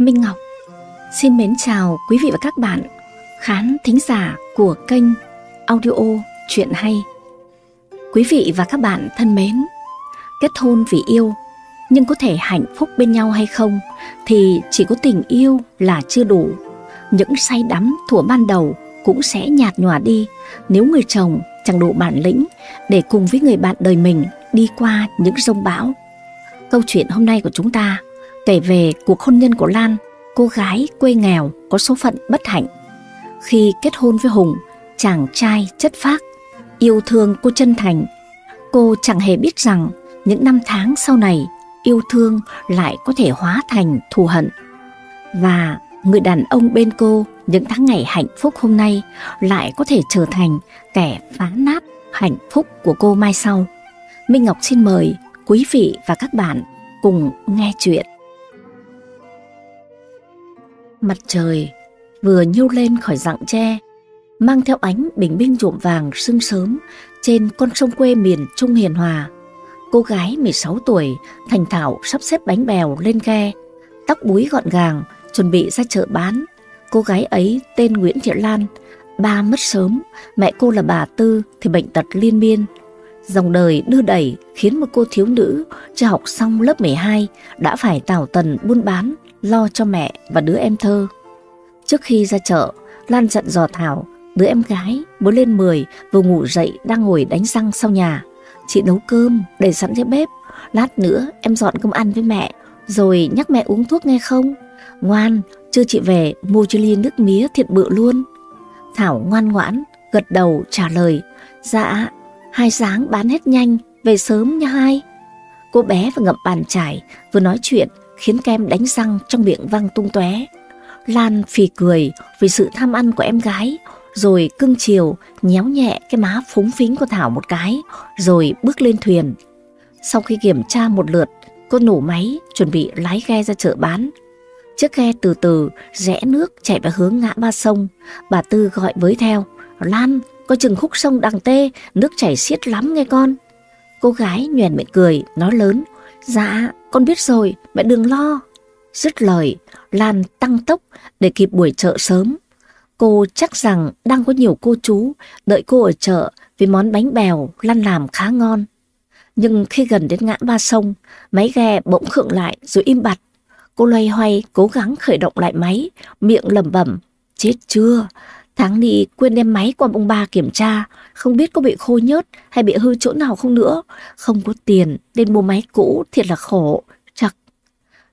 Minh Ngọc Xin mến chào quý vị và các bạn, khán thính giả của kênh audio Chuyện Hay Quý vị và các bạn thân mến, Kết hôn vì yêu, nhưng có thể hạnh phúc bên nhau hay không thì chỉ có tình yêu là chưa đủ. Những say đắm thuở ban đầu cũng sẽ nhạt nhòa đi nếu người chồng chẳng đủ bản lĩnh để cùng với người bạn đời mình đi qua những rông bão. Câu chuyện hôm nay của chúng ta kể về cuộc hôn nhân của Lan, cô gái quê nghèo có số phận bất hạnh. Khi kết hôn với Hùng, chàng trai chất phác, yêu thương cô chân thành, cô chẳng hề biết rằng những năm tháng sau này yêu thương lại có thể hóa thành thù hận. Và người đàn ông bên cô những tháng ngày hạnh phúc hôm nay lại có thể trở thành kẻ phá nát hạnh phúc của cô mai sau. Minh Ngọc xin mời quý vị và các bạn cùng nghe chuyện. Mặt trời vừa nhô lên khỏi rặng tre, mang theo ánh bình minh nhuộm vàng sương sớm trên con sông quê miền Trung hiền hòa. Cô gái 16 tuổi, thành thạo sắp xếp bánh bèo lên ghe, tóc búi gọn gàng, chuẩn bị ra chợ bán. Cô gái ấy tên Nguyễn Thị Lan, ba mất sớm, mẹ cô là bà Tư thì bệnh tật liên miên. Dòng đời đưa đẩy khiến một cô thiếu nữ chưa học xong lớp 12 đã phải tảo tần buôn bán lo cho mẹ và đứa em thơ. Trước khi ra chợ, Lan dặn dò Thảo, đứa em gái mới lên 10 vừa ngủ dậy đang ngồi đánh răng sau nhà. Chị nấu cơm để sẵn dưới bếp, lát nữa em dọn cơm ăn với mẹ, rồi nhắc mẹ uống thuốc nghe không? Ngoan, chưa chị về mua cho ly nước mía thiệt bự luôn. Thảo ngoan ngoãn, gật đầu trả lời, dạ, hai sáng bán hết nhanh, về sớm nha hai. Cô bé vừa ngậm bàn chải, vừa nói chuyện, khiến kem đánh răng trong miệng văng tung tóe. Lan phì cười vì sự tham ăn của em gái, rồi cưng chiều nhéo nhẹ cái má phúng phính của Thảo một cái, rồi bước lên thuyền. Sau khi kiểm tra một lượt, cô nổ máy chuẩn bị lái ghe ra chợ bán. Chiếc ghe từ từ rẽ nước chạy vào hướng ngã ba sông. Bà Tư gọi với theo, Lan, có chừng khúc sông đằng tê, nước chảy xiết lắm nghe con. Cô gái nhoèn miệng cười, nói lớn, Dạ, con biết rồi, mẹ đừng lo. Dứt lời, Lan tăng tốc để kịp buổi chợ sớm. Cô chắc rằng đang có nhiều cô chú đợi cô ở chợ vì món bánh bèo Lan làm khá ngon. Nhưng khi gần đến ngã ba sông, máy ghe bỗng khựng lại rồi im bặt. Cô loay hoay cố gắng khởi động lại máy, miệng lẩm bẩm, chết chưa? Tháng đi quên đem máy qua ông ba kiểm tra, không biết có bị khô nhớt hay bị hư chỗ nào không nữa. Không có tiền nên mua máy cũ thiệt là khổ, chặt.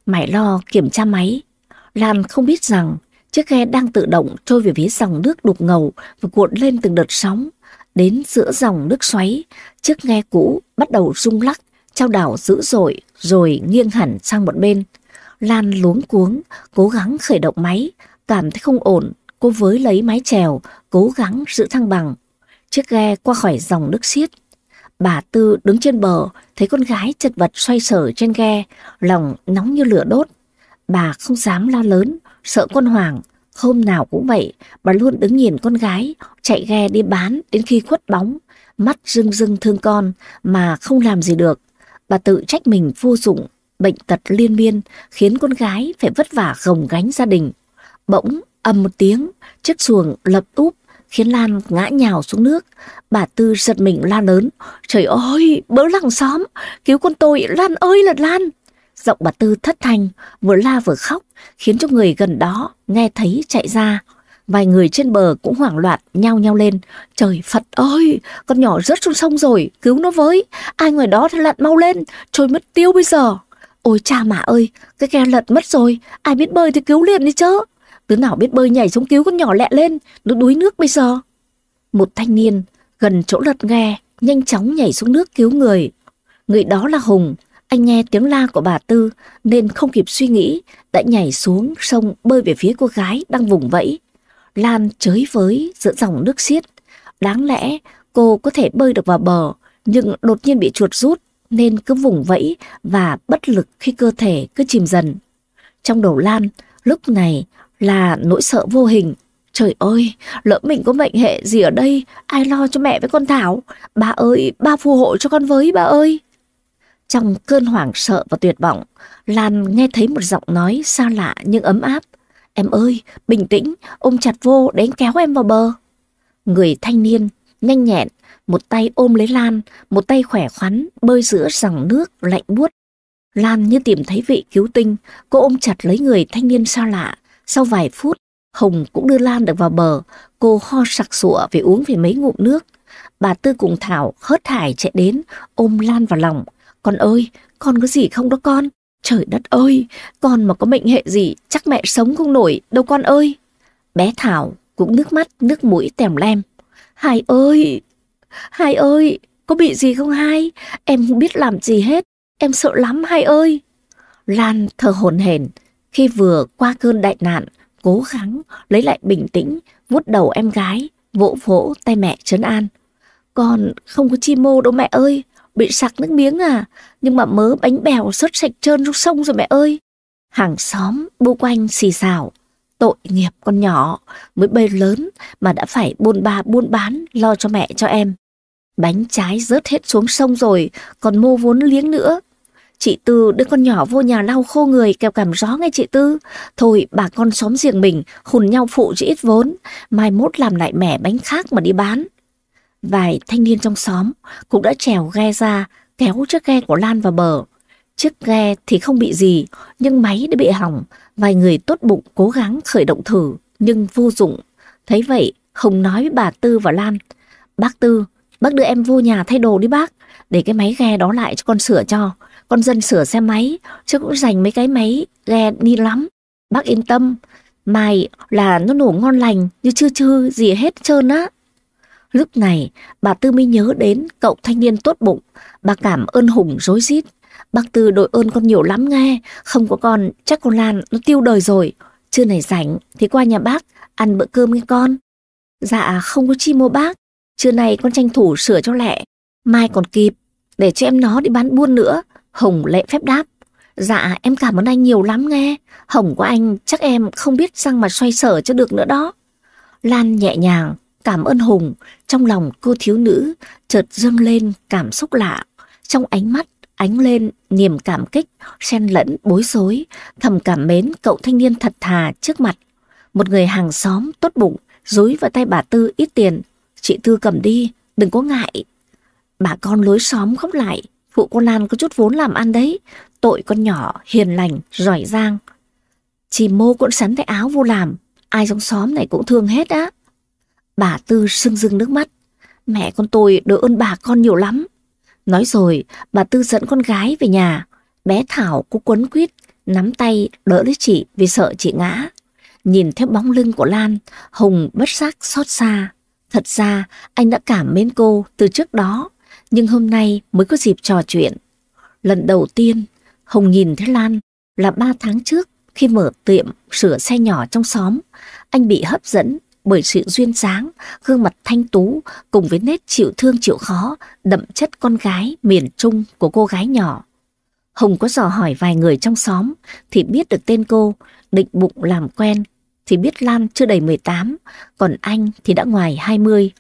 Mải lo kiểm tra máy. Lan không biết rằng chiếc ghe đang tự động trôi về phía dòng nước đục ngầu và cuộn lên từng đợt sóng. Đến giữa dòng nước xoáy, chiếc ghe cũ bắt đầu rung lắc, trao đảo dữ dội rồi nghiêng hẳn sang một bên. Lan luống cuống, cố gắng khởi động máy, cảm thấy không ổn Cô với lấy mái chèo, cố gắng giữ thăng bằng. Chiếc ghe qua khỏi dòng nước xiết. Bà Tư đứng trên bờ, thấy con gái chật vật xoay sở trên ghe, lòng nóng như lửa đốt. Bà không dám la lớn, sợ con Hoàng. Hôm nào cũng vậy, bà luôn đứng nhìn con gái, chạy ghe đi bán đến khi khuất bóng, mắt rưng rưng thương con mà không làm gì được. Bà tự trách mình vô dụng, bệnh tật liên miên khiến con gái phải vất vả gồng gánh gia đình. Bỗng ầm một tiếng, chiếc xuồng lập úp khiến Lan ngã nhào xuống nước. Bà Tư giật mình la lớn, trời ơi, bớ làng xóm, cứu con tôi, Lan ơi là Lan. Giọng bà Tư thất thanh, vừa la vừa khóc, khiến cho người gần đó nghe thấy chạy ra. Vài người trên bờ cũng hoảng loạn nhao nhau lên. Trời Phật ơi, con nhỏ rớt xuống sông rồi, cứu nó với. Ai ngoài đó thì lặn mau lên, trôi mất tiêu bây giờ. Ôi cha mà ơi, cái ghe lật mất rồi, ai biết bơi thì cứu liền đi chứ. Đứa nào biết bơi nhảy xuống cứu con nhỏ lẹ lên, nó đuối nước bây giờ. Một thanh niên gần chỗ lật ghe, nhanh chóng nhảy xuống nước cứu người. Người đó là Hùng, anh nghe tiếng la của bà Tư nên không kịp suy nghĩ, đã nhảy xuống sông bơi về phía cô gái đang vùng vẫy. Lan chới với giữa dòng nước xiết. Đáng lẽ cô có thể bơi được vào bờ, nhưng đột nhiên bị chuột rút nên cứ vùng vẫy và bất lực khi cơ thể cứ chìm dần. Trong đầu Lan, lúc này là nỗi sợ vô hình. Trời ơi, lỡ mình có mệnh hệ gì ở đây, ai lo cho mẹ với con Thảo? Bà ơi, ba phù hộ cho con với bà ơi. Trong cơn hoảng sợ và tuyệt vọng, Lan nghe thấy một giọng nói xa lạ nhưng ấm áp. Em ơi, bình tĩnh, ôm chặt vô để kéo em vào bờ. Người thanh niên, nhanh nhẹn, một tay ôm lấy Lan, một tay khỏe khoắn, bơi giữa dòng nước lạnh buốt. Lan như tìm thấy vị cứu tinh, cô ôm chặt lấy người thanh niên xa lạ. Sau vài phút, Hồng cũng đưa Lan được vào bờ, cô ho sặc sụa vì uống về mấy ngụm nước. Bà Tư cùng Thảo hớt hải chạy đến, ôm Lan vào lòng. Con ơi, con có gì không đó con? Trời đất ơi, con mà có mệnh hệ gì, chắc mẹ sống không nổi, đâu con ơi. Bé Thảo cũng nước mắt, nước mũi tèm lem. Hai ơi, hai ơi, có bị gì không hai? Em không biết làm gì hết, em sợ lắm hai ơi. Lan thở hồn hển khi vừa qua cơn đại nạn, cố gắng lấy lại bình tĩnh, vuốt đầu em gái, vỗ vỗ tay mẹ trấn an. Con không có chi mô đâu mẹ ơi, bị sặc nước miếng à, nhưng mà mớ bánh bèo sớt sạch trơn xuống sông rồi mẹ ơi. Hàng xóm bu quanh xì xào, tội nghiệp con nhỏ, mới bơi lớn mà đã phải buôn ba buôn bán lo cho mẹ cho em. Bánh trái rớt hết xuống sông rồi, còn mô vốn liếng nữa. Chị Tư đưa con nhỏ vô nhà lau khô người kẹo cảm gió ngay chị Tư. Thôi bà con xóm riêng mình hùn nhau phụ chứ ít vốn, mai mốt làm lại mẻ bánh khác mà đi bán. Vài thanh niên trong xóm cũng đã trèo ghe ra, kéo chiếc ghe của Lan vào bờ. Chiếc ghe thì không bị gì, nhưng máy đã bị hỏng. Vài người tốt bụng cố gắng khởi động thử, nhưng vô dụng. Thấy vậy, Hồng nói với bà Tư và Lan. Bác Tư, bác đưa em vô nhà thay đồ đi bác, để cái máy ghe đó lại cho con sửa cho. Con dân sửa xe máy, chứ cũng dành mấy cái máy ghe đi lắm. Bác yên tâm, mai là nó nổ ngon lành, như chưa chư gì hết trơn á. Lúc này, bà Tư mới nhớ đến cậu thanh niên tốt bụng. Bà cảm ơn Hùng rối rít. Bác Tư đội ơn con nhiều lắm nghe. Không có con, chắc con Lan nó tiêu đời rồi. Trưa này rảnh thì qua nhà bác ăn bữa cơm nghe con. Dạ không có chi mua bác. Trưa này con tranh thủ sửa cho lẹ. Mai còn kịp. Để cho em nó đi bán buôn nữa. Hùng lệ phép đáp. Dạ em cảm ơn anh nhiều lắm nghe. Hồng của anh chắc em không biết răng mà xoay sở cho được nữa đó. Lan nhẹ nhàng Cảm ơn Hùng, trong lòng cô thiếu nữ chợt dâng lên cảm xúc lạ. Trong ánh mắt ánh lên niềm cảm kích, xen lẫn bối rối, thầm cảm mến cậu thanh niên thật thà trước mặt. Một người hàng xóm tốt bụng, dối vào tay bà Tư ít tiền. Chị Tư cầm đi, đừng có ngại. Bà con lối xóm khóc lại, phụ con Lan có chút vốn làm ăn đấy. Tội con nhỏ, hiền lành, giỏi giang. Chị mô cũng sắn tay áo vô làm, ai trong xóm này cũng thương hết á. Bà Tư sưng rưng nước mắt. Mẹ con tôi đỡ ơn bà con nhiều lắm. Nói rồi, bà Tư dẫn con gái về nhà. Bé Thảo cũng quấn quýt, nắm tay đỡ lấy chị vì sợ chị ngã. Nhìn theo bóng lưng của Lan, Hùng bất giác xót xa. Thật ra, anh đã cảm mến cô từ trước đó, nhưng hôm nay mới có dịp trò chuyện. Lần đầu tiên, Hồng nhìn thấy Lan là ba tháng trước khi mở tiệm sửa xe nhỏ trong xóm. Anh bị hấp dẫn bởi sự duyên dáng, gương mặt thanh tú cùng với nét chịu thương chịu khó, đậm chất con gái miền Trung của cô gái nhỏ. Hồng có dò hỏi vài người trong xóm thì biết được tên cô, định bụng làm quen thì biết Lan chưa đầy 18, còn anh thì đã ngoài 20.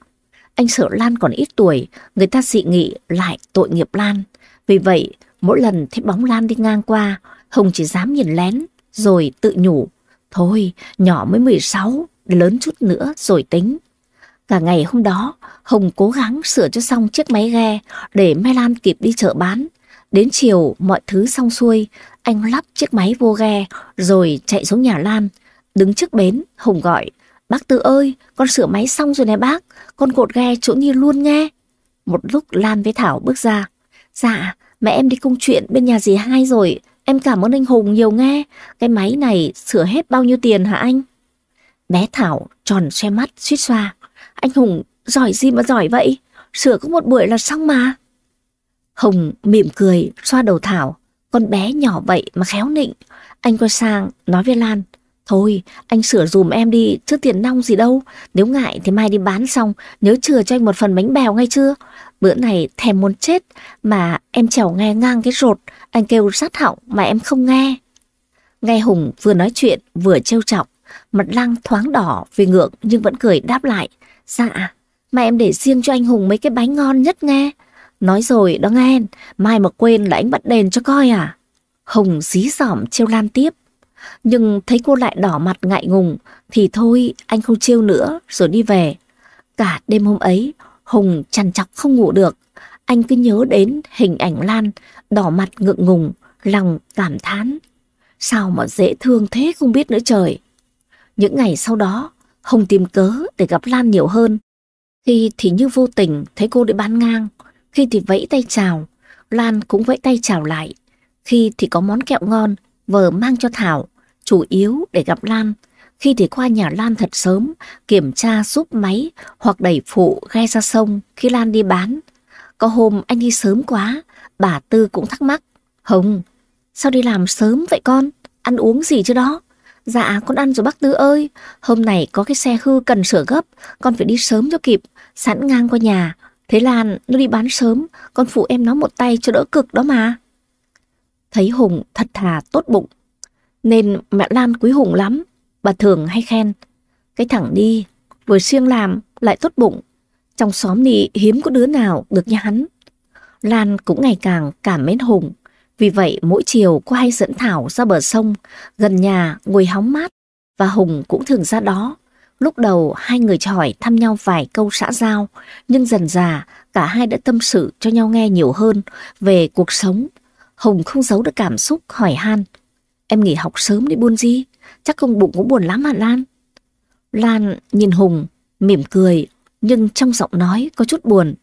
Anh sợ Lan còn ít tuổi, người ta dị nghị lại tội nghiệp Lan. Vì vậy, mỗi lần thấy bóng Lan đi ngang qua, Hồng chỉ dám nhìn lén, rồi tự nhủ. Thôi, nhỏ mới 16, lớn chút nữa rồi tính. Cả ngày hôm đó, Hồng cố gắng sửa cho xong chiếc máy ghe để Mai Lan kịp đi chợ bán. Đến chiều mọi thứ xong xuôi, anh lắp chiếc máy vô ghe rồi chạy xuống nhà Lan. Đứng trước bến, Hồng gọi, bác Tư ơi, con sửa máy xong rồi nè bác, con cột ghe chỗ như luôn nghe. Một lúc Lan với Thảo bước ra, dạ, mẹ em đi công chuyện bên nhà dì hai rồi, em cảm ơn anh Hùng nhiều nghe, cái máy này sửa hết bao nhiêu tiền hả anh? Bé Thảo tròn xe mắt suýt xoa. Anh Hùng giỏi gì mà giỏi vậy? Sửa có một buổi là xong mà. Hùng mỉm cười xoa đầu Thảo. Con bé nhỏ vậy mà khéo nịnh. Anh quay sang nói với Lan. Thôi anh sửa dùm em đi chứ tiền nong gì đâu. Nếu ngại thì mai đi bán xong nhớ chừa cho anh một phần bánh bèo ngay chưa? Bữa này thèm muốn chết mà em trèo nghe ngang cái rột. Anh kêu sát họng mà em không nghe. Nghe Hùng vừa nói chuyện vừa trêu chọc Mặt lăng thoáng đỏ vì ngượng nhưng vẫn cười đáp lại. Dạ, mà em để riêng cho anh Hùng mấy cái bánh ngon nhất nghe. Nói rồi đó nghe, mai mà quên là anh bắt đền cho coi à. Hùng dí dỏm trêu Lan tiếp. Nhưng thấy cô lại đỏ mặt ngại ngùng thì thôi anh không trêu nữa rồi đi về. Cả đêm hôm ấy Hùng chằn chọc không ngủ được. Anh cứ nhớ đến hình ảnh Lan đỏ mặt ngượng ngùng, lòng cảm thán. Sao mà dễ thương thế không biết nữa trời. Những ngày sau đó, Hùng tìm cớ để gặp Lan nhiều hơn. Khi thì như vô tình thấy cô đi bán ngang, khi thì vẫy tay chào, Lan cũng vẫy tay chào lại. Khi thì có món kẹo ngon, vờ mang cho Thảo, chủ yếu để gặp Lan. Khi thì qua nhà Lan thật sớm, kiểm tra giúp máy hoặc đẩy phụ ghe ra sông khi Lan đi bán. Có hôm anh đi sớm quá, bà Tư cũng thắc mắc. Hồng, sao đi làm sớm vậy con? Ăn uống gì chứ đó? Dạ con ăn rồi bác Tư ơi, hôm nay có cái xe hư cần sửa gấp, con phải đi sớm cho kịp, sẵn ngang qua nhà. Thế Lan nó đi bán sớm, con phụ em nó một tay cho đỡ cực đó mà. Thấy Hùng thật thà tốt bụng, nên mẹ Lan quý Hùng lắm, bà thường hay khen. Cái thằng đi, vừa siêng làm, lại tốt bụng. Trong xóm nị hiếm có đứa nào được như hắn. Lan cũng ngày càng cảm mến Hùng, vì vậy mỗi chiều cô hay dẫn Thảo ra bờ sông, gần nhà ngồi hóng mát, và Hùng cũng thường ra đó. Lúc đầu hai người tròi thăm nhau vài câu xã giao, nhưng dần dà cả hai đã tâm sự cho nhau nghe nhiều hơn về cuộc sống. Hùng không giấu được cảm xúc hỏi han. Em nghỉ học sớm đi buôn gì? Chắc không bụng cũng buồn lắm hả Lan? Lan nhìn Hùng, mỉm cười, nhưng trong giọng nói có chút buồn.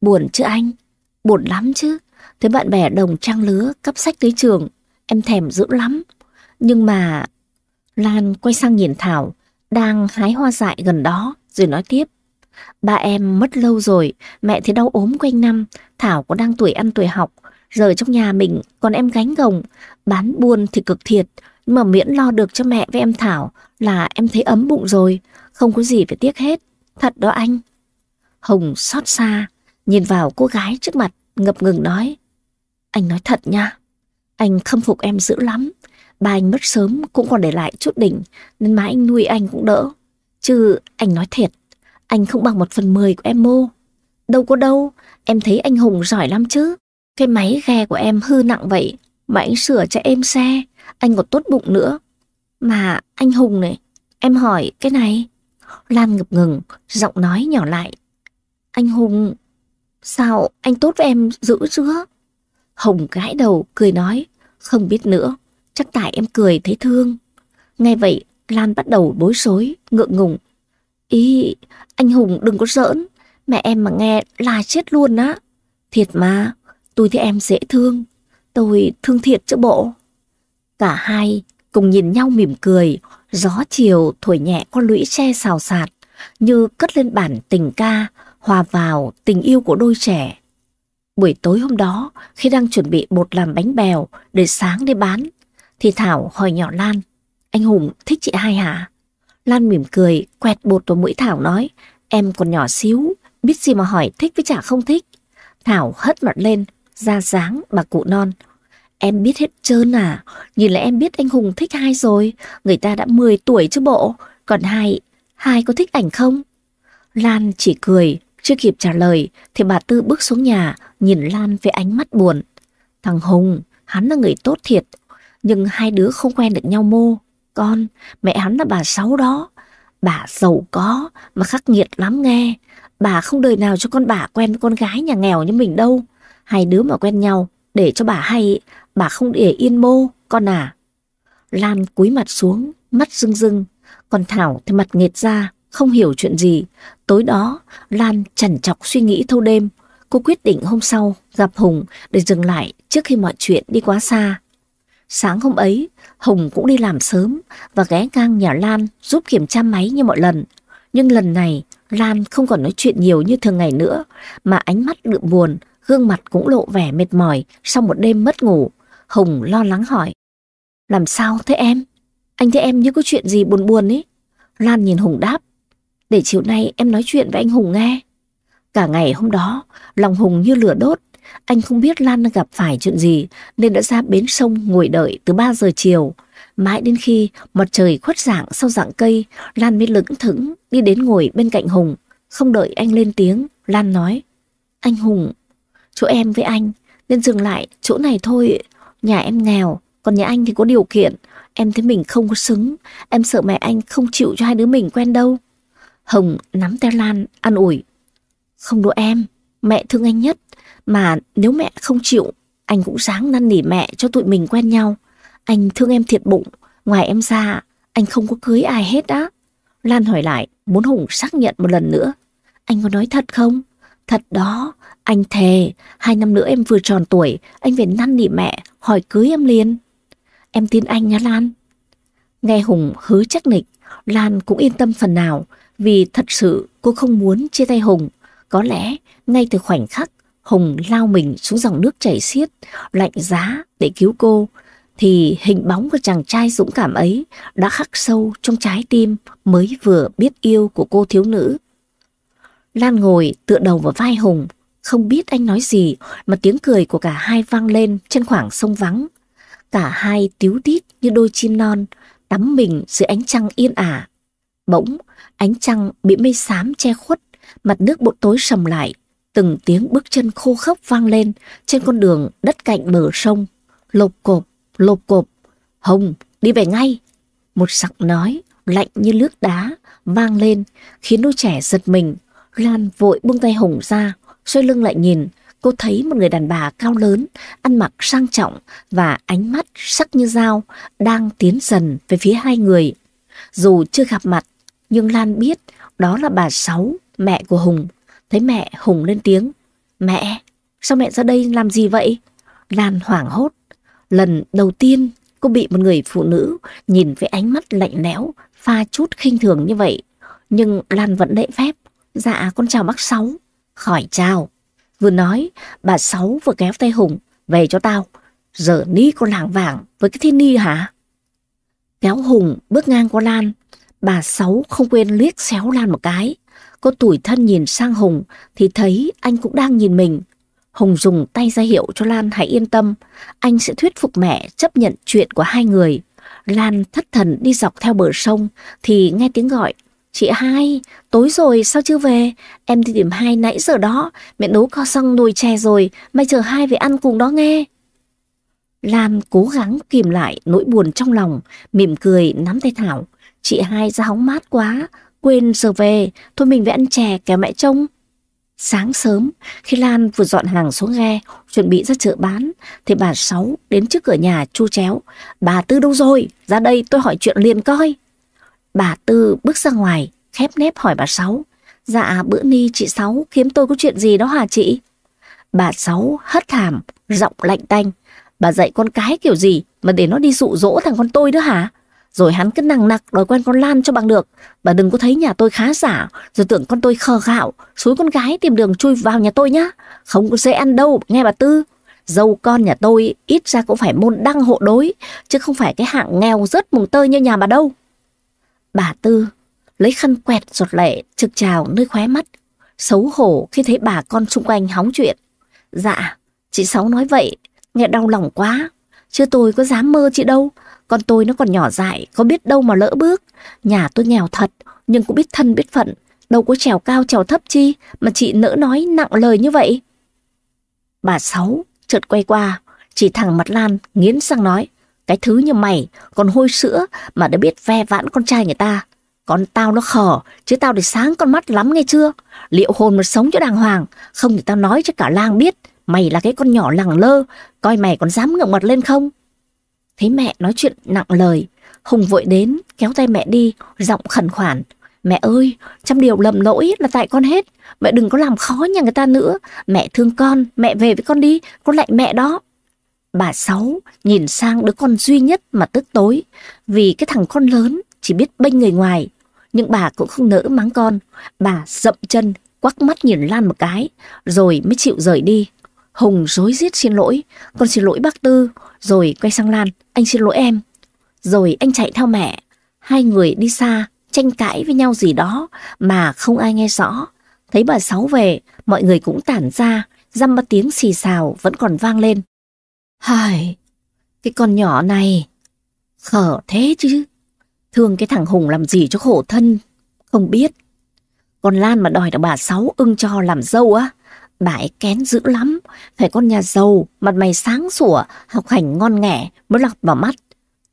Buồn chứ anh? Buồn lắm chứ. Thấy bạn bè đồng trang lứa cấp sách tới trường, em thèm dữ lắm. Nhưng mà... Lan quay sang nhìn Thảo, đang hái hoa dại gần đó, rồi nói tiếp. Ba em mất lâu rồi, mẹ thì đau ốm quanh năm, Thảo có đang tuổi ăn tuổi học, giờ trong nhà mình còn em gánh gồng, bán buôn thì cực thiệt, nhưng mà miễn lo được cho mẹ với em Thảo là em thấy ấm bụng rồi, không có gì phải tiếc hết, thật đó anh. Hồng xót xa, nhìn vào cô gái trước mặt, ngập ngừng nói. Anh nói thật nha, anh khâm phục em dữ lắm. Ba anh mất sớm cũng còn để lại chút đỉnh, nên má anh nuôi anh cũng đỡ. Chứ anh nói thiệt, anh không bằng một phần mười của em mô. Đâu có đâu, em thấy anh Hùng giỏi lắm chứ. Cái máy ghe của em hư nặng vậy, mà anh sửa cho em xe, anh còn tốt bụng nữa. Mà anh Hùng này, em hỏi cái này. Lan ngập ngừng, giọng nói nhỏ lại. Anh Hùng, sao anh tốt với em dữ chưa? Hùng gãi đầu, cười nói, không biết nữa, chắc tại em cười thấy thương. Nghe vậy, Lan bắt đầu bối rối, ngượng ngùng. Ý, anh Hùng đừng có giỡn, mẹ em mà nghe là chết luôn á. Thiệt mà, tôi thấy em dễ thương, tôi thương thiệt chứ bộ. Cả hai cùng nhìn nhau mỉm cười, gió chiều thổi nhẹ qua lũy tre xào xạc, như cất lên bản tình ca, hòa vào tình yêu của đôi trẻ. Buổi tối hôm đó, khi đang chuẩn bị bột làm bánh bèo để sáng đi bán, thì Thảo hỏi nhỏ Lan, anh Hùng thích chị hai hả? Lan mỉm cười, quẹt bột vào mũi Thảo nói, em còn nhỏ xíu, biết gì mà hỏi thích với chả không thích. Thảo hất mặt lên, ra dáng bà cụ non. Em biết hết trơn à, nhìn là em biết anh Hùng thích hai rồi, người ta đã 10 tuổi chứ bộ, còn hai, hai có thích ảnh không? Lan chỉ cười, chưa kịp trả lời thì bà Tư bước xuống nhà nhìn Lan với ánh mắt buồn. Thằng Hùng, hắn là người tốt thiệt, nhưng hai đứa không quen được nhau mô. Con, mẹ hắn là bà Sáu đó. Bà giàu có mà khắc nghiệt lắm nghe. Bà không đời nào cho con bà quen với con gái nhà nghèo như mình đâu. Hai đứa mà quen nhau để cho bà hay, bà không để yên mô, con à. Lan cúi mặt xuống, mắt rưng rưng, còn Thảo thì mặt nghệt ra, không hiểu chuyện gì. Tối đó, Lan chằn chọc suy nghĩ thâu đêm. Cô quyết định hôm sau gặp Hùng để dừng lại trước khi mọi chuyện đi quá xa. Sáng hôm ấy, Hùng cũng đi làm sớm và ghé ngang nhà Lan giúp kiểm tra máy như mọi lần. Nhưng lần này, Lan không còn nói chuyện nhiều như thường ngày nữa, mà ánh mắt đượm buồn, gương mặt cũng lộ vẻ mệt mỏi sau một đêm mất ngủ. Hùng lo lắng hỏi. Làm sao thế em? Anh thấy em như có chuyện gì buồn buồn ấy. Lan nhìn Hùng đáp để chiều nay em nói chuyện với anh Hùng nghe. Cả ngày hôm đó, lòng Hùng như lửa đốt. Anh không biết Lan gặp phải chuyện gì nên đã ra bến sông ngồi đợi từ 3 giờ chiều. Mãi đến khi mặt trời khuất dạng sau dạng cây, Lan mới lững thững đi đến ngồi bên cạnh Hùng. Không đợi anh lên tiếng, Lan nói. Anh Hùng, chỗ em với anh, nên dừng lại chỗ này thôi. Nhà em nghèo, còn nhà anh thì có điều kiện. Em thấy mình không có xứng, em sợ mẹ anh không chịu cho hai đứa mình quen đâu. Hồng nắm tay Lan, an ủi. Không đùa em, mẹ thương anh nhất. Mà nếu mẹ không chịu, anh cũng sáng năn nỉ mẹ cho tụi mình quen nhau. Anh thương em thiệt bụng, ngoài em ra, anh không có cưới ai hết á. Lan hỏi lại, muốn Hùng xác nhận một lần nữa. Anh có nói thật không? Thật đó, anh thề, hai năm nữa em vừa tròn tuổi, anh về năn nỉ mẹ, hỏi cưới em liền. Em tin anh nha Lan. Nghe Hùng hứa chắc nịch, Lan cũng yên tâm phần nào, vì thật sự cô không muốn chia tay Hùng. Có lẽ ngay từ khoảnh khắc Hùng lao mình xuống dòng nước chảy xiết, lạnh giá để cứu cô, thì hình bóng của chàng trai dũng cảm ấy đã khắc sâu trong trái tim mới vừa biết yêu của cô thiếu nữ. Lan ngồi tựa đầu vào vai Hùng, không biết anh nói gì mà tiếng cười của cả hai vang lên trên khoảng sông vắng. Cả hai tiếu tít như đôi chim non, tắm mình dưới ánh trăng yên ả. Bỗng, ánh trăng bị mây xám che khuất, mặt nước bộ tối sầm lại, từng tiếng bước chân khô khốc vang lên trên con đường đất cạnh bờ sông. Lộp cộp, lộp cộp, Hồng, đi về ngay. Một giọng nói lạnh như nước đá vang lên khiến đôi trẻ giật mình. Lan vội buông tay Hùng ra, xoay lưng lại nhìn, cô thấy một người đàn bà cao lớn, ăn mặc sang trọng và ánh mắt sắc như dao đang tiến dần về phía hai người. Dù chưa gặp mặt, nhưng Lan biết đó là bà Sáu, mẹ của Hùng. Thấy mẹ Hùng lên tiếng. Mẹ, sao mẹ ra đây làm gì vậy? Lan hoảng hốt. Lần đầu tiên cô bị một người phụ nữ nhìn với ánh mắt lạnh lẽo, pha chút khinh thường như vậy. Nhưng Lan vẫn lễ phép. Dạ con chào bác Sáu. Khỏi chào. Vừa nói, bà Sáu vừa kéo tay Hùng. Về cho tao. Giờ ni con làng vàng với cái thiên ni hả? Kéo Hùng bước ngang qua Lan. Bà Sáu không quên liếc xéo Lan một cái. Cô tủi thân nhìn sang Hùng thì thấy anh cũng đang nhìn mình. Hùng dùng tay ra hiệu cho Lan hãy yên tâm. Anh sẽ thuyết phục mẹ chấp nhận chuyện của hai người. Lan thất thần đi dọc theo bờ sông thì nghe tiếng gọi. Chị hai, tối rồi sao chưa về? Em đi tìm hai nãy giờ đó. Mẹ nấu co xăng nồi chè rồi. Mày chờ hai về ăn cùng đó nghe. Lan cố gắng kìm lại nỗi buồn trong lòng, mỉm cười nắm tay Thảo. Chị hai ra hóng mát quá, Quên giờ về, thôi mình về ăn chè kéo mẹ trông. Sáng sớm, khi Lan vừa dọn hàng xuống ghe, chuẩn bị ra chợ bán, thì bà Sáu đến trước cửa nhà chu chéo. Bà Tư đâu rồi? Ra đây tôi hỏi chuyện liền coi. Bà Tư bước ra ngoài, khép nép hỏi bà Sáu. Dạ bữa ni chị Sáu kiếm tôi có chuyện gì đó hả chị? Bà Sáu hất hàm, giọng lạnh tanh. Bà dạy con cái kiểu gì mà để nó đi dụ dỗ thằng con tôi nữa hả? Rồi hắn cứ nằng nặc đòi quen con Lan cho bằng được. Bà đừng có thấy nhà tôi khá giả, rồi tưởng con tôi khờ gạo, suối con gái tìm đường chui vào nhà tôi nhá. Không có dễ ăn đâu, nghe bà Tư. Dâu con nhà tôi ít ra cũng phải môn đăng hộ đối, chứ không phải cái hạng nghèo rớt mùng tơi như nhà bà đâu. Bà Tư lấy khăn quẹt giọt lệ trực trào nơi khóe mắt, xấu hổ khi thấy bà con xung quanh hóng chuyện. Dạ, chị Sáu nói vậy, nghe đau lòng quá, chứ tôi có dám mơ chị đâu, con tôi nó còn nhỏ dại, có biết đâu mà lỡ bước. Nhà tôi nghèo thật, nhưng cũng biết thân biết phận. Đâu có trèo cao trèo thấp chi mà chị nỡ nói nặng lời như vậy. Bà Sáu chợt quay qua, chỉ thẳng mặt Lan nghiến sang nói. Cái thứ như mày còn hôi sữa mà đã biết ve vãn con trai người ta. Con tao nó khờ, chứ tao để sáng con mắt lắm nghe chưa? Liệu hồn mà sống cho đàng hoàng, không thì tao nói cho cả làng biết. Mày là cái con nhỏ lẳng lơ, coi mày còn dám ngẩng mặt lên không? Thấy mẹ nói chuyện nặng lời, Hùng vội đến, kéo tay mẹ đi, giọng khẩn khoản. Mẹ ơi, trăm điều lầm lỗi là tại con hết. Mẹ đừng có làm khó nhà người ta nữa. Mẹ thương con, mẹ về với con đi, con lại mẹ đó. Bà Sáu nhìn sang đứa con duy nhất mà tức tối, vì cái thằng con lớn chỉ biết bênh người ngoài. Nhưng bà cũng không nỡ mắng con. Bà dậm chân, quắc mắt nhìn Lan một cái, rồi mới chịu rời đi. Hùng rối rít xin lỗi, con xin lỗi bác Tư, rồi quay sang Lan, anh xin lỗi em. Rồi anh chạy theo mẹ, hai người đi xa, tranh cãi với nhau gì đó mà không ai nghe rõ. Thấy bà Sáu về, mọi người cũng tản ra, dăm ba tiếng xì xào vẫn còn vang lên. Hời, cái con nhỏ này, khở thế chứ. Thương cái thằng Hùng làm gì cho khổ thân, không biết. Còn Lan mà đòi được bà Sáu ưng cho làm dâu á, Bà ấy kén dữ lắm, phải con nhà giàu, mặt mày sáng sủa, học hành ngon nghẻ mới lọt vào mắt.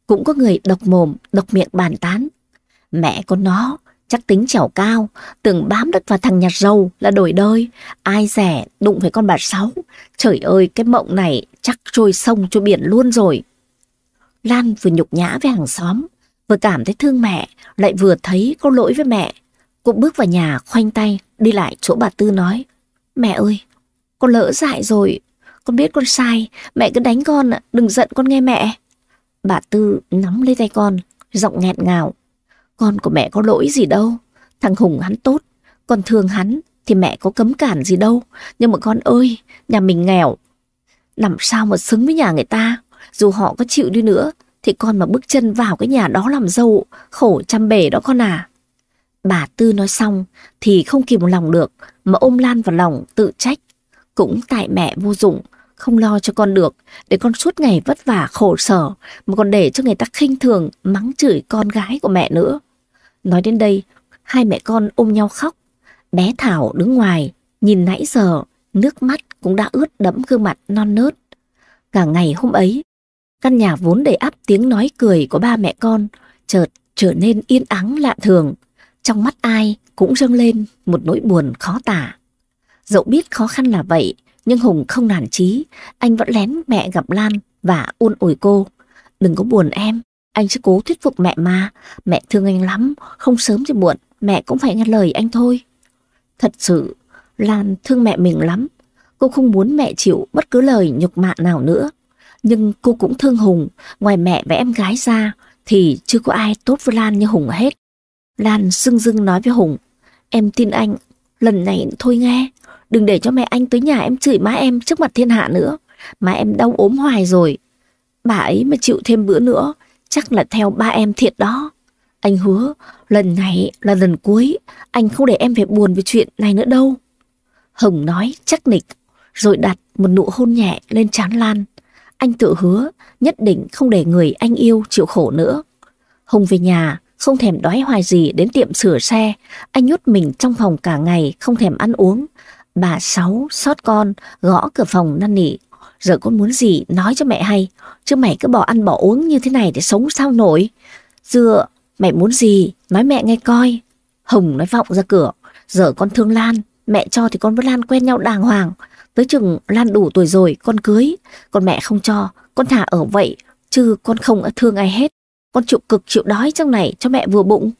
Cũng có người độc mồm, độc miệng bàn tán. Mẹ con nó, chắc tính chảo cao, tưởng bám đất vào thằng nhà giàu là đổi đời. Ai rẻ, đụng phải con bà Sáu. Trời ơi, cái mộng này chắc trôi sông trôi biển luôn rồi. Lan vừa nhục nhã với hàng xóm, vừa cảm thấy thương mẹ, lại vừa thấy có lỗi với mẹ. Cô bước vào nhà khoanh tay, đi lại chỗ bà Tư nói. Mẹ ơi, con lỡ dại rồi, con biết con sai, mẹ cứ đánh con, đừng giận con nghe mẹ. Bà Tư nắm lấy tay con, giọng nghẹn ngào. Con của mẹ có lỗi gì đâu, thằng Hùng hắn tốt, con thương hắn thì mẹ có cấm cản gì đâu. Nhưng mà con ơi, nhà mình nghèo, làm sao mà xứng với nhà người ta, dù họ có chịu đi nữa, thì con mà bước chân vào cái nhà đó làm dâu, khổ trăm bể đó con à. Bà Tư nói xong thì không kìm lòng được mà ôm Lan vào lòng tự trách. Cũng tại mẹ vô dụng, không lo cho con được, để con suốt ngày vất vả khổ sở, mà còn để cho người ta khinh thường, mắng chửi con gái của mẹ nữa. Nói đến đây, hai mẹ con ôm nhau khóc. Bé Thảo đứng ngoài, nhìn nãy giờ, nước mắt cũng đã ướt đẫm gương mặt non nớt. Cả ngày hôm ấy, căn nhà vốn đầy ắp tiếng nói cười của ba mẹ con, chợt trở nên yên ắng lạ thường. Trong mắt ai cũng dâng lên một nỗi buồn khó tả. Dẫu biết khó khăn là vậy, nhưng Hùng không nản chí, anh vẫn lén mẹ gặp Lan và ôn ủi cô. Đừng có buồn em, anh sẽ cố thuyết phục mẹ mà, mẹ thương anh lắm, không sớm thì muộn, mẹ cũng phải nghe lời anh thôi. Thật sự, Lan thương mẹ mình lắm, cô không muốn mẹ chịu bất cứ lời nhục mạ nào nữa. Nhưng cô cũng thương Hùng, ngoài mẹ và em gái ra thì chưa có ai tốt với Lan như Hùng hết. Lan sưng dưng nói với Hùng, em tin anh, lần này thôi nghe, đừng để cho mẹ anh tới nhà em chửi má em trước mặt thiên hạ nữa. Má em đau ốm hoài rồi. Bà ấy mà chịu thêm bữa nữa, chắc là theo ba em thiệt đó. Anh hứa, lần này là lần cuối, anh không để em phải buồn về chuyện này nữa đâu. Hồng nói chắc nịch, rồi đặt một nụ hôn nhẹ lên trán Lan. Anh tự hứa, nhất định không để người anh yêu chịu khổ nữa. Hùng về nhà, không thèm đói hoài gì đến tiệm sửa xe. Anh nhốt mình trong phòng cả ngày, không thèm ăn uống. Bà Sáu sót con, gõ cửa phòng năn nỉ. Giờ con muốn gì nói cho mẹ hay, chứ mày cứ bỏ ăn bỏ uống như thế này để sống sao nổi. Dựa, mẹ muốn gì, nói mẹ nghe coi. Hồng nói vọng ra cửa, giờ con thương Lan, mẹ cho thì con với Lan quen nhau đàng hoàng. Tới chừng Lan đủ tuổi rồi, con cưới, còn mẹ không cho, con thả ở vậy, chứ con không thương ai hết. Con chịu cực chịu đói trong này cho mẹ vừa bụng.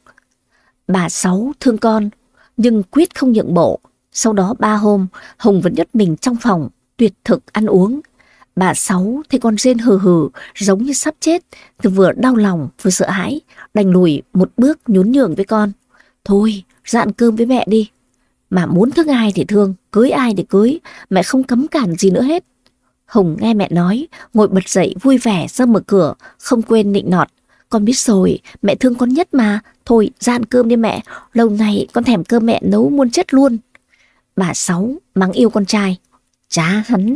Bà Sáu thương con, nhưng quyết không nhượng bộ. Sau đó ba hôm, Hồng vẫn nhốt mình trong phòng, tuyệt thực ăn uống. Bà Sáu thấy con rên hừ hừ, giống như sắp chết, thì vừa đau lòng vừa sợ hãi, đành lùi một bước nhún nhường với con. Thôi, ra ăn cơm với mẹ đi. Mà muốn thương ai thì thương, cưới ai thì cưới, mẹ không cấm cản gì nữa hết. Hồng nghe mẹ nói, ngồi bật dậy vui vẻ ra mở cửa, không quên nịnh nọt. Con biết rồi, mẹ thương con nhất mà. Thôi, ra ăn cơm đi mẹ, lâu nay con thèm cơm mẹ nấu muôn chết luôn. Bà Sáu mắng yêu con trai. Chá hắn,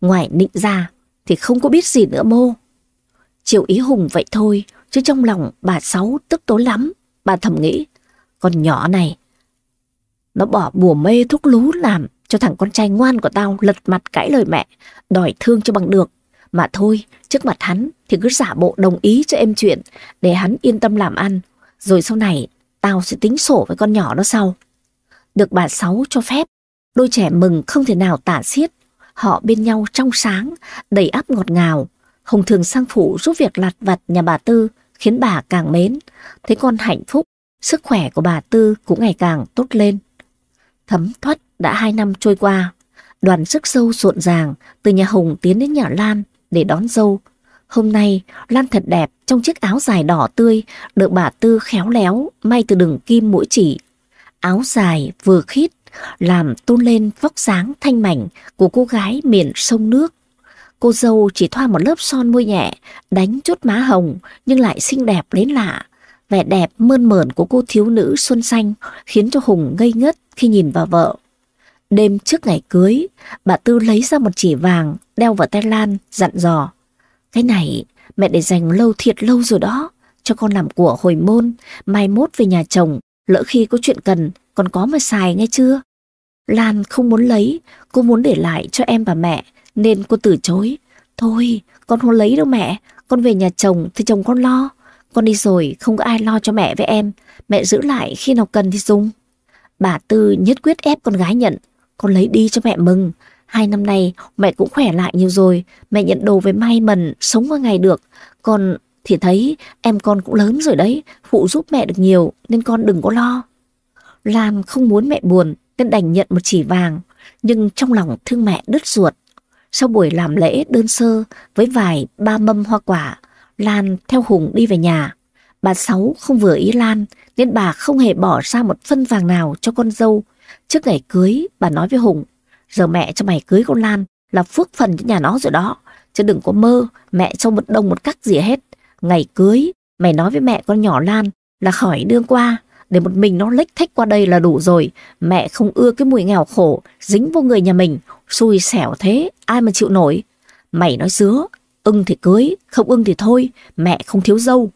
ngoài nịnh ra thì không có biết gì nữa mô. Chiều ý Hùng vậy thôi, chứ trong lòng bà Sáu tức tối lắm. Bà thầm nghĩ, con nhỏ này, nó bỏ bùa mê thuốc lú làm cho thằng con trai ngoan của tao lật mặt cãi lời mẹ, đòi thương cho bằng được. Mà thôi, trước mặt hắn thì cứ giả bộ đồng ý cho em chuyện để hắn yên tâm làm ăn. Rồi sau này tao sẽ tính sổ với con nhỏ đó sau. Được bà Sáu cho phép, đôi trẻ mừng không thể nào tả xiết. Họ bên nhau trong sáng, đầy áp ngọt ngào. Hồng thường sang phụ giúp việc lặt vặt nhà bà Tư, khiến bà càng mến. Thấy con hạnh phúc, sức khỏe của bà Tư cũng ngày càng tốt lên. Thấm thoát đã hai năm trôi qua, đoàn sức dâu rộn ràng từ nhà Hùng tiến đến nhà Lan để đón dâu. Hôm nay, Lan thật đẹp trong chiếc áo dài đỏ tươi được bà Tư khéo léo may từ đường kim mũi chỉ. Áo dài vừa khít làm tôn lên vóc dáng thanh mảnh của cô gái miền sông nước. Cô dâu chỉ thoa một lớp son môi nhẹ, đánh chút má hồng nhưng lại xinh đẹp đến lạ. Vẻ đẹp mơn mởn của cô thiếu nữ xuân xanh khiến cho Hùng ngây ngất khi nhìn vào vợ. Đêm trước ngày cưới, bà Tư lấy ra một chỉ vàng đeo vào tay Lan, dặn dò. Cái này mẹ để dành lâu thiệt lâu rồi đó, cho con làm của hồi môn, mai mốt về nhà chồng, lỡ khi có chuyện cần, còn có mà xài nghe chưa? Lan không muốn lấy, cô muốn để lại cho em và mẹ, nên cô từ chối. Thôi, con không lấy đâu mẹ, con về nhà chồng thì chồng con lo. Con đi rồi không có ai lo cho mẹ với em, mẹ giữ lại khi nào cần thì dùng. Bà Tư nhất quyết ép con gái nhận, con lấy đi cho mẹ mừng. Hai năm nay mẹ cũng khỏe lại nhiều rồi, mẹ nhận đồ với may mần, sống qua ngày được. Còn thì thấy em con cũng lớn rồi đấy, phụ giúp mẹ được nhiều nên con đừng có lo. Lan không muốn mẹ buồn nên đành nhận một chỉ vàng, nhưng trong lòng thương mẹ đứt ruột. Sau buổi làm lễ đơn sơ với vài ba mâm hoa quả, Lan theo Hùng đi về nhà. Bà Sáu không vừa ý Lan nên bà không hề bỏ ra một phân vàng nào cho con dâu. Trước ngày cưới, bà nói với Hùng, giờ mẹ cho mày cưới con Lan là phước phần cho nhà nó rồi đó. Chứ đừng có mơ mẹ cho một đồng một cắc gì hết. Ngày cưới, mày nói với mẹ con nhỏ Lan là khỏi đương qua, để một mình nó lếch thách qua đây là đủ rồi. Mẹ không ưa cái mùi nghèo khổ, dính vô người nhà mình, xui xẻo thế, ai mà chịu nổi. Mày nói dứa, ưng thì cưới, không ưng thì thôi, mẹ không thiếu dâu.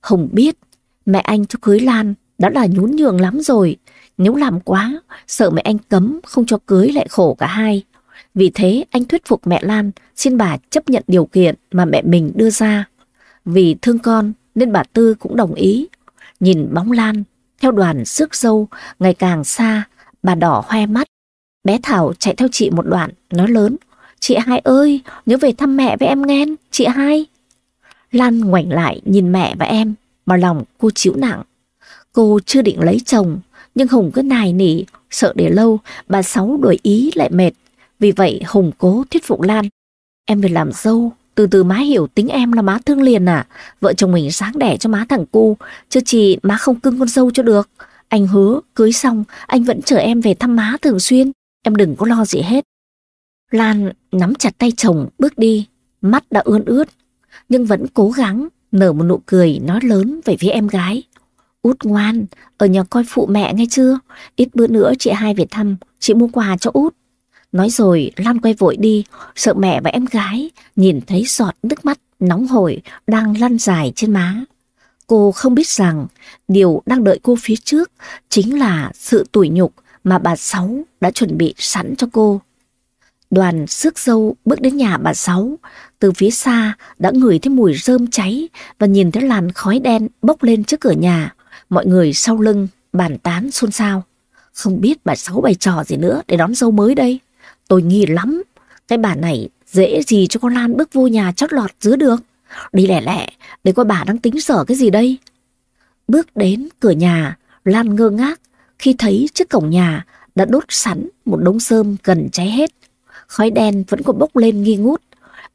Hồng biết, mẹ anh cho cưới Lan đã là nhún nhường lắm rồi. Nếu làm quá, sợ mẹ anh cấm không cho cưới lại khổ cả hai. Vì thế anh thuyết phục mẹ Lan xin bà chấp nhận điều kiện mà mẹ mình đưa ra. Vì thương con nên bà Tư cũng đồng ý. Nhìn bóng Lan theo đoàn rước dâu ngày càng xa, bà đỏ hoe mắt. Bé Thảo chạy theo chị một đoạn, nói lớn. Chị hai ơi, nhớ về thăm mẹ với em nghe, chị hai. Lan ngoảnh lại nhìn mẹ và em, mà lòng cô chịu nặng. Cô chưa định lấy chồng, nhưng Hùng cứ nài nỉ, sợ để lâu, bà Sáu đổi ý lại mệt. Vì vậy Hùng cố thuyết phục Lan. Em về làm dâu, từ từ má hiểu tính em là má thương liền à. Vợ chồng mình sáng đẻ cho má thằng cu, chứ chị má không cưng con dâu cho được. Anh hứa, cưới xong, anh vẫn chở em về thăm má thường xuyên. Em đừng có lo gì hết. Lan nắm chặt tay chồng bước đi, mắt đã ươn ướt, nhưng vẫn cố gắng nở một nụ cười nói lớn về phía em gái. Út ngoan, ở nhà coi phụ mẹ nghe chưa? Ít bữa nữa chị hai về thăm, chị mua quà cho Út. Nói rồi Lan quay vội đi, sợ mẹ và em gái nhìn thấy giọt nước mắt nóng hổi đang lăn dài trên má. Cô không biết rằng điều đang đợi cô phía trước chính là sự tủi nhục mà bà Sáu đã chuẩn bị sẵn cho cô. Đoàn rước dâu bước đến nhà bà Sáu, từ phía xa đã ngửi thấy mùi rơm cháy và nhìn thấy làn khói đen bốc lên trước cửa nhà. Mọi người sau lưng bàn tán xôn xao. Không biết bà Sáu bày trò gì nữa để đón dâu mới đây. Tôi nghi lắm, cái bà này dễ gì cho con Lan bước vô nhà chót lọt dưới được. Đi lẻ lẻ, để coi bà đang tính sở cái gì đây. Bước đến cửa nhà, Lan ngơ ngác khi thấy trước cổng nhà đã đốt sẵn một đống sơm gần cháy hết. Khói đen vẫn còn bốc lên nghi ngút.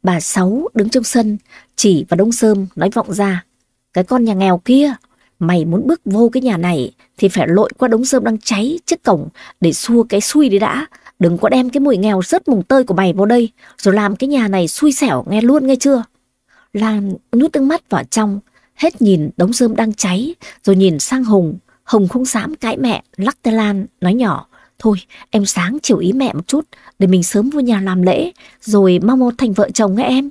Bà Sáu đứng trong sân, chỉ vào đống sơm nói vọng ra. Cái con nhà nghèo kia, mày muốn bước vô cái nhà này thì phải lội qua đống sơm đang cháy trước cổng để xua cái xui đi đã. Đừng có đem cái mùi nghèo rớt mùng tơi của mày vào đây rồi làm cái nhà này xui xẻo nghe luôn nghe chưa? Lan nuốt nước mắt vào trong, hết nhìn đống rơm đang cháy rồi nhìn sang Hùng. Hùng không dám cãi mẹ, lắc tay Lan, nói nhỏ. Thôi, em sáng chiều ý mẹ một chút, để mình sớm vô nhà làm lễ, rồi mau mau thành vợ chồng nghe em.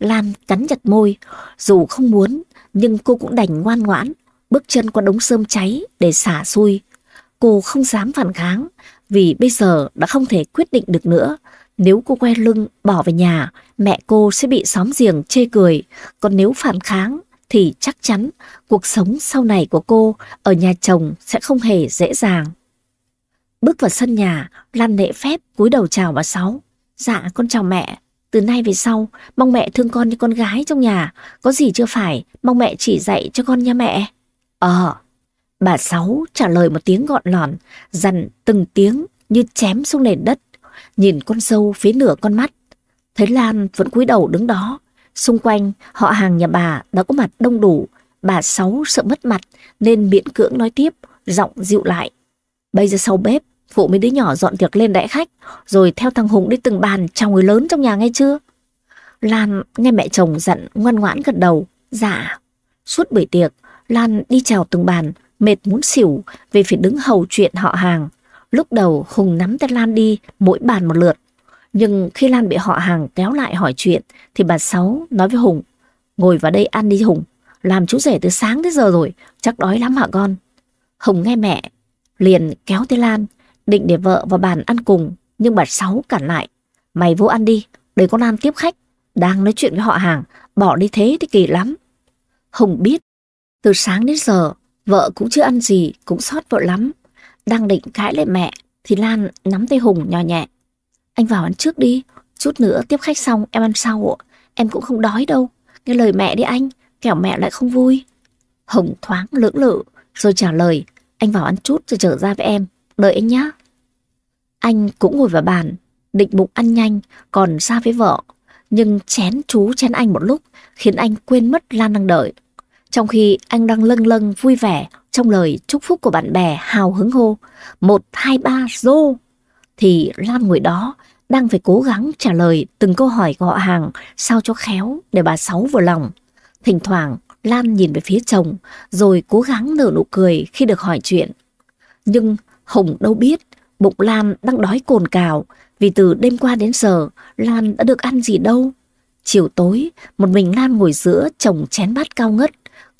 Lan cắn chặt môi, dù không muốn, nhưng cô cũng đành ngoan ngoãn, bước chân qua đống sơm cháy để xả xui. Cô không dám phản kháng, vì bây giờ đã không thể quyết định được nữa. Nếu cô quay lưng bỏ về nhà, mẹ cô sẽ bị xóm giềng chê cười, còn nếu phản kháng thì chắc chắn cuộc sống sau này của cô ở nhà chồng sẽ không hề dễ dàng. Bước vào sân nhà, Lan lễ phép cúi đầu chào bà Sáu. Dạ con chào mẹ, từ nay về sau mong mẹ thương con như con gái trong nhà, có gì chưa phải mong mẹ chỉ dạy cho con nha mẹ. Ờ, bà Sáu trả lời một tiếng gọn lòn, dằn từng tiếng như chém xuống nền đất, nhìn con dâu phía nửa con mắt. Thấy Lan vẫn cúi đầu đứng đó, xung quanh họ hàng nhà bà đã có mặt đông đủ, bà Sáu sợ mất mặt nên miễn cưỡng nói tiếp, giọng dịu lại. Bây giờ sau bếp, phụ mấy đứa nhỏ dọn tiệc lên đãi khách, rồi theo thằng Hùng đi từng bàn chào người lớn trong nhà nghe chưa? Lan nghe mẹ chồng dặn ngoan ngoãn gật đầu. Dạ. Suốt buổi tiệc, Lan đi chào từng bàn, mệt muốn xỉu vì phải đứng hầu chuyện họ hàng. Lúc đầu Hùng nắm tay Lan đi mỗi bàn một lượt. Nhưng khi Lan bị họ hàng kéo lại hỏi chuyện thì bà Sáu nói với Hùng Ngồi vào đây ăn đi Hùng, làm chú rể từ sáng tới giờ rồi, chắc đói lắm hả con? Hùng nghe mẹ, liền kéo tay Lan định để vợ vào bàn ăn cùng, nhưng bà Sáu cản lại. Mày vô ăn đi, để con Lan tiếp khách. Đang nói chuyện với họ hàng, bỏ đi thế thì kỳ lắm. Hùng biết, từ sáng đến giờ, vợ cũng chưa ăn gì, cũng sót vợ lắm. Đang định cãi lại mẹ, thì Lan nắm tay Hùng nhỏ nhẹ. Anh vào ăn trước đi, chút nữa tiếp khách xong em ăn sau ạ. Em cũng không đói đâu, nghe lời mẹ đi anh, kẻo mẹ lại không vui. Hùng thoáng lưỡng lự, rồi trả lời, anh vào ăn chút rồi trở ra với em, đợi anh nhé. Anh cũng ngồi vào bàn, định bụng ăn nhanh, còn xa với vợ. Nhưng chén chú chén anh một lúc, khiến anh quên mất Lan đang đợi. Trong khi anh đang lâng lâng vui vẻ trong lời chúc phúc của bạn bè hào hứng hô, một, hai, ba, rô, thì Lan ngồi đó đang phải cố gắng trả lời từng câu hỏi của họ hàng sao cho khéo để bà Sáu vừa lòng. Thỉnh thoảng Lan nhìn về phía chồng rồi cố gắng nở nụ cười khi được hỏi chuyện. Nhưng Hùng đâu biết bụng Lan đang đói cồn cào vì từ đêm qua đến giờ Lan đã được ăn gì đâu. Chiều tối, một mình Lan ngồi giữa chồng chén bát cao ngất,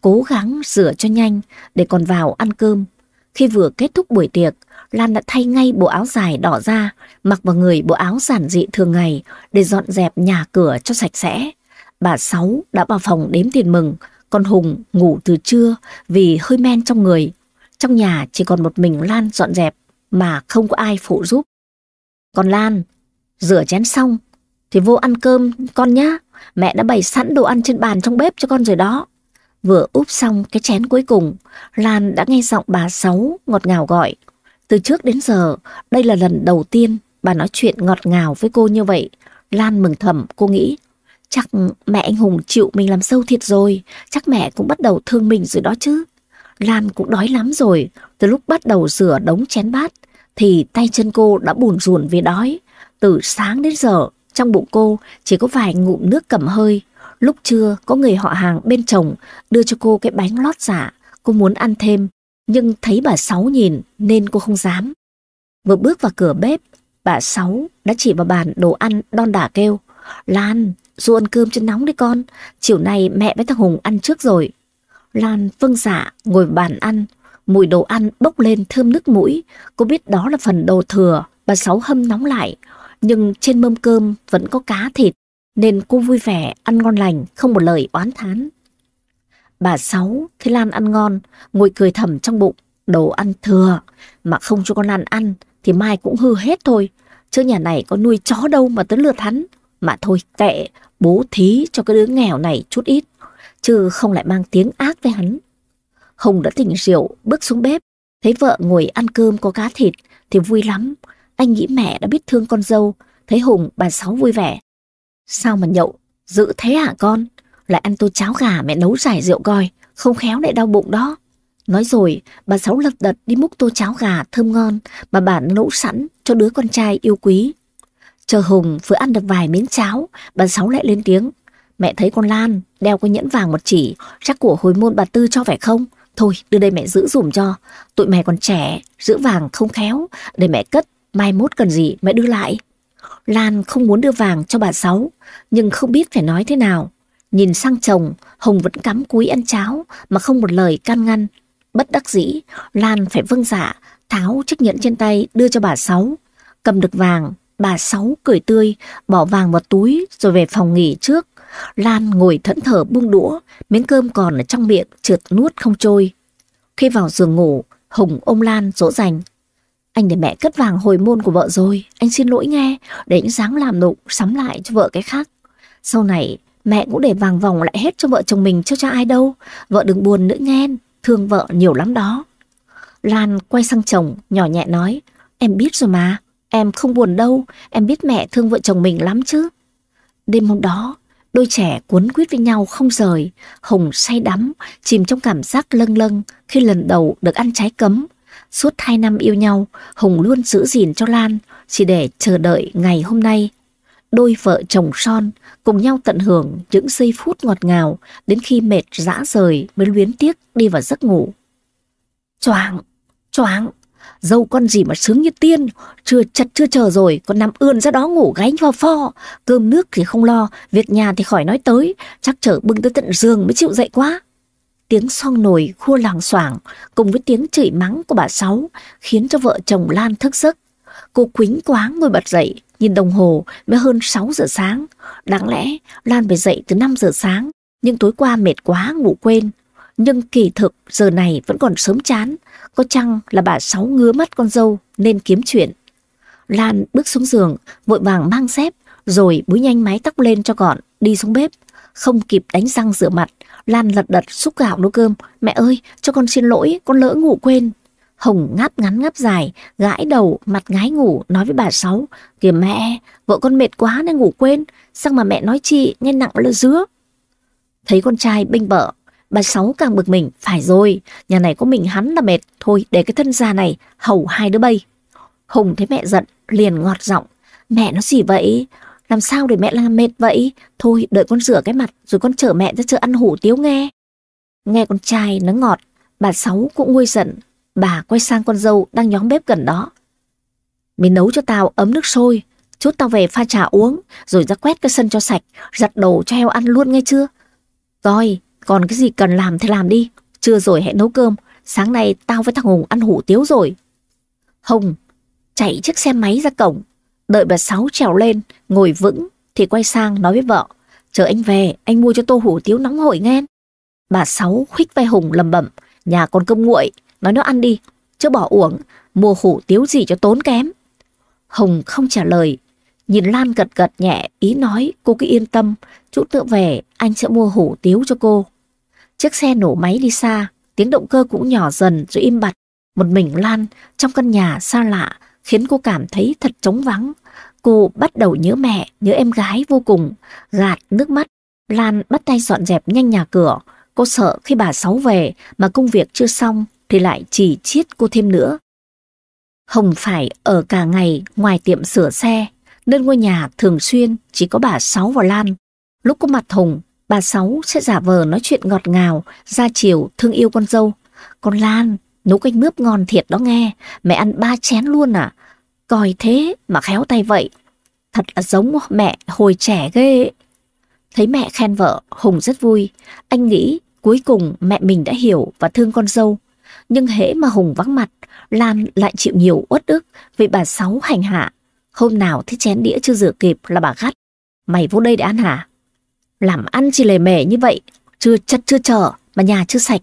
cố gắng rửa cho nhanh để còn vào ăn cơm. Khi vừa kết thúc buổi tiệc, Lan đã thay ngay bộ áo dài đỏ ra, mặc vào người bộ áo giản dị thường ngày để dọn dẹp nhà cửa cho sạch sẽ. Bà Sáu đã vào phòng đếm tiền mừng, còn Hùng ngủ từ trưa vì hơi men trong người. Trong nhà chỉ còn một mình Lan dọn dẹp mà không có ai phụ giúp. Còn Lan, rửa chén xong thì vô ăn cơm con nhá. Mẹ đã bày sẵn đồ ăn trên bàn trong bếp cho con rồi đó. Vừa úp xong cái chén cuối cùng, Lan đã nghe giọng bà Sáu ngọt ngào gọi. Từ trước đến giờ, đây là lần đầu tiên bà nói chuyện ngọt ngào với cô như vậy. Lan mừng thầm, cô nghĩ, chắc mẹ anh Hùng chịu mình làm sâu thiệt rồi, chắc mẹ cũng bắt đầu thương mình rồi đó chứ. Lan cũng đói lắm rồi, từ lúc bắt đầu rửa đống chén bát, thì tay chân cô đã bùn rùn vì đói. Từ sáng đến giờ, trong bụng cô chỉ có vài ngụm nước cầm hơi. Lúc trưa có người họ hàng bên chồng đưa cho cô cái bánh lót giả, cô muốn ăn thêm, nhưng thấy bà Sáu nhìn nên cô không dám. Vừa bước vào cửa bếp, bà Sáu đã chỉ vào bàn đồ ăn đon đả kêu. Lan, du ăn cơm cho nóng đi con, chiều nay mẹ với thằng Hùng ăn trước rồi. Lan vâng dạ ngồi bàn ăn, mùi đồ ăn bốc lên thơm nước mũi. Cô biết đó là phần đồ thừa, bà Sáu hâm nóng lại. Nhưng trên mâm cơm vẫn có cá thịt, nên cô vui vẻ, ăn ngon lành, không một lời oán thán. Bà Sáu thấy Lan ăn ngon, ngồi cười thầm trong bụng, đồ ăn thừa, mà không cho con Lan ăn thì mai cũng hư hết thôi. Chứ nhà này có nuôi chó đâu mà tới lượt hắn. Mà thôi kệ, bố thí cho cái đứa nghèo này chút ít, chứ không lại mang tiếng ác với hắn. Hùng đã tỉnh rượu, bước xuống bếp, thấy vợ ngồi ăn cơm có cá thịt thì vui lắm. Anh nghĩ mẹ đã biết thương con dâu, thấy Hùng bà Sáu vui vẻ. Sao mà nhậu, giữ thế hả con? Lại ăn tô cháo gà mẹ nấu giải rượu coi, không khéo lại đau bụng đó. Nói rồi, bà Sáu lật đật đi múc tô cháo gà thơm ngon mà bà nấu sẵn cho đứa con trai yêu quý. Chờ Hùng vừa ăn được vài miếng cháo, bà Sáu lại lên tiếng. Mẹ thấy con Lan đeo cái nhẫn vàng một chỉ, chắc của hồi môn bà Tư cho phải không? Thôi, đưa đây mẹ giữ dùm cho. Tụi mày còn trẻ, giữ vàng không khéo, để mẹ cất, mai mốt cần gì mẹ đưa lại. Lan không muốn đưa vàng cho bà Sáu, nhưng không biết phải nói thế nào. Nhìn sang chồng, Hồng vẫn cắm cúi ăn cháo mà không một lời can ngăn. Bất đắc dĩ, Lan phải vâng dạ, tháo chiếc nhẫn trên tay đưa cho bà Sáu. Cầm được vàng, bà Sáu cười tươi, bỏ vàng vào túi rồi về phòng nghỉ trước. Lan ngồi thẫn thờ buông đũa, miếng cơm còn ở trong miệng trượt nuốt không trôi. Khi vào giường ngủ, Hùng ôm Lan dỗ dành. Anh để mẹ cất vàng hồi môn của vợ rồi, anh xin lỗi nghe, để anh dáng làm nụ, sắm lại cho vợ cái khác. Sau này, mẹ cũng để vàng vòng lại hết cho vợ chồng mình chứ cho ai đâu. Vợ đừng buồn nữa nghe, thương vợ nhiều lắm đó. Lan quay sang chồng, nhỏ nhẹ nói, em biết rồi mà, em không buồn đâu, em biết mẹ thương vợ chồng mình lắm chứ. Đêm hôm đó, đôi trẻ cuốn quýt với nhau không rời, Hồng say đắm, chìm trong cảm giác lâng lâng khi lần đầu được ăn trái cấm. Suốt hai năm yêu nhau, Hùng luôn giữ gìn cho Lan, chỉ để chờ đợi ngày hôm nay. Đôi vợ chồng son cùng nhau tận hưởng những giây phút ngọt ngào đến khi mệt dã rời mới luyến tiếc đi vào giấc ngủ. Choáng, choáng, dâu con gì mà sướng như tiên, chưa chật chưa chờ rồi, còn nằm ươn ra đó ngủ gáy vào pho, cơm nước thì không lo, việc nhà thì khỏi nói tới, chắc chở bưng tới tận giường mới chịu dậy quá tiếng song nồi khua làng xoảng cùng với tiếng chửi mắng của bà Sáu khiến cho vợ chồng Lan thức giấc. Cô quính quáng ngồi bật dậy, nhìn đồng hồ mới hơn 6 giờ sáng. Đáng lẽ Lan phải dậy từ 5 giờ sáng, nhưng tối qua mệt quá ngủ quên. Nhưng kỳ thực giờ này vẫn còn sớm chán, có chăng là bà Sáu ngứa mắt con dâu nên kiếm chuyện. Lan bước xuống giường, vội vàng mang dép, rồi búi nhanh mái tóc lên cho gọn, đi xuống bếp. Không kịp đánh răng rửa mặt, Lan lật đật xúc gạo nấu cơm. Mẹ ơi, cho con xin lỗi, con lỡ ngủ quên. Hồng ngáp ngắn ngáp dài, gãi đầu, mặt ngái ngủ, nói với bà Sáu. Kìa mẹ, vợ con mệt quá nên ngủ quên, sao mà mẹ nói chị nghe nặng lơ dứa. Thấy con trai bênh bợ, bà Sáu càng bực mình. Phải rồi, nhà này có mình hắn là mệt, thôi để cái thân già này hầu hai đứa bay. Hùng thấy mẹ giận, liền ngọt giọng. Mẹ nó gì vậy? Làm sao để mẹ làm mệt vậy? Thôi đợi con rửa cái mặt rồi con chở mẹ ra chợ ăn hủ tiếu nghe. Nghe con trai nó ngọt, bà Sáu cũng nguôi giận. Bà quay sang con dâu đang nhóm bếp gần đó. Mình nấu cho tao ấm nước sôi, chút tao về pha trà uống, rồi ra quét cái sân cho sạch, giặt đồ cho heo ăn luôn nghe chưa? Rồi còn cái gì cần làm thì làm đi, chưa rồi hãy nấu cơm, sáng nay tao với thằng Hùng ăn hủ tiếu rồi. Hùng chạy chiếc xe máy ra cổng, đợi bà Sáu trèo lên, ngồi vững, thì quay sang nói với vợ, chờ anh về, anh mua cho tô hủ tiếu nóng hổi nghe. Bà Sáu khích vai Hùng lầm bẩm, nhà còn cơm nguội, nói nó ăn đi, chứ bỏ uổng, mua hủ tiếu gì cho tốn kém. Hùng không trả lời, nhìn Lan gật gật nhẹ, ý nói cô cứ yên tâm, chút nữa về anh sẽ mua hủ tiếu cho cô. Chiếc xe nổ máy đi xa, tiếng động cơ cũng nhỏ dần rồi im bặt. Một mình Lan trong căn nhà xa lạ khiến cô cảm thấy thật trống vắng. Cô bắt đầu nhớ mẹ, nhớ em gái vô cùng, gạt nước mắt. Lan bắt tay dọn dẹp nhanh nhà cửa. Cô sợ khi bà Sáu về mà công việc chưa xong thì lại chỉ chiết cô thêm nữa. Hồng phải ở cả ngày ngoài tiệm sửa xe, nên ngôi nhà thường xuyên chỉ có bà Sáu và Lan. Lúc có mặt Hồng, bà Sáu sẽ giả vờ nói chuyện ngọt ngào, ra chiều thương yêu con dâu. Con Lan, nấu canh mướp ngon thiệt đó nghe, mẹ ăn ba chén luôn à. Coi thế mà khéo tay vậy. Thật là giống mẹ hồi trẻ ghê. Thấy mẹ khen vợ, Hùng rất vui. Anh nghĩ cuối cùng mẹ mình đã hiểu và thương con dâu. Nhưng hễ mà Hùng vắng mặt, Lan lại chịu nhiều uất ức vì bà Sáu hành hạ. Hôm nào thấy chén đĩa chưa rửa kịp là bà gắt. Mày vô đây để ăn hả? Làm ăn chỉ lề mề như vậy, chưa chất chưa chờ mà nhà chưa sạch.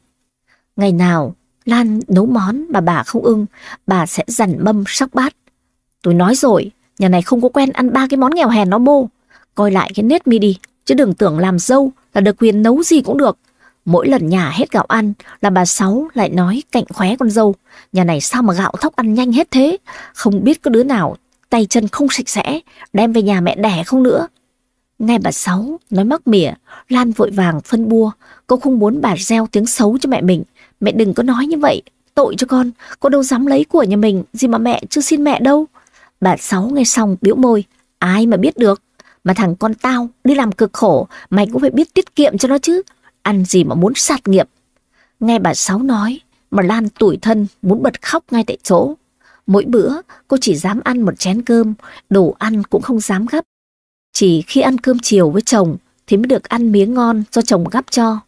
Ngày nào Lan nấu món mà bà không ưng, bà sẽ dằn mâm sắc bát. Tôi nói rồi, nhà này không có quen ăn ba cái món nghèo hèn nó bô. Coi lại cái nết mi đi, chứ đừng tưởng làm dâu là được quyền nấu gì cũng được. Mỗi lần nhà hết gạo ăn là bà Sáu lại nói cạnh khóe con dâu. Nhà này sao mà gạo thóc ăn nhanh hết thế? Không biết có đứa nào tay chân không sạch sẽ, đem về nhà mẹ đẻ không nữa. Nghe bà Sáu nói mắc mỉa, Lan vội vàng phân bua. Cô không muốn bà gieo tiếng xấu cho mẹ mình. Mẹ đừng có nói như vậy, tội cho con. Cô đâu dám lấy của nhà mình, gì mà mẹ chưa xin mẹ đâu. Bà Sáu nghe xong biểu môi. Ai mà biết được. Mà thằng con tao đi làm cực khổ, mày cũng phải biết tiết kiệm cho nó chứ. Ăn gì mà muốn sạt nghiệp. Nghe bà Sáu nói, mà Lan tủi thân muốn bật khóc ngay tại chỗ. Mỗi bữa cô chỉ dám ăn một chén cơm, đồ ăn cũng không dám gấp. Chỉ khi ăn cơm chiều với chồng thì mới được ăn miếng ngon do chồng gắp cho.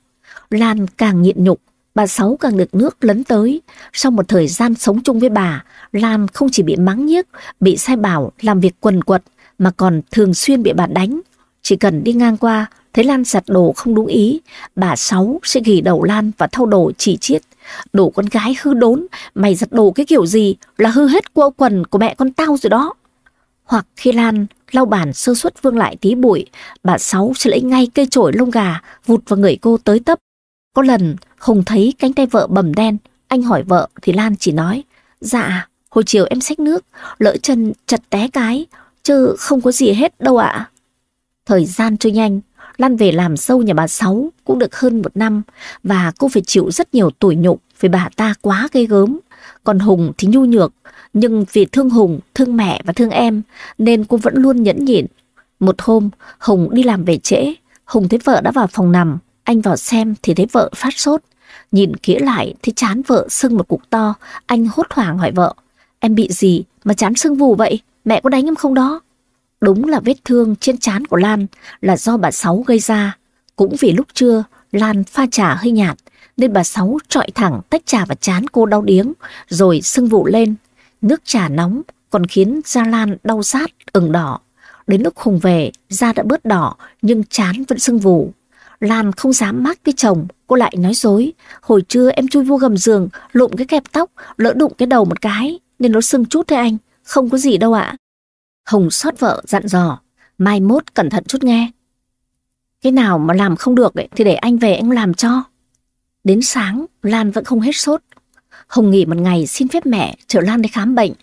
Lan càng nhịn nhục, bà Sáu càng được nước lấn tới. Sau một thời gian sống chung với bà, Lan không chỉ bị mắng nhiếc, bị sai bảo làm việc quần quật, mà còn thường xuyên bị bà đánh. Chỉ cần đi ngang qua, thấy Lan giặt đồ không đúng ý, bà Sáu sẽ ghi đầu Lan và thâu đồ chỉ chiết. Đồ con gái hư đốn, mày giặt đồ cái kiểu gì là hư hết qua quần của mẹ con tao rồi đó. Hoặc khi Lan lau bàn sơ suất vương lại tí bụi, bà Sáu sẽ lấy ngay cây chổi lông gà vụt vào người cô tới tấp. Có lần Hùng thấy cánh tay vợ bầm đen, anh hỏi vợ thì Lan chỉ nói, dạ, hồi chiều em xách nước, lỡ chân chật té cái, chứ không có gì hết đâu ạ. Thời gian trôi nhanh, Lan về làm sâu nhà bà Sáu cũng được hơn một năm và cô phải chịu rất nhiều tủi nhục vì bà ta quá gây gớm. Còn Hùng thì nhu nhược, nhưng vì thương Hùng, thương mẹ và thương em nên cô vẫn luôn nhẫn nhịn. Một hôm, Hùng đi làm về trễ, Hùng thấy vợ đã vào phòng nằm, anh vào xem thì thấy vợ phát sốt. Nhìn kỹ lại thì chán vợ sưng một cục to, anh hốt hoảng hỏi vợ, em bị gì mà chán sưng vù vậy, mẹ có đánh em không đó? Đúng là vết thương trên chán của Lan là do bà Sáu gây ra. Cũng vì lúc trưa, Lan pha trà hơi nhạt, nên bà Sáu trọi thẳng tách trà vào chán cô đau điếng, rồi sưng vụ lên. Nước trà nóng còn khiến da Lan đau sát, ửng đỏ. Đến lúc Hùng về, da đã bớt đỏ nhưng chán vẫn sưng vụ. Lan không dám mắc với chồng, cô lại nói dối. Hồi trưa em chui vô gầm giường, lụm cái kẹp tóc, lỡ đụng cái đầu một cái, nên nó sưng chút thế anh, không có gì đâu ạ. Hồng xót vợ dặn dò, mai mốt cẩn thận chút nghe. Cái nào mà làm không được ấy, thì để anh về anh làm cho. Đến sáng, Lan vẫn không hết sốt. Hồng nghỉ một ngày xin phép mẹ chở Lan đi khám bệnh.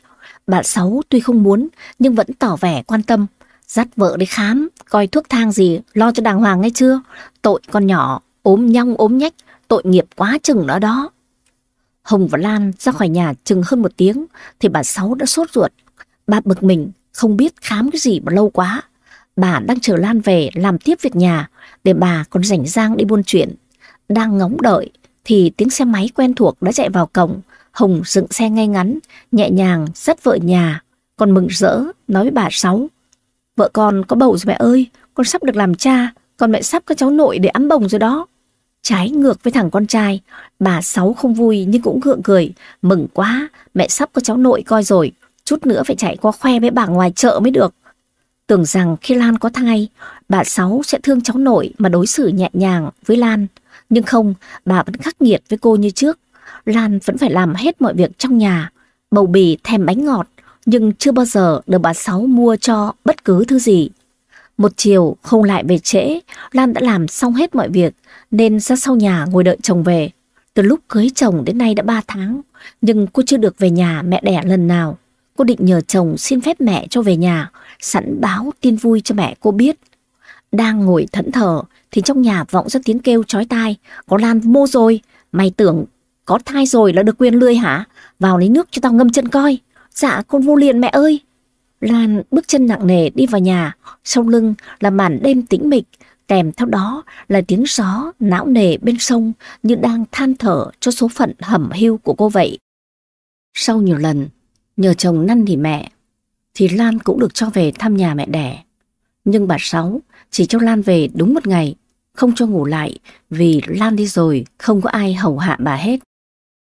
Bà Sáu tuy không muốn nhưng vẫn tỏ vẻ quan tâm. Dắt vợ đi khám, coi thuốc thang gì, lo cho đàng hoàng ngay chưa? Tội con nhỏ, ốm nhong ốm nhách, tội nghiệp quá chừng nó đó. Hồng và Lan ra khỏi nhà chừng hơn một tiếng thì bà Sáu đã sốt ruột. Bà bực mình, không biết khám cái gì mà lâu quá. Bà đang chờ Lan về làm tiếp việc nhà để bà còn rảnh rang đi buôn chuyện. Đang ngóng đợi thì tiếng xe máy quen thuộc đã chạy vào cổng. Hồng dựng xe ngay ngắn, nhẹ nhàng dắt vợ nhà, còn mừng rỡ nói với bà Sáu. Vợ con có bầu rồi mẹ ơi, con sắp được làm cha, còn mẹ sắp có cháu nội để ấm bồng rồi đó. Trái ngược với thằng con trai, bà Sáu không vui nhưng cũng gượng cười. Mừng quá, mẹ sắp có cháu nội coi rồi, chút nữa phải chạy qua khoe với bà ngoài chợ mới được. Tưởng rằng khi Lan có thai, bà Sáu sẽ thương cháu nội mà đối xử nhẹ nhàng với Lan. Nhưng không, bà vẫn khắc nghiệt với cô như trước. Lan vẫn phải làm hết mọi việc trong nhà. Bầu bì thèm bánh ngọt, nhưng chưa bao giờ được bà Sáu mua cho bất cứ thứ gì. Một chiều không lại về trễ, Lan đã làm xong hết mọi việc, nên ra sau nhà ngồi đợi chồng về. Từ lúc cưới chồng đến nay đã 3 tháng, nhưng cô chưa được về nhà mẹ đẻ lần nào. Cô định nhờ chồng xin phép mẹ cho về nhà, sẵn báo tin vui cho mẹ cô biết. Đang ngồi thẫn thờ thì trong nhà vọng ra tiếng kêu chói tai, có Lan mô rồi, mày tưởng có thai rồi là được quyền lươi hả? Vào lấy nước cho tao ngâm chân coi. Dạ con vô liền mẹ ơi. Lan bước chân nặng nề đi vào nhà, sau lưng là màn đêm tĩnh mịch, kèm theo đó là tiếng gió não nề bên sông như đang than thở cho số phận hẩm hiu của cô vậy. Sau nhiều lần, nhờ chồng năn thì mẹ, thì Lan cũng được cho về thăm nhà mẹ đẻ. Nhưng bà Sáu chỉ cho Lan về đúng một ngày, không cho ngủ lại vì Lan đi rồi không có ai hầu hạ bà hết.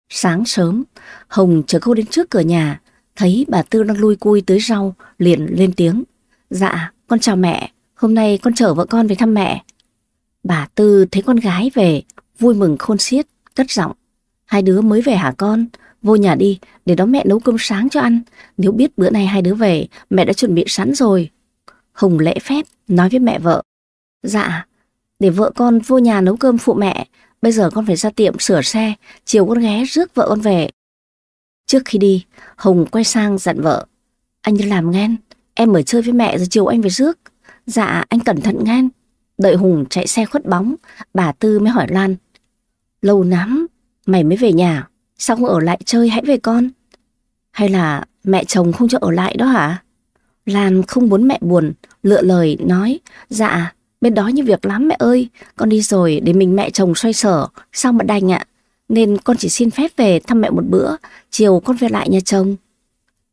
Sáng sớm, Hồng chờ cô đến trước cửa nhà, thấy bà Tư đang lui cui tưới rau, liền lên tiếng. Dạ, con chào mẹ, hôm nay con chở vợ con về thăm mẹ. Bà Tư thấy con gái về, vui mừng khôn xiết, cất giọng. Hai đứa mới về hả con? Vô nhà đi, để đó mẹ nấu cơm sáng cho ăn. Nếu biết bữa nay hai đứa về, mẹ đã chuẩn bị sẵn rồi. Hùng lễ phép, nói với mẹ vợ. Dạ, để vợ con vô nhà nấu cơm phụ mẹ. Bây giờ con phải ra tiệm sửa xe, chiều con ghé rước vợ con về. Trước khi đi, Hùng quay sang dặn vợ. Anh đi làm nghen, em ở chơi với mẹ rồi chiều anh về rước. Dạ, anh cẩn thận nghen. Đợi Hùng chạy xe khuất bóng, bà Tư mới hỏi Lan. Lâu lắm, mày mới về nhà, sao không ở lại chơi hãy về con? Hay là mẹ chồng không cho ở lại đó hả? Lan không muốn mẹ buồn, lựa lời nói, dạ, bên đó như việc lắm mẹ ơi, con đi rồi để mình mẹ chồng xoay sở, sao mà đành ạ? Nên con chỉ xin phép về thăm mẹ một bữa, chiều con về lại nhà chồng.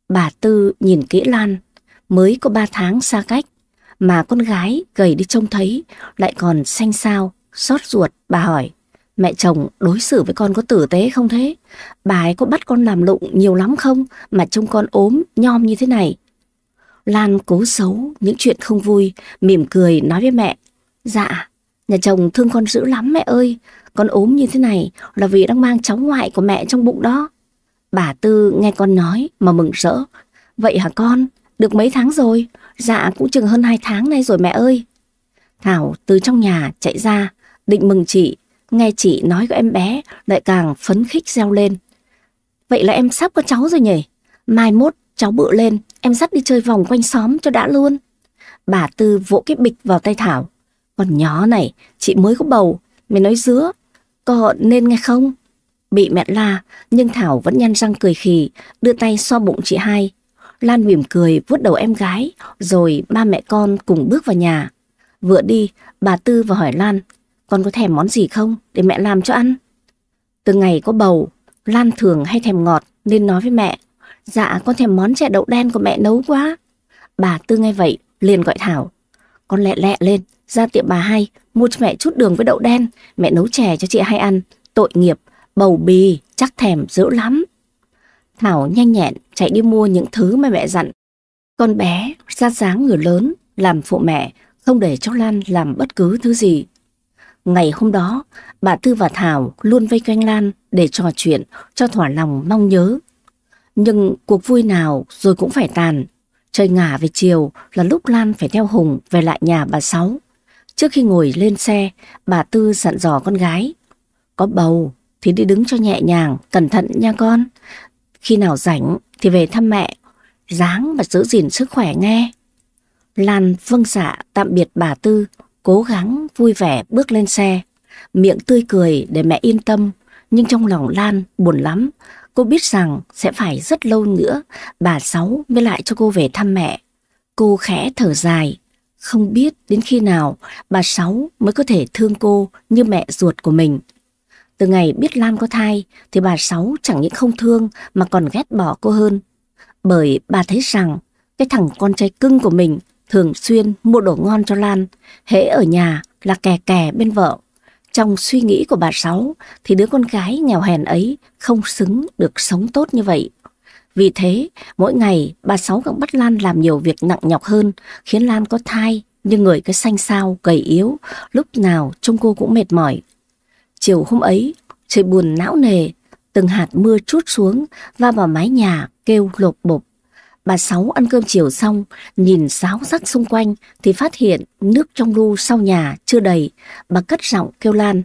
Bà Tư nhìn kỹ Lan, mới có ba tháng xa cách, mà con gái gầy đi trông thấy, lại còn xanh xao, xót ruột, bà hỏi. Mẹ chồng đối xử với con có tử tế không thế? Bà ấy có bắt con làm lụng nhiều lắm không mà trông con ốm, nhom như thế này? Lan cố xấu những chuyện không vui, mỉm cười nói với mẹ. Dạ, nhà chồng thương con dữ lắm mẹ ơi, con ốm như thế này là vì đang mang cháu ngoại của mẹ trong bụng đó. Bà Tư nghe con nói mà mừng rỡ. Vậy hả con? Được mấy tháng rồi? Dạ cũng chừng hơn hai tháng nay rồi mẹ ơi. Thảo từ trong nhà chạy ra, định mừng chị. Nghe chị nói của em bé lại càng phấn khích reo lên. Vậy là em sắp có cháu rồi nhỉ? Mai mốt cháu bự lên, em dắt đi chơi vòng quanh xóm cho đã luôn. Bà Tư vỗ cái bịch vào tay Thảo. Còn nhỏ này, chị mới có bầu, mày nói dứa, có nên nghe không? Bị mẹ la, nhưng Thảo vẫn nhăn răng cười khì, đưa tay so bụng chị hai. Lan mỉm cười vuốt đầu em gái, rồi ba mẹ con cùng bước vào nhà. Vừa đi, bà Tư và hỏi Lan, con có thèm món gì không để mẹ làm cho ăn? Từ ngày có bầu, Lan thường hay thèm ngọt nên nói với mẹ, dạ con thèm món chè đậu đen của mẹ nấu quá. Bà Tư nghe vậy, liền gọi Thảo, con lẹ lẹ lên, ra tiệm bà hai, mua cho mẹ chút đường với đậu đen, mẹ nấu chè cho chị hay ăn. Tội nghiệp, bầu bì, chắc thèm dữ lắm. Thảo nhanh nhẹn chạy đi mua những thứ mà mẹ dặn. Con bé ra dáng người lớn, làm phụ mẹ, không để cho Lan làm bất cứ thứ gì. Ngày hôm đó, bà Tư và Thảo luôn vây quanh Lan để trò chuyện cho thỏa lòng mong nhớ. Nhưng cuộc vui nào rồi cũng phải tàn. Trời ngả về chiều là lúc Lan phải theo Hùng về lại nhà bà Sáu. Trước khi ngồi lên xe, bà Tư dặn dò con gái. Có bầu thì đi đứng cho nhẹ nhàng, cẩn thận nha con. Khi nào rảnh thì về thăm mẹ, dáng và giữ gìn sức khỏe nghe. Lan vâng dạ tạm biệt bà Tư, cố gắng vui vẻ bước lên xe. Miệng tươi cười để mẹ yên tâm, nhưng trong lòng Lan buồn lắm. Cô biết rằng sẽ phải rất lâu nữa bà Sáu mới lại cho cô về thăm mẹ. Cô khẽ thở dài, không biết đến khi nào bà Sáu mới có thể thương cô như mẹ ruột của mình. Từ ngày biết Lan có thai thì bà Sáu chẳng những không thương mà còn ghét bỏ cô hơn. Bởi bà thấy rằng cái thằng con trai cưng của mình thường xuyên mua đồ ngon cho Lan, hễ ở nhà là kè kè bên vợ. Trong suy nghĩ của bà Sáu thì đứa con gái nghèo hèn ấy không xứng được sống tốt như vậy. Vì thế, mỗi ngày bà Sáu cũng bắt Lan làm nhiều việc nặng nhọc hơn, khiến Lan có thai, nhưng người cái xanh xao, gầy yếu, lúc nào trông cô cũng mệt mỏi. Chiều hôm ấy, trời buồn não nề, từng hạt mưa chút xuống va vào mái nhà kêu lột bột. Bà Sáu ăn cơm chiều xong, nhìn sáo rắc xung quanh thì phát hiện nước trong lu sau nhà chưa đầy. Bà cất giọng kêu Lan.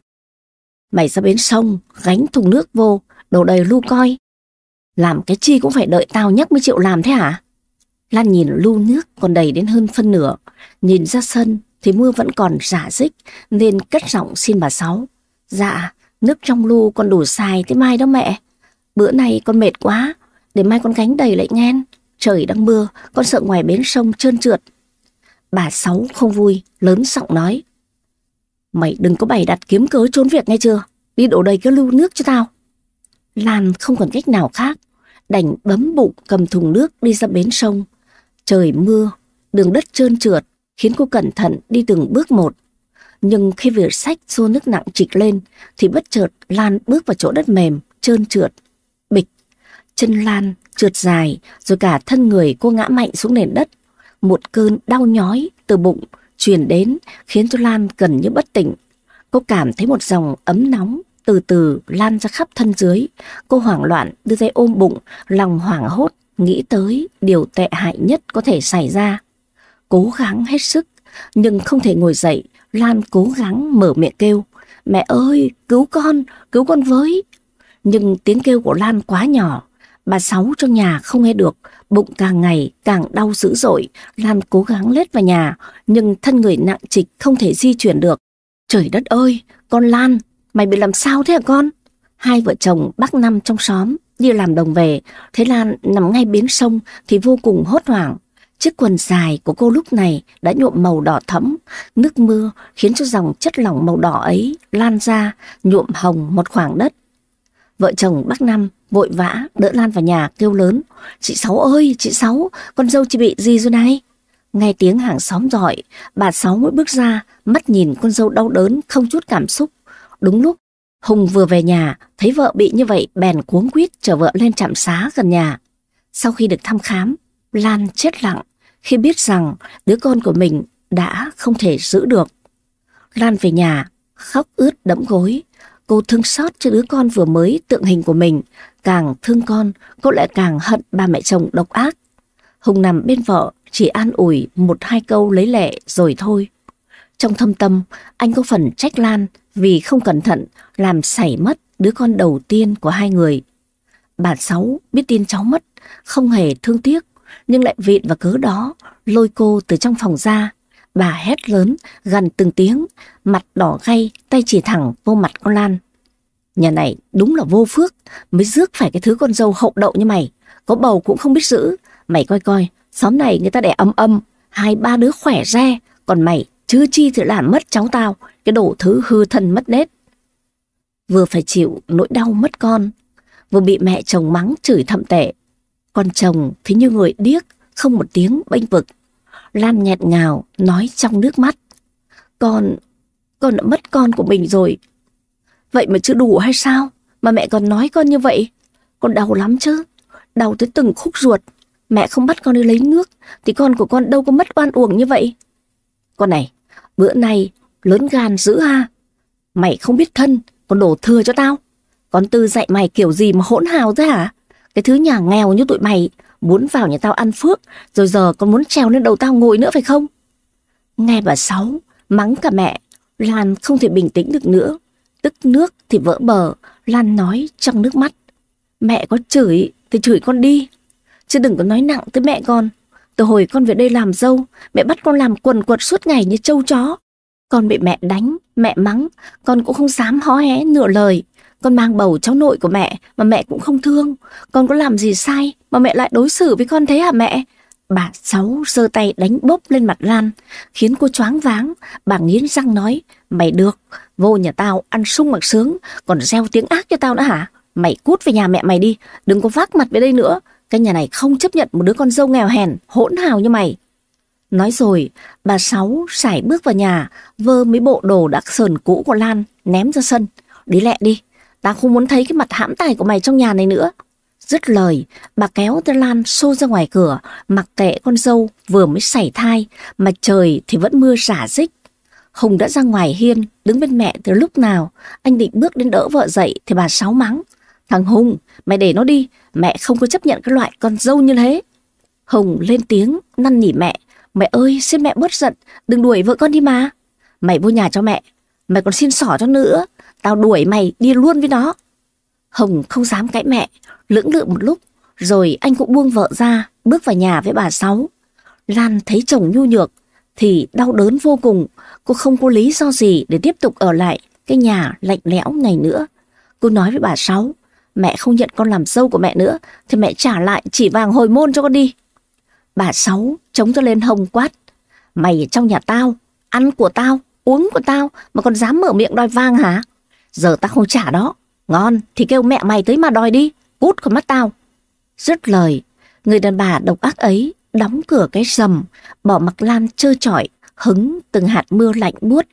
Mày ra bến sông, gánh thùng nước vô, đổ đầy lu coi. Làm cái chi cũng phải đợi tao nhắc mới chịu làm thế hả? Lan nhìn lu nước còn đầy đến hơn phân nửa. Nhìn ra sân thì mưa vẫn còn rả rích nên cất giọng xin bà Sáu. Dạ, nước trong lu còn đủ xài tới mai đó mẹ. Bữa nay con mệt quá, để mai con gánh đầy lại nhen. Trời đang mưa, con sợ ngoài bến sông trơn trượt. Bà Sáu không vui, lớn giọng nói. Mày đừng có bày đặt kiếm cớ trốn việc nghe chưa? Đi đổ đầy cái lưu nước cho tao. Lan không còn cách nào khác, đành bấm bụng cầm thùng nước đi ra bến sông. Trời mưa, đường đất trơn trượt, khiến cô cẩn thận đi từng bước một. Nhưng khi vừa sách xô nước nặng trịch lên, thì bất chợt Lan bước vào chỗ đất mềm, trơn trượt. Bịch, chân Lan trượt dài, rồi cả thân người cô ngã mạnh xuống nền đất. Một cơn đau nhói từ bụng truyền đến khiến cho Lan gần như bất tỉnh. Cô cảm thấy một dòng ấm nóng từ từ lan ra khắp thân dưới. Cô hoảng loạn đưa tay ôm bụng, lòng hoảng hốt, nghĩ tới điều tệ hại nhất có thể xảy ra. Cố gắng hết sức, nhưng không thể ngồi dậy, Lan cố gắng mở miệng kêu. Mẹ ơi, cứu con, cứu con với. Nhưng tiếng kêu của Lan quá nhỏ, Bà Sáu trong nhà không nghe được, bụng càng ngày càng đau dữ dội, Lan cố gắng lết vào nhà, nhưng thân người nặng trịch không thể di chuyển được. Trời đất ơi, con Lan, mày bị làm sao thế hả con? Hai vợ chồng bác năm trong xóm đi làm đồng về, thấy Lan nằm ngay bến sông thì vô cùng hốt hoảng. Chiếc quần dài của cô lúc này đã nhuộm màu đỏ thẫm, nước mưa khiến cho dòng chất lỏng màu đỏ ấy lan ra, nhuộm hồng một khoảng đất. Vợ chồng bác Năm vội vã đỡ Lan vào nhà kêu lớn. Chị Sáu ơi, chị Sáu, con dâu chị bị gì rồi này? Nghe tiếng hàng xóm gọi, bà Sáu mới bước ra, mắt nhìn con dâu đau đớn, không chút cảm xúc. Đúng lúc, Hùng vừa về nhà, thấy vợ bị như vậy, bèn cuống quýt chở vợ lên trạm xá gần nhà. Sau khi được thăm khám, Lan chết lặng khi biết rằng đứa con của mình đã không thể giữ được. Lan về nhà, khóc ướt đẫm gối, Cô thương xót cho đứa con vừa mới tượng hình của mình, càng thương con, cô lại càng hận ba mẹ chồng độc ác. Hùng nằm bên vợ, chỉ an ủi một hai câu lấy lệ rồi thôi. Trong thâm tâm, anh có phần trách Lan vì không cẩn thận làm xảy mất đứa con đầu tiên của hai người. Bà Sáu biết tin cháu mất, không hề thương tiếc, nhưng lại vịn vào cớ đó, lôi cô từ trong phòng ra. Bà hét lớn, gần từng tiếng, mặt đỏ gay, tay chỉ thẳng vô mặt con Lan. Nhà này đúng là vô phước, mới rước phải cái thứ con dâu hậu đậu như mày. Có bầu cũng không biết giữ. Mày coi coi, xóm này người ta đẻ âm âm, hai ba đứa khỏe re, còn mày chứ chi thì làm mất cháu tao, cái đồ thứ hư thân mất nết. Vừa phải chịu nỗi đau mất con, vừa bị mẹ chồng mắng chửi thậm tệ. Con chồng thì như người điếc, không một tiếng bênh vực. Lan nhẹt ngào, nói trong nước mắt. Con, Con đã mất con của mình rồi. Vậy mà chưa đủ hay sao? Mà mẹ còn nói con như vậy. Con đau lắm chứ. Đau tới từng khúc ruột. Mẹ không bắt con đi lấy nước thì con của con đâu có mất oan uổng như vậy. Con này, bữa nay lớn gan dữ ha. Mày không biết thân, còn đổ thừa cho tao. Con Tư dạy mày kiểu gì mà hỗn hào thế hả? Cái thứ nhà nghèo như tụi mày muốn vào nhà tao ăn phước, rồi giờ con muốn trèo lên đầu tao ngồi nữa phải không? Nghe bà Sáu mắng cả mẹ, Lan không thể bình tĩnh được nữa. Tức nước thì vỡ bờ, Lan nói trong nước mắt. Mẹ có chửi thì chửi con đi, chứ đừng có nói nặng tới mẹ con. Từ hồi con về đây làm dâu, mẹ bắt con làm quần quật suốt ngày như trâu chó. Con bị mẹ đánh, mẹ mắng, con cũng không dám hó hé nửa lời. Con mang bầu cháu nội của mẹ mà mẹ cũng không thương. Con có làm gì sai mà mẹ lại đối xử với con thế hả mẹ? Bà Sáu giơ tay đánh bốp lên mặt Lan, khiến cô choáng váng. Bà nghiến răng nói, mày được, vô nhà tao ăn sung mặc sướng, còn gieo tiếng ác cho tao nữa hả? Mày cút về nhà mẹ mày đi, đừng có vác mặt về đây nữa. Cái nhà này không chấp nhận một đứa con dâu nghèo hèn, hỗn hào như mày. Nói rồi, bà Sáu sải bước vào nhà, vơ mấy bộ đồ đã sờn cũ của Lan, ném ra sân. Đi lẹ đi, ta không muốn thấy cái mặt hãm tài của mày trong nhà này nữa. Dứt lời, bà kéo tên Lan xô ra ngoài cửa, mặc kệ con dâu vừa mới sảy thai, mà trời thì vẫn mưa rả rích. Hùng đã ra ngoài hiên, đứng bên mẹ từ lúc nào, anh định bước đến đỡ vợ dậy thì bà Sáu mắng. Thằng Hùng, mày để nó đi, mẹ không có chấp nhận cái loại con dâu như thế. Hồng lên tiếng, năn nỉ mẹ. Mẹ ơi, xin mẹ bớt giận, đừng đuổi vợ con đi mà. Mày vô nhà cho mẹ, mày còn xin xỏ cho nữa. Tao đuổi mày đi luôn với nó. Hồng không dám cãi mẹ, lưỡng lự một lúc, rồi anh cũng buông vợ ra, bước vào nhà với bà Sáu. Lan thấy chồng nhu nhược, thì đau đớn vô cùng, cô không có lý do gì để tiếp tục ở lại cái nhà lạnh lẽo ngày nữa. Cô nói với bà Sáu, mẹ không nhận con làm dâu của mẹ nữa, thì mẹ trả lại chỉ vàng hồi môn cho con đi. Bà Sáu chống cho lên hồng quát, mày ở trong nhà tao, ăn của tao, uống của tao mà còn dám mở miệng đòi vàng hả? Giờ tao không trả đó, ngon thì kêu mẹ mày tới mà đòi đi, cút khỏi mắt tao. Dứt lời, người đàn bà độc ác ấy đóng cửa cái rầm, bỏ mặc Lan trơ trọi, hứng từng hạt mưa lạnh buốt.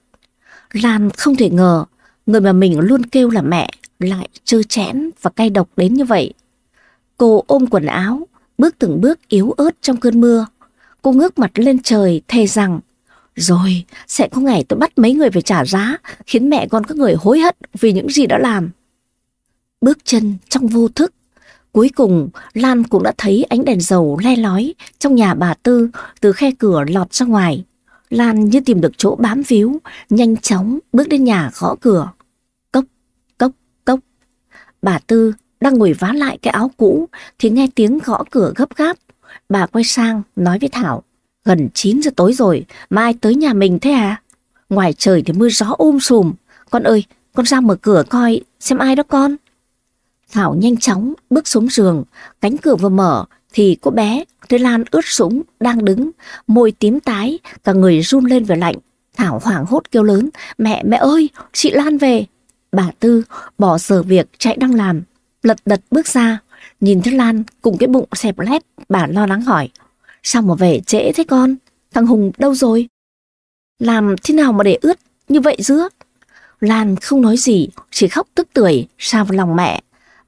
Lan không thể ngờ, người mà mình luôn kêu là mẹ lại trơ chẽn và cay độc đến như vậy. Cô ôm quần áo, bước từng bước yếu ớt trong cơn mưa. Cô ngước mặt lên trời thề rằng, rồi sẽ có ngày tôi bắt mấy người phải trả giá, khiến mẹ con các người hối hận vì những gì đã làm. Bước chân trong vô thức, Cuối cùng, Lan cũng đã thấy ánh đèn dầu le lói trong nhà bà Tư từ khe cửa lọt ra ngoài. Lan như tìm được chỗ bám víu, nhanh chóng bước đến nhà gõ cửa. Bà Tư đang ngồi vá lại cái áo cũ thì nghe tiếng gõ cửa gấp gáp. Bà quay sang nói với Thảo, gần 9 giờ tối rồi mai tới nhà mình thế à? Ngoài trời thì mưa gió um sùm. Con ơi, con ra mở cửa coi xem ai đó con. Thảo nhanh chóng bước xuống giường, cánh cửa vừa mở thì cô bé Thế Lan ướt sũng đang đứng, môi tím tái, cả người run lên về lạnh. Thảo hoảng hốt kêu lớn, mẹ, mẹ ơi, chị Lan về. Bà Tư bỏ sở việc chạy đang làm, lật đật bước ra, nhìn thấy Lan cùng cái bụng xẹp lép, bà lo lắng hỏi, sao mà về trễ thế con, thằng Hùng đâu rồi? Làm thế nào mà để ướt như vậy dứa? Lan không nói gì, chỉ khóc tức tưởi, sao vào lòng mẹ.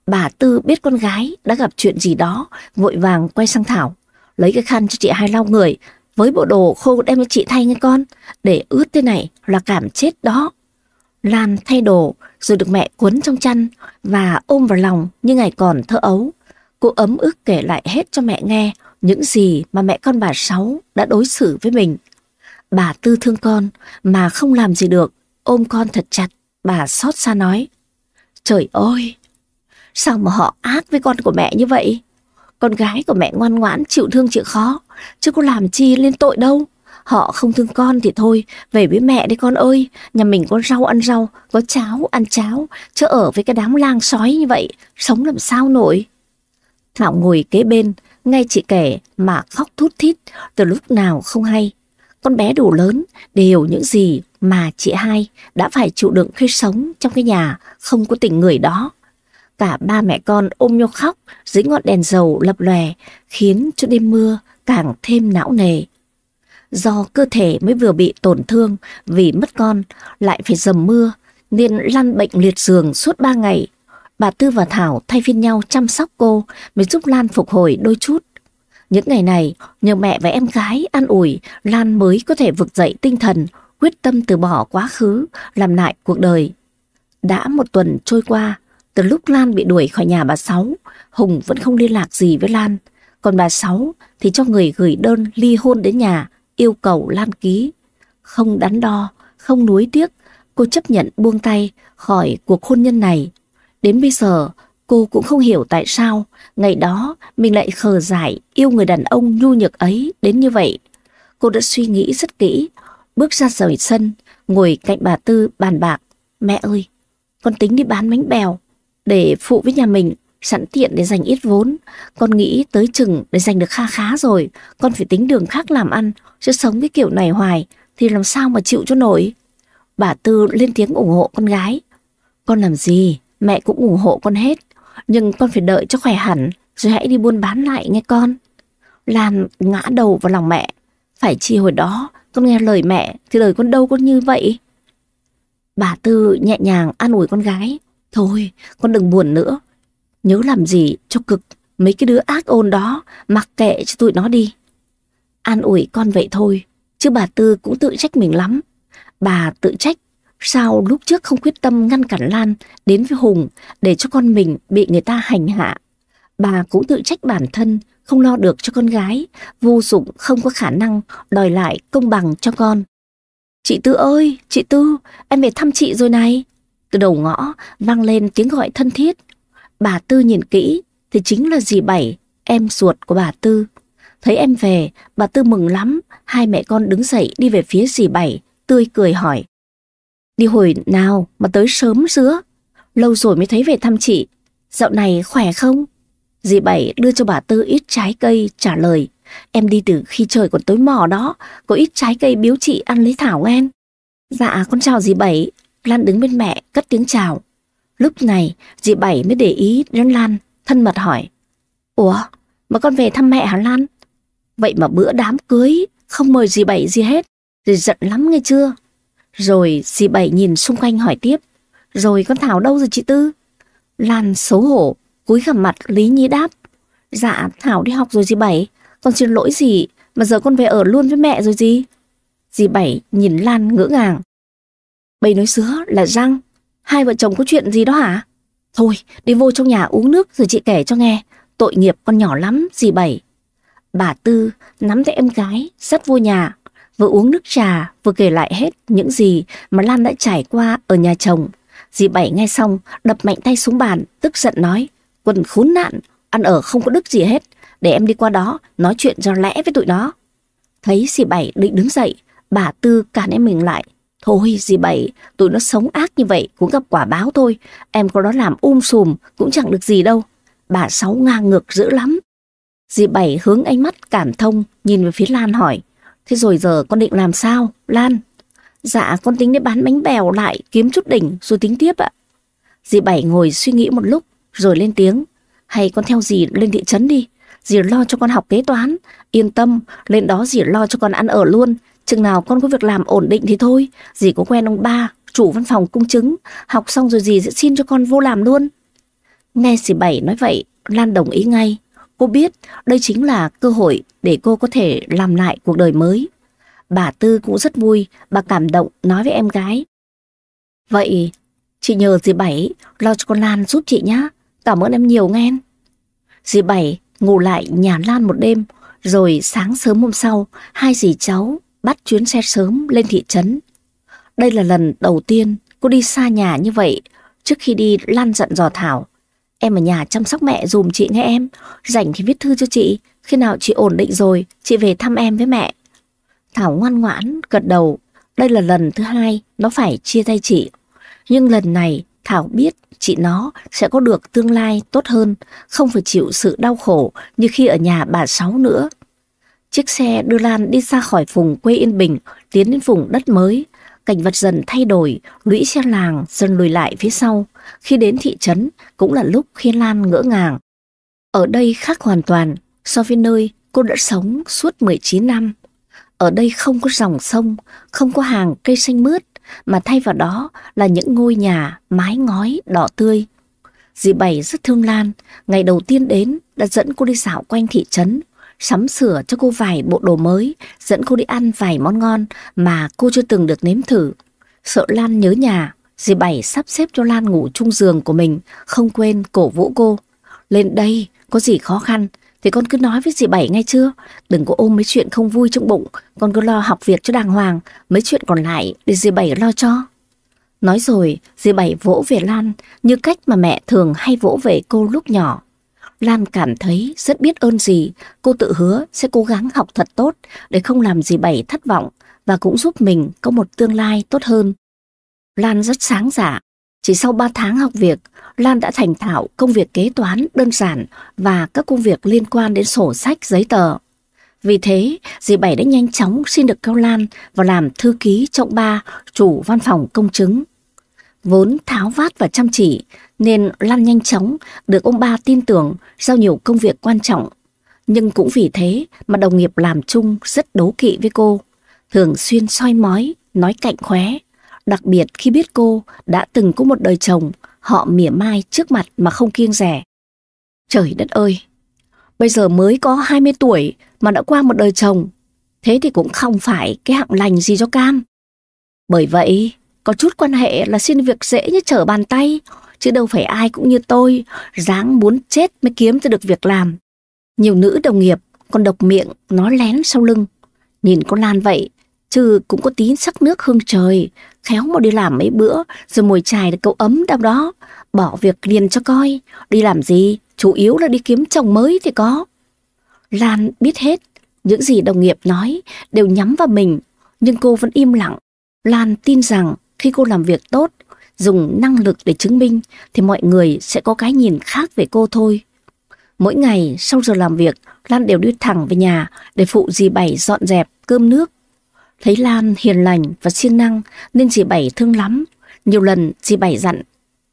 Bà Tư biết con gái đã gặp chuyện gì đó, vội vàng quay sang Thảo, lấy cái khăn cho chị hai lau người, với bộ đồ khô đem cho chị thay nghe con, để ướt thế này là cảm chết đó. Lan thay đồ, rồi được mẹ cuốn trong chăn và ôm vào lòng như ngày còn thơ ấu. Cô ấm ức kể lại hết cho mẹ nghe những gì mà mẹ con bà Sáu đã đối xử với mình. Bà Tư thương con mà không làm gì được, ôm con thật chặt, bà xót xa nói. Trời ơi, Sao mà họ ác với con của mẹ như vậy? Con gái của mẹ ngoan ngoãn chịu thương chịu khó, chứ có làm chi lên tội đâu. Họ không thương con thì thôi, về với mẹ đi con ơi, nhà mình có rau ăn rau, có cháo ăn cháo, chứ ở với cái đám lang sói như vậy, sống làm sao nổi. Thảo ngồi kế bên, nghe chị kể mà khóc thút thít từ lúc nào không hay. Con bé đủ lớn để hiểu những gì mà chị hai đã phải chịu đựng khi sống trong cái nhà không có tình người đó. Cả ba mẹ con ôm nhau khóc dưới ngọn đèn dầu lập lòe khiến cho đêm mưa càng thêm não nề. Do cơ thể mới vừa bị tổn thương vì mất con, lại phải dầm mưa, nên Lan bệnh liệt giường suốt ba ngày. Bà Tư và Thảo thay phiên nhau chăm sóc cô mới giúp Lan phục hồi đôi chút. Những ngày này, nhờ mẹ và em gái an ủi, Lan mới có thể vực dậy tinh thần, quyết tâm từ bỏ quá khứ, làm lại cuộc đời. Đã một tuần trôi qua, từ lúc Lan bị đuổi khỏi nhà bà Sáu, Hùng vẫn không liên lạc gì với Lan. Còn bà Sáu thì cho người gửi đơn ly hôn đến nhà, yêu cầu Lan ký. Không đắn đo, không nuối tiếc, cô chấp nhận buông tay khỏi cuộc hôn nhân này. Đến bây giờ, cô cũng không hiểu tại sao ngày đó mình lại khờ dại yêu người đàn ông nhu nhược ấy đến như vậy. Cô đã suy nghĩ rất kỹ, bước ra rời sân, ngồi cạnh bà Tư bàn bạc. Mẹ ơi, con tính đi bán bánh bèo để phụ với nhà mình sẵn tiện để dành ít vốn. Con nghĩ tới chừng để dành được kha khá rồi, con phải tính đường khác làm ăn, chứ sống cái kiểu này hoài thì làm sao mà chịu cho nổi. Bà Tư lên tiếng ủng hộ con gái. Con làm gì, mẹ cũng ủng hộ con hết, nhưng con phải đợi cho khỏe hẳn, rồi hãy đi buôn bán lại nghe con. Lan ngã đầu vào lòng mẹ, phải chi hồi đó con nghe lời mẹ thì đời con đâu có như vậy. Bà Tư nhẹ nhàng an ủi con gái. Thôi, con đừng buồn nữa. Nhớ làm gì cho cực mấy cái đứa ác ôn đó, mặc kệ cho tụi nó đi. An ủi con vậy thôi, chứ bà Tư cũng tự trách mình lắm. Bà tự trách sao lúc trước không quyết tâm ngăn cản Lan đến với Hùng để cho con mình bị người ta hành hạ. Bà cũng tự trách bản thân không lo được cho con gái, vô dụng không có khả năng đòi lại công bằng cho con. Chị Tư ơi, chị Tư, em về thăm chị rồi này. Từ đầu ngõ vang lên tiếng gọi thân thiết. Bà Tư nhìn kỹ thì chính là dì Bảy, em ruột của bà Tư. Thấy em về, bà Tư mừng lắm, hai mẹ con đứng dậy đi về phía dì Bảy, tươi cười hỏi. Đi hồi nào mà tới sớm dứa? Lâu rồi mới thấy về thăm chị. Dạo này khỏe không? Dì Bảy đưa cho bà Tư ít trái cây trả lời. Em đi từ khi trời còn tối mò đó, có ít trái cây biếu chị ăn lấy Thảo ngoan Dạ con chào dì Bảy, Lan đứng bên mẹ cất tiếng chào. Lúc này dì Bảy mới để ý đến Lan, thân mật hỏi. Ủa, mà con về thăm mẹ hả Lan? Vậy mà bữa đám cưới không mời dì Bảy gì hết, dì giận lắm nghe chưa? Rồi dì Bảy nhìn xung quanh hỏi tiếp. Rồi con Thảo đâu rồi chị Tư? Lan xấu hổ, cúi gặp mặt Lý Nhi đáp. Dạ, Thảo đi học rồi dì Bảy. Con xin lỗi gì mà giờ con về ở luôn với mẹ rồi gì? Dì Bảy nhìn Lan ngỡ ngàng. Bầy nói sứa là răng. Hai vợ chồng có chuyện gì đó hả? Thôi, đi vô trong nhà uống nước rồi chị kể cho nghe. Tội nghiệp con nhỏ lắm, dì Bảy. Bà Tư nắm tay em gái, dắt vô nhà, vừa uống nước trà, vừa kể lại hết những gì mà Lan đã trải qua ở nhà chồng. Dì Bảy nghe xong, đập mạnh tay xuống bàn, tức giận nói, quần khốn nạn, ăn ở không có đức gì hết, để em đi qua đó nói chuyện cho lẽ với tụi nó. Thấy dì Bảy định đứng dậy, bà Tư cản em mình lại. Thôi dì Bảy, tụi nó sống ác như vậy cũng gặp quả báo thôi, em có đó làm um sùm cũng chẳng được gì đâu. Bà Sáu ngang ngược dữ lắm. Dì Bảy hướng ánh mắt cảm thông, nhìn về phía Lan hỏi. Thế rồi giờ con định làm sao, Lan? Dạ, con tính đi bán bánh bèo lại, kiếm chút đỉnh rồi tính tiếp ạ. Dì Bảy ngồi suy nghĩ một lúc, rồi lên tiếng. Hay con theo dì lên thị trấn đi, dì lo cho con học kế toán. Yên tâm, lên đó dì lo cho con ăn ở luôn. Chừng nào con có việc làm ổn định thì thôi, dì có quen ông ba, chủ văn phòng cung chứng. Học xong rồi dì sẽ xin cho con vô làm luôn. Nghe dì Bảy nói vậy, Lan đồng ý ngay. Cô biết đây chính là cơ hội để cô có thể làm lại cuộc đời mới. Bà Tư cũng rất vui, bà cảm động nói với em gái. Vậy, chị nhờ dì Bảy lo cho con Lan giúp chị nhá. Cảm ơn em nhiều nghe. Dì Bảy ngủ lại nhà Lan một đêm, rồi sáng sớm hôm sau, hai dì cháu bắt chuyến xe sớm lên thị trấn. Đây là lần đầu tiên cô đi xa nhà như vậy. Trước khi đi, Lan dặn dò Thảo. Em ở nhà chăm sóc mẹ dùm chị nghe em. Rảnh thì viết thư cho chị. Khi nào chị ổn định rồi, chị về thăm em với mẹ. Thảo ngoan ngoãn, gật đầu. Đây là lần thứ hai nó phải chia tay chị. Nhưng lần này Thảo biết chị nó sẽ có được tương lai tốt hơn, không phải chịu sự đau khổ như khi ở nhà bà Sáu nữa. Chiếc xe đưa Lan đi ra khỏi vùng quê Yên Bình, tiến đến vùng đất mới. Cảnh vật dần thay đổi, lũy xe làng dần lùi lại phía sau. Khi đến thị trấn cũng là lúc khi Lan ngỡ ngàng. Ở đây khác hoàn toàn so với nơi cô đã sống suốt 19 năm. Ở đây không có dòng sông, không có hàng cây xanh mướt, mà thay vào đó là những ngôi nhà mái ngói đỏ tươi. Dì Bảy rất thương Lan, ngày đầu tiên đến đã dẫn cô đi dạo quanh thị trấn, sắm sửa cho cô vài bộ đồ mới, dẫn cô đi ăn vài món ngon mà cô chưa từng được nếm thử. Sợ Lan nhớ nhà, dì Bảy sắp xếp cho Lan ngủ chung giường của mình, không quên cổ vũ cô. Lên đây, có gì khó khăn, thì con cứ nói với dì Bảy ngay chưa? Đừng có ôm mấy chuyện không vui trong bụng, con cứ lo học việc cho đàng hoàng, mấy chuyện còn lại để dì Bảy lo cho. Nói rồi, dì Bảy vỗ về Lan như cách mà mẹ thường hay vỗ về cô lúc nhỏ. Lan cảm thấy rất biết ơn gì, cô tự hứa sẽ cố gắng học thật tốt để không làm gì Bảy thất vọng và cũng giúp mình có một tương lai tốt hơn. Lan rất sáng dạ, chỉ sau 3 tháng học việc, Lan đã thành thạo công việc kế toán đơn giản và các công việc liên quan đến sổ sách giấy tờ. Vì thế, dì Bảy đã nhanh chóng xin được Cao Lan vào làm thư ký trọng ba chủ văn phòng công chứng. Vốn tháo vát và chăm chỉ, nên Lan nhanh chóng được ông ba tin tưởng giao nhiều công việc quan trọng. Nhưng cũng vì thế mà đồng nghiệp làm chung rất đố kỵ với cô, thường xuyên soi mói, nói cạnh khóe. Đặc biệt khi biết cô đã từng có một đời chồng, họ mỉa mai trước mặt mà không kiêng rẻ. Trời đất ơi, bây giờ mới có 20 tuổi mà đã qua một đời chồng, thế thì cũng không phải cái hạng lành gì cho cam. Bởi vậy, có chút quan hệ là xin việc dễ như trở bàn tay, chứ đâu phải ai cũng như tôi, dáng muốn chết mới kiếm ra được việc làm. Nhiều nữ đồng nghiệp còn độc miệng, nói lén sau lưng. Nhìn con Lan vậy, chứ cũng có tí sắc nước hương trời, khéo mà đi làm mấy bữa, rồi mồi chài được cậu ấm đâu đó, bỏ việc liền cho coi, đi làm gì, chủ yếu là đi kiếm chồng mới thì có. Lan biết hết, những gì đồng nghiệp nói đều nhắm vào mình, nhưng cô vẫn im lặng. Lan tin rằng khi cô làm việc tốt, dùng năng lực để chứng minh thì mọi người sẽ có cái nhìn khác về cô thôi. Mỗi ngày sau giờ làm việc, Lan đều đi thẳng về nhà để phụ dì Bảy dọn dẹp cơm nước. Thấy Lan hiền lành và siêng năng nên dì Bảy thương lắm. Nhiều lần dì Bảy dặn,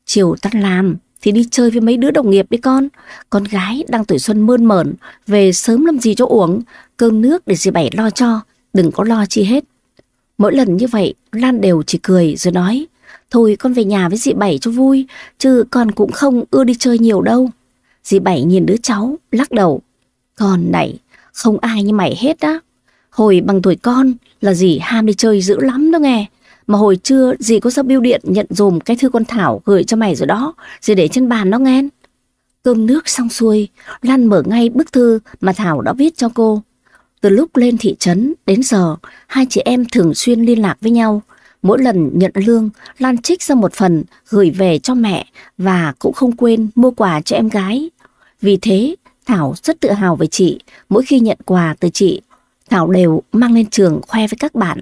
chiều tan làm thì đi chơi với mấy đứa đồng nghiệp đi con. Con gái đang tuổi xuân mơn mởn, về sớm làm gì cho uống, cơm nước để dì Bảy lo cho, đừng có lo chi hết. Mỗi lần như vậy, Lan đều chỉ cười rồi nói, thôi con về nhà với dì Bảy cho vui, chứ con cũng không ưa đi chơi nhiều đâu. Dì Bảy nhìn đứa cháu, lắc đầu. Con này, không ai như mày hết á. Hồi bằng tuổi con là dì ham đi chơi dữ lắm đó nghe. Mà hồi trưa dì có ra bưu điện nhận dùm cái thư con Thảo gửi cho mày rồi đó, dì để trên bàn đó nghe. Cơm nước xong xuôi, Lan mở ngay bức thư mà Thảo đã viết cho cô. Từ lúc lên thị trấn đến giờ, hai chị em thường xuyên liên lạc với nhau. Mỗi lần nhận lương, Lan trích ra một phần gửi về cho mẹ và cũng không quên mua quà cho em gái. Vì thế, Thảo rất tự hào về chị. Mỗi khi nhận quà từ chị, Thảo đều mang lên trường khoe với các bạn.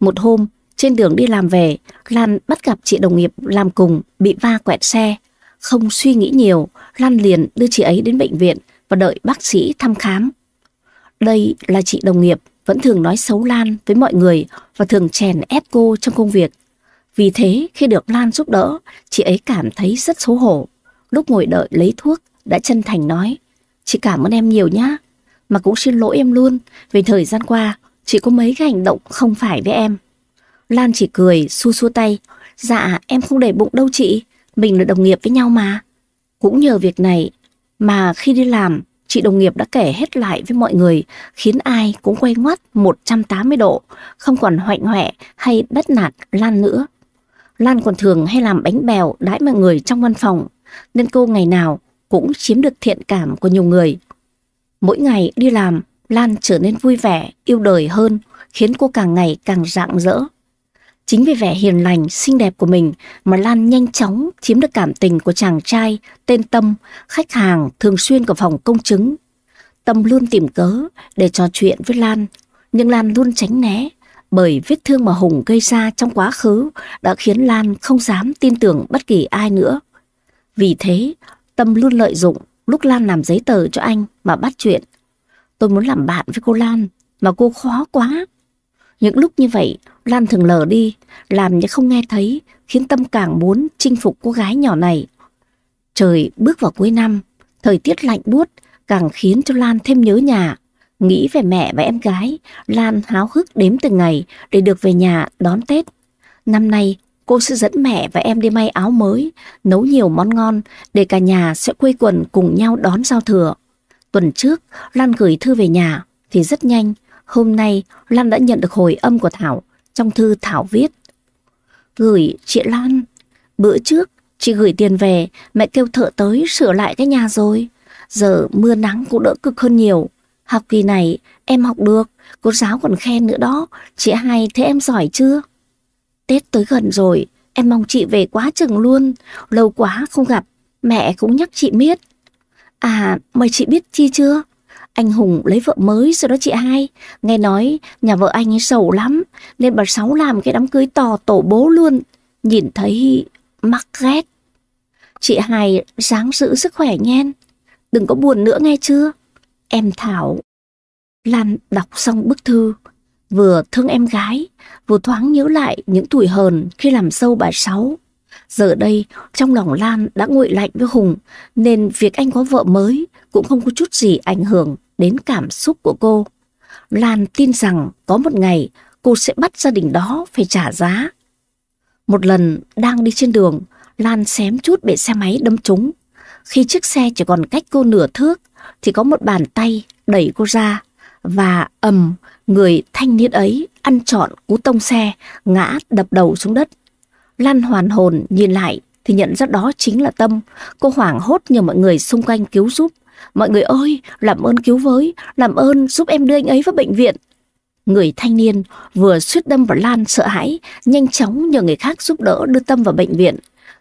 Một hôm, trên đường đi làm về, Lan bắt gặp chị đồng nghiệp làm cùng bị va quẹt xe. Không suy nghĩ nhiều, Lan liền đưa chị ấy đến bệnh viện và đợi bác sĩ thăm khám. Đây là chị đồng nghiệp vẫn thường nói xấu Lan với mọi người và thường chèn ép cô trong công việc. Vì thế khi được Lan giúp đỡ, chị ấy cảm thấy rất xấu hổ. Lúc ngồi đợi lấy thuốc, đã chân thành nói, chị cảm ơn em nhiều nhá, mà cũng xin lỗi em luôn, vì thời gian qua, chị có mấy cái hành động không phải với em. Lan chỉ cười, xua xua tay, dạ em không để bụng đâu chị, mình là đồng nghiệp với nhau mà. Cũng nhờ việc này mà khi đi làm, chị đồng nghiệp đã kể hết lại với mọi người, khiến ai cũng quay ngoắt 180 độ, không còn hoạnh hoẹ hay đất nạt Lan nữa. Lan còn thường hay làm bánh bèo đãi mọi người trong văn phòng, nên cô ngày nào cũng chiếm được thiện cảm của nhiều người. Mỗi ngày đi làm, Lan trở nên vui vẻ, yêu đời hơn, khiến cô càng ngày càng rạng rỡ. Chính vì vẻ hiền lành, xinh đẹp của mình mà Lan nhanh chóng chiếm được cảm tình của chàng trai tên Tâm, khách hàng thường xuyên của phòng công chứng. Tâm luôn tìm cớ để trò chuyện với Lan, nhưng Lan luôn tránh né, bởi vết thương mà Hùng gây ra trong quá khứ đã khiến Lan không dám tin tưởng bất kỳ ai nữa. Vì thế, Tâm luôn lợi dụng lúc Lan làm giấy tờ cho anh mà bắt chuyện. Tôi muốn làm bạn với cô Lan, mà cô khó quá. Những lúc như vậy, Lan thường lờ đi, làm như không nghe thấy, khiến Tâm càng muốn chinh phục cô gái nhỏ này. Trời bước vào cuối năm, thời tiết lạnh buốt càng khiến cho Lan thêm nhớ nhà. Nghĩ về mẹ và em gái, Lan háo hức đếm từng ngày để được về nhà đón Tết. Năm nay, cô sẽ dẫn mẹ và em đi may áo mới, nấu nhiều món ngon để cả nhà sẽ quây quần cùng nhau đón giao thừa. Tuần trước, Lan gửi thư về nhà thì rất nhanh. Hôm nay, Lan đã nhận được hồi âm của Thảo. Trong thư Thảo viết Gửi chị Lan, bữa trước chị gửi tiền về, mẹ kêu thợ tới sửa lại cái nhà rồi. Giờ mưa nắng cũng đỡ cực hơn nhiều. Học kỳ này em học được, cô giáo còn khen nữa đó. Chị hai thế em giỏi chưa? Tết tới gần rồi, em mong chị về quá chừng luôn. Lâu quá không gặp, mẹ cũng nhắc chị biết. À, mời chị biết chi chưa? Anh Hùng lấy vợ mới rồi đó chị hai. Nghe nói nhà vợ anh ấy sầu lắm, nên bà Sáu làm cái đám cưới to tổ bố luôn. Nhìn thấy mắc ghét. Chị hai ráng giữ sức khỏe nhen. Đừng có buồn nữa nghe chưa? Em Thảo. Lan đọc xong bức thư, vừa thương em gái, vừa thoáng nhớ lại những tuổi hờn khi làm sâu bà Sáu. Giờ đây, trong lòng Lan đã nguội lạnh với Hùng, nên việc anh có vợ mới cũng không có chút gì ảnh hưởng đến cảm xúc của cô. Lan tin rằng có một ngày cô sẽ bắt gia đình đó phải trả giá. Một lần đang đi trên đường, Lan xém chút bị xe máy đâm trúng. Khi chiếc xe chỉ còn cách cô nửa thước, thì có một bàn tay đẩy cô ra và ầm người thanh niên ấy ăn trọn cú tông xe ngã đập đầu xuống đất. Lan hoàn hồn nhìn lại thì nhận ra đó chính là Tâm. Cô hoảng hốt nhờ mọi người xung quanh cứu giúp. Mọi người ơi, làm ơn cứu với, làm ơn giúp em đưa anh ấy vào bệnh viện. Người thanh niên vừa suýt đâm vào Lan sợ hãi, nhanh chóng nhờ người khác giúp đỡ đưa Tâm vào bệnh viện.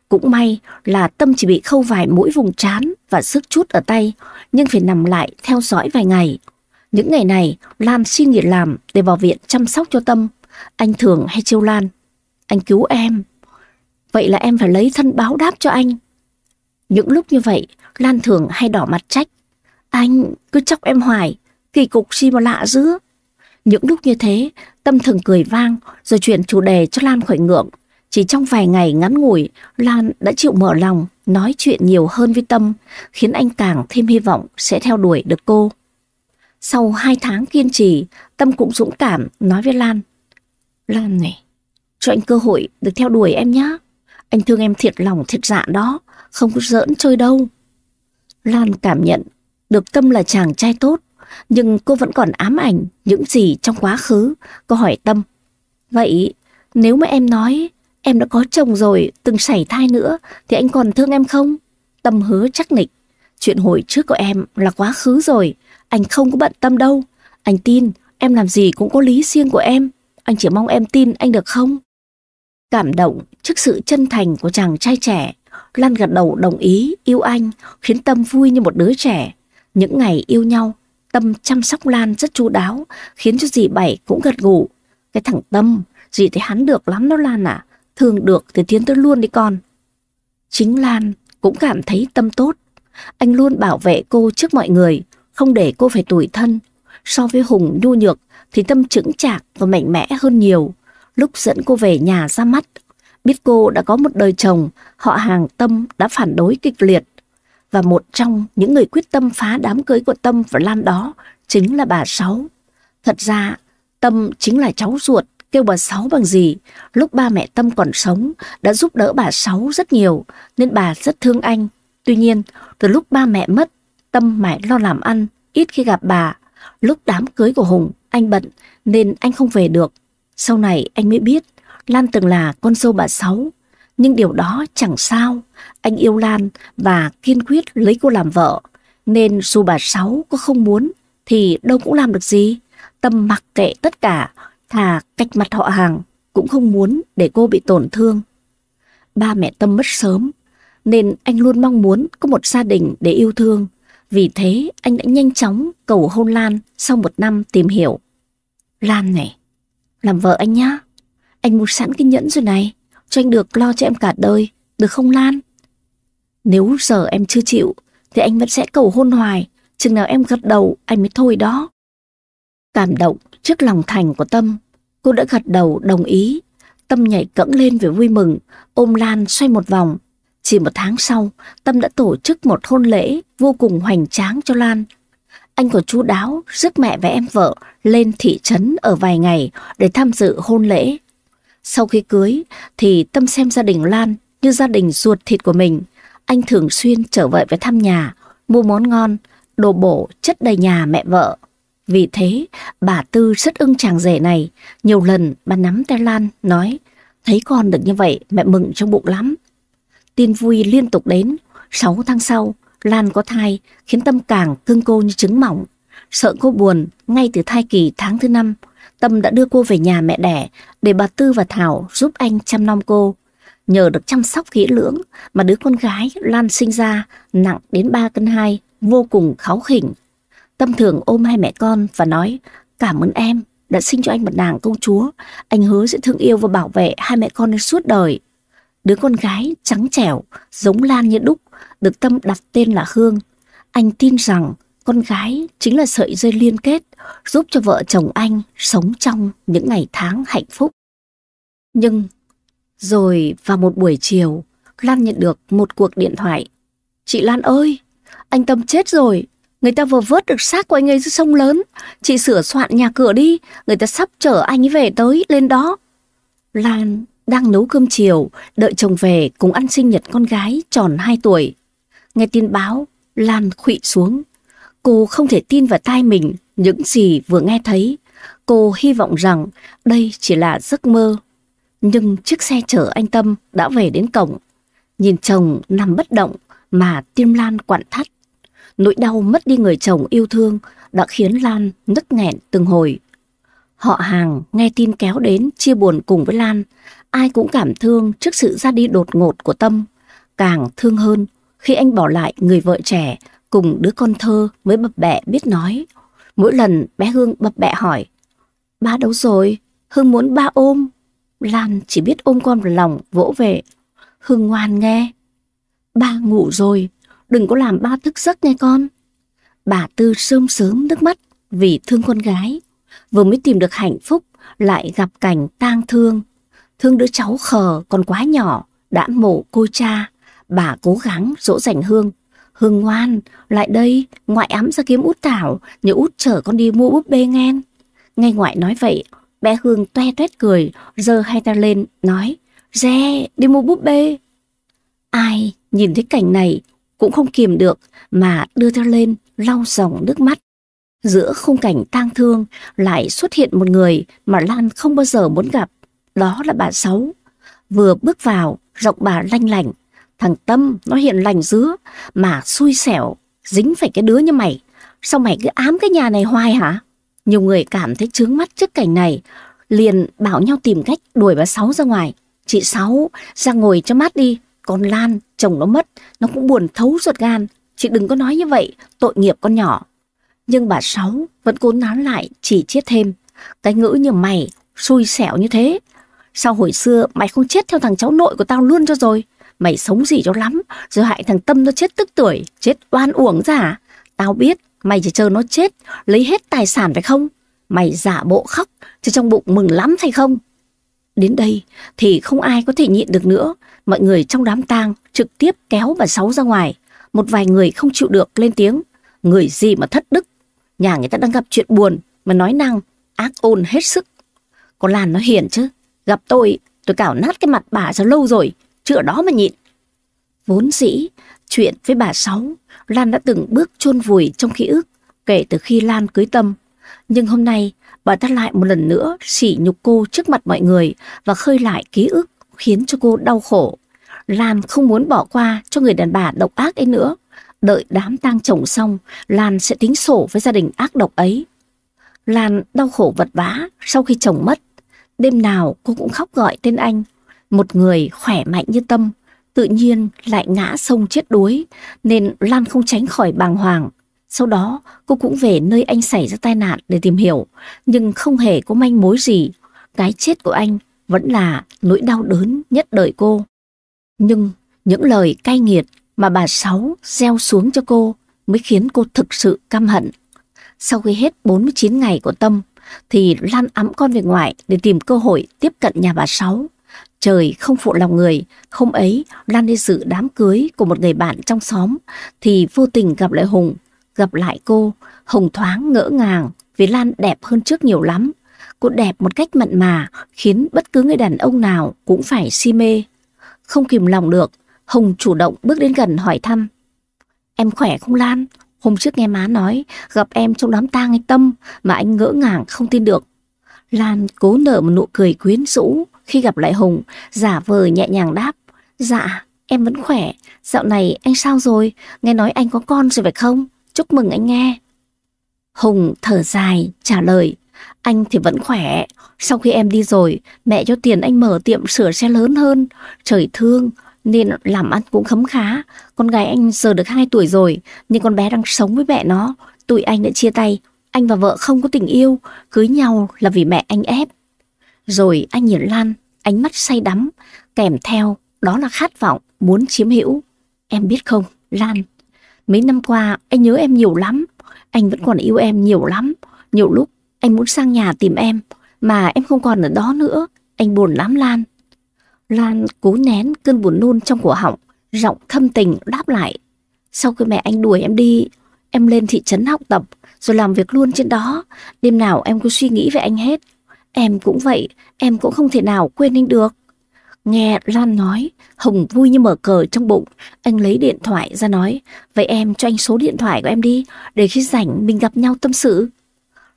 Cũng may là Tâm chỉ bị khâu vài mũi vùng trán và sức chút ở tay, nhưng phải nằm lại theo dõi vài ngày. Những ngày này, Lan xin nghỉ làm để vào viện chăm sóc cho Tâm. Anh thường hay trêu Lan. Anh cứu em. Vậy là em phải lấy thân báo đáp cho anh. Những lúc như vậy, Lan thường hay đỏ mặt trách. Anh cứ chọc em hoài, kỳ cục gì mà lạ dữ. Những lúc như thế, Tâm thường cười vang rồi chuyển chủ đề cho Lan khỏi ngượng. Chỉ trong vài ngày ngắn ngủi, Lan đã chịu mở lòng, nói chuyện nhiều hơn với Tâm, khiến anh càng thêm hy vọng sẽ theo đuổi được cô. Sau hai tháng kiên trì, Tâm cũng dũng cảm nói với Lan. Lan này, cho anh cơ hội được theo đuổi em nhé. Anh thương em thiệt lòng thiệt dạ đó, không có giỡn chơi đâu. Lan cảm nhận được Tâm là chàng trai tốt, nhưng cô vẫn còn ám ảnh những gì trong quá khứ. Cô hỏi Tâm, vậy nếu mà em nói em đã có chồng rồi, từng sảy thai nữa, thì anh còn thương em không? Tâm hứa chắc nịch, chuyện hồi trước của em là quá khứ rồi, anh không có bận tâm đâu. Anh tin, em làm gì cũng có lý riêng của em, anh chỉ mong em tin anh được không? Cảm động trước sự chân thành của chàng trai trẻ, Lan gật đầu đồng ý yêu anh, khiến Tâm vui như một đứa trẻ. Những ngày yêu nhau, Tâm chăm sóc Lan rất chu đáo, khiến cho dì Bảy cũng gật gù. Cái thằng Tâm, dì thấy hắn được lắm đó Lan à, thường được thì tiến tới luôn đi con. Chính Lan cũng cảm thấy Tâm tốt. Anh luôn bảo vệ cô trước mọi người, không để cô phải tủi thân. So với Hùng nhu nhược thì Tâm chững chạc và mạnh mẽ hơn nhiều. Lúc dẫn cô về nhà ra mắt, biết cô đã có một đời chồng, họ hàng Tâm đã phản đối kịch liệt và một trong những người quyết tâm phá đám cưới của Tâm và Lan đó chính là bà Sáu. Thật ra, Tâm chính là cháu ruột, kêu bà Sáu bằng gì. Lúc ba mẹ Tâm còn sống, đã giúp đỡ bà Sáu rất nhiều, nên bà rất thương anh. Tuy nhiên, từ lúc ba mẹ mất, Tâm mãi lo làm ăn, ít khi gặp bà. Lúc đám cưới của Hùng, anh bận, nên anh không về được. Sau này anh mới biết, Lan từng là con dâu bà Sáu, nhưng điều đó chẳng sao. Anh yêu Lan và kiên quyết lấy cô làm vợ. Nên dù bà Sáu có không muốn thì đâu cũng làm được gì. Tâm mặc kệ tất cả, thà cách mặt họ hàng cũng không muốn để cô bị tổn thương. Ba mẹ Tâm mất sớm, nên anh luôn mong muốn có một gia đình để yêu thương. Vì thế anh đã nhanh chóng cầu hôn Lan sau một năm tìm hiểu. Lan này, làm vợ anh nhá. Anh mua sẵn cái nhẫn rồi này cho anh được lo cho em cả đời, được không Lan? Nếu giờ em chưa chịu, thì anh vẫn sẽ cầu hôn hoài, chừng nào em gật đầu anh mới thôi đó. Cảm động trước lòng thành của Tâm, cô đã gật đầu đồng ý. Tâm nhảy cẫng lên vì vui mừng, ôm Lan xoay một vòng. Chỉ một tháng sau, Tâm đã tổ chức một hôn lễ vô cùng hoành tráng cho Lan. anh của chú đáo rước mẹ và em vợ lên thị trấn ở vài ngày để tham dự hôn lễ. Sau khi cưới thì Tâm xem gia đình Lan như gia đình ruột thịt của mình. Anh thường xuyên trở vợ về thăm nhà, mua món ngon, đồ bổ chất đầy nhà mẹ vợ. Vì thế, bà Tư rất ưng chàng rể này. Nhiều lần bà nắm tay Lan, nói, thấy con được như vậy, mẹ mừng trong bụng lắm. Tin vui liên tục đến, 6 tháng sau, Lan có thai, khiến Tâm càng cưng cô như trứng mỏng. Sợ cô buồn, ngay từ thai kỳ tháng thứ năm, Tâm đã đưa cô về nhà mẹ đẻ để bà Tư và Thảo giúp anh chăm nom cô. Nhờ được chăm sóc kỹ lưỡng mà đứa con gái Lan sinh ra nặng đến 3 cân 2, vô cùng kháu khỉnh. Tâm thường ôm hai mẹ con và nói cảm ơn em đã sinh cho anh một nàng công chúa. Anh hứa sẽ thương yêu và bảo vệ hai mẹ con đến suốt đời. Đứa con gái trắng trẻo, giống Lan như đúc, được Tâm đặt tên là Hương. Anh tin rằng con gái chính là sợi dây liên kết giúp cho vợ chồng anh sống trong những ngày tháng hạnh phúc. Nhưng rồi vào một buổi chiều, Lan nhận được một cuộc điện thoại. Chị Lan ơi, anh Tâm chết rồi. Người ta vừa vớt được xác của anh ấy dưới sông lớn. Chị sửa soạn nhà cửa đi, người ta sắp chở anh ấy về tới, lên đó. Lan đang nấu cơm chiều, đợi chồng về cùng ăn sinh nhật con gái tròn 2 tuổi. Nghe tin báo, Lan khụy xuống. Cô không thể tin vào tai mình những gì vừa nghe thấy. Cô hy vọng rằng đây chỉ là giấc mơ. Nhưng chiếc xe chở anh Tâm đã về đến cổng. Nhìn chồng nằm bất động mà tim Lan quặn thắt. Nỗi đau mất đi người chồng yêu thương đã khiến Lan nức nghẹn từng hồi. Họ hàng nghe tin kéo đến chia buồn cùng với Lan. Ai cũng cảm thương trước sự ra đi đột ngột của Tâm. Càng thương hơn khi anh bỏ lại người vợ trẻ cùng đứa con thơ mới bập bẹ biết nói. Mỗi lần bé Hương bập bẹ hỏi, ba đâu rồi? Hương muốn ba ôm. Lan chỉ biết ôm con vào lòng, vỗ về. Hương ngoan nghe. Ba ngủ rồi, đừng có làm ba thức giấc nghe con. Bà Tư sớm sớm nước mắt vì thương con gái. Vừa mới tìm được hạnh phúc, lại gặp cảnh tang thương. Thương đứa cháu khờ còn quá nhỏ, đã mổ cô cha. Bà cố gắng dỗ dành Hương. Hương ngoan, lại đây, ngoại ấm ra kiếm út Thảo, nhớ út chở con đi mua búp bê nghen. Nghe ngoại nói vậy, bé Hương toe toét cười, giơ hai tay lên, nói, Re, đi mua búp bê. Ai nhìn thấy cảnh này cũng không kiềm được mà đưa theo lên lau dòng nước mắt. Giữa khung cảnh tang thương lại xuất hiện một người mà Lan không bao giờ muốn gặp, đó là bà Sáu. Vừa bước vào, giọng bà lanh lành, thằng Tâm nó hiện lành dứa mà xui xẻo, dính phải cái đứa như mày. Sao mày cứ ám cái nhà này hoài hả? Nhiều người cảm thấy chướng mắt trước cảnh này, liền bảo nhau tìm cách đuổi bà Sáu ra ngoài. Chị Sáu, ra ngồi cho mát đi, con Lan, chồng nó mất, nó cũng buồn thấu ruột gan. Chị đừng có nói như vậy, tội nghiệp con nhỏ. Nhưng bà Sáu vẫn cố nán lại, chỉ chết thêm. Cái ngữ như mày, xui xẻo như thế. Sao hồi xưa mày không chết theo thằng cháu nội của tao luôn cho rồi? Mày sống gì cho lắm, rồi hại thằng Tâm nó chết tức tuổi, chết oan uổng giả. À? Tao biết, mày chỉ chờ nó chết, lấy hết tài sản phải không? Mày giả bộ khóc, chứ trong bụng mừng lắm phải không? Đến đây thì không ai có thể nhịn được nữa. Mọi người trong đám tang trực tiếp kéo bà Sáu ra ngoài. Một vài người không chịu được lên tiếng. Người gì mà thất đức. Nhà người ta đang gặp chuyện buồn mà nói năng, ác ôn hết sức. Có Lan nó hiền chứ. Gặp tôi, tôi cào nát cái mặt bà cho lâu rồi. Chứ ở đó mà nhịn. Vốn dĩ, chuyện với bà Sáu, Lan đã từng bước chôn vùi trong ký ức kể từ khi Lan cưới Tâm. Nhưng hôm nay, bà ta lại một lần nữa sỉ nhục cô trước mặt mọi người và khơi lại ký ức khiến cho cô đau khổ. Lan không muốn bỏ qua cho người đàn bà độc ác ấy nữa. Đợi đám tang chồng xong, Lan sẽ tính sổ với gia đình ác độc ấy. Lan đau khổ vật vã sau khi chồng mất. Đêm nào cô cũng khóc gọi tên anh. Một người khỏe mạnh như Tâm, tự nhiên lại ngã sông chết đuối, nên Lan không tránh khỏi bàng hoàng. Sau đó, cô cũng về nơi anh xảy ra tai nạn để tìm hiểu, nhưng không hề có manh mối gì. Cái chết của anh vẫn là nỗi đau đớn nhất đời cô. Nhưng những lời cay nghiệt mà bà Sáu gieo xuống cho cô mới khiến cô thực sự căm hận. Sau khi hết 49 ngày của Tâm, thì Lan ấm con về ngoại để tìm cơ hội tiếp cận nhà bà Sáu. Trời không phụ lòng người, hôm ấy Lan đi dự đám cưới của một người bạn trong xóm, thì vô tình gặp lại Hùng. Gặp lại cô, Hùng thoáng ngỡ ngàng vì Lan đẹp hơn trước nhiều lắm. Cô đẹp một cách mặn mà khiến bất cứ người đàn ông nào cũng phải si mê. Không kìm lòng được, Hùng chủ động bước đến gần hỏi thăm. Em khỏe không Lan? Hôm trước nghe má nói gặp em trong đám tang anh Tâm mà anh ngỡ ngàng không tin được. Lan cố nở một nụ cười quyến rũ khi gặp lại Hùng, giả vờ nhẹ nhàng đáp. Dạ, em vẫn khỏe. Dạo này anh sao rồi? Nghe nói anh có con rồi phải không? Chúc mừng anh nghe. Hùng thở dài, trả lời. Anh thì vẫn khỏe. Sau khi em đi rồi, mẹ cho tiền anh mở tiệm sửa xe lớn hơn. Trời thương, nên làm ăn cũng khấm khá. Con gái anh giờ được 2 tuổi rồi, nhưng con bé đang sống với mẹ nó. Tụi anh đã chia tay, anh và vợ không có tình yêu, cưới nhau là vì mẹ anh ép. Rồi anh nhìn Lan, ánh mắt say đắm, kèm theo đó là khát vọng muốn chiếm hữu. Em biết không, Lan, mấy năm qua anh nhớ em nhiều lắm, anh vẫn còn yêu em nhiều lắm. Nhiều lúc anh muốn sang nhà tìm em, mà em không còn ở đó nữa, anh buồn lắm Lan. Lan cố nén cơn buồn nôn trong cổ họng, giọng thâm tình đáp lại. Sau khi mẹ anh đuổi em đi, em lên thị trấn học tập, rồi làm việc luôn trên đó. Đêm nào em cứ suy nghĩ về anh hết. Em cũng vậy, em cũng không thể nào quên anh được. Nghe Lan nói, Hồng vui như mở cờ trong bụng. Anh lấy điện thoại ra nói, vậy em cho anh số điện thoại của em đi, để khi rảnh mình gặp nhau tâm sự.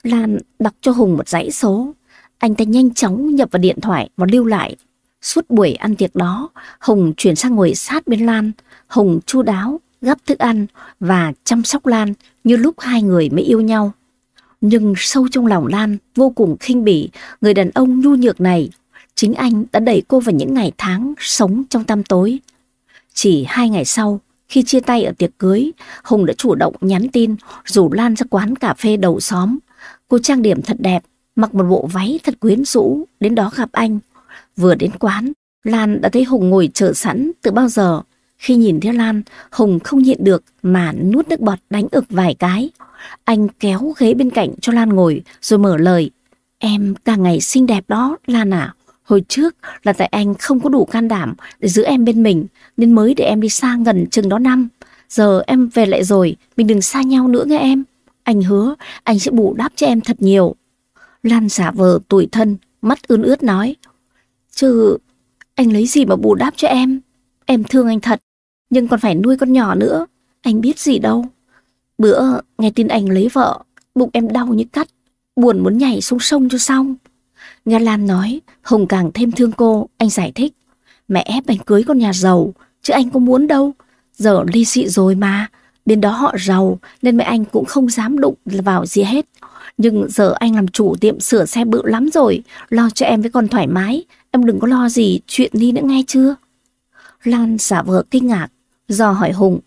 Lan đọc cho Hùng một dãy số. Anh ta nhanh chóng nhập vào điện thoại và lưu lại. Suốt buổi ăn tiệc đó, Hùng chuyển sang ngồi sát bên Lan. Hùng chu đáo, gắp thức ăn và chăm sóc Lan như lúc hai người mới yêu nhau. Nhưng sâu trong lòng Lan vô cùng khinh bỉ người đàn ông nhu nhược này. Chính anh đã đẩy cô vào những ngày tháng sống trong tăm tối. Chỉ hai ngày sau, khi chia tay ở tiệc cưới, Hùng đã chủ động nhắn tin rủ Lan ra quán cà phê đầu xóm. Cô trang điểm thật đẹp, mặc một bộ váy thật quyến rũ, đến đó gặp anh. Vừa đến quán, Lan đã thấy Hùng ngồi chờ sẵn từ bao giờ. Khi nhìn thấy Lan, Hùng không nhịn được mà nuốt nước bọt đánh ực vài cái. Anh kéo ghế bên cạnh cho Lan ngồi rồi mở lời. Em càng ngày xinh đẹp đó, Lan à. Hồi trước là tại anh không có đủ can đảm để giữ em bên mình nên mới để em đi xa gần chừng đó năm. Giờ em về lại rồi, mình đừng xa nhau nữa nghe em. Anh hứa anh sẽ bù đắp cho em thật nhiều. Lan giả vờ tuổi thân, mắt ươn ướt nói. Chứ anh lấy gì mà bù đắp cho em? Em thương anh thật, nhưng còn phải nuôi con nhỏ nữa. Anh biết gì đâu. Bữa nghe tin anh lấy vợ, bụng em đau như cắt, buồn muốn nhảy xuống sông cho xong. Nghe Lan nói, Hùng càng thêm thương cô, anh giải thích. Mẹ ép anh cưới con nhà giàu, chứ anh có muốn đâu. Giờ ly dị rồi mà, bên đó họ giàu nên mẹ anh cũng không dám đụng vào gì hết. Nhưng giờ anh làm chủ tiệm sửa xe bự lắm rồi, lo cho em với con thoải mái, em đừng có lo gì chuyện đi nữa nghe chưa? Lan giả vờ kinh ngạc, do hỏi Hùng,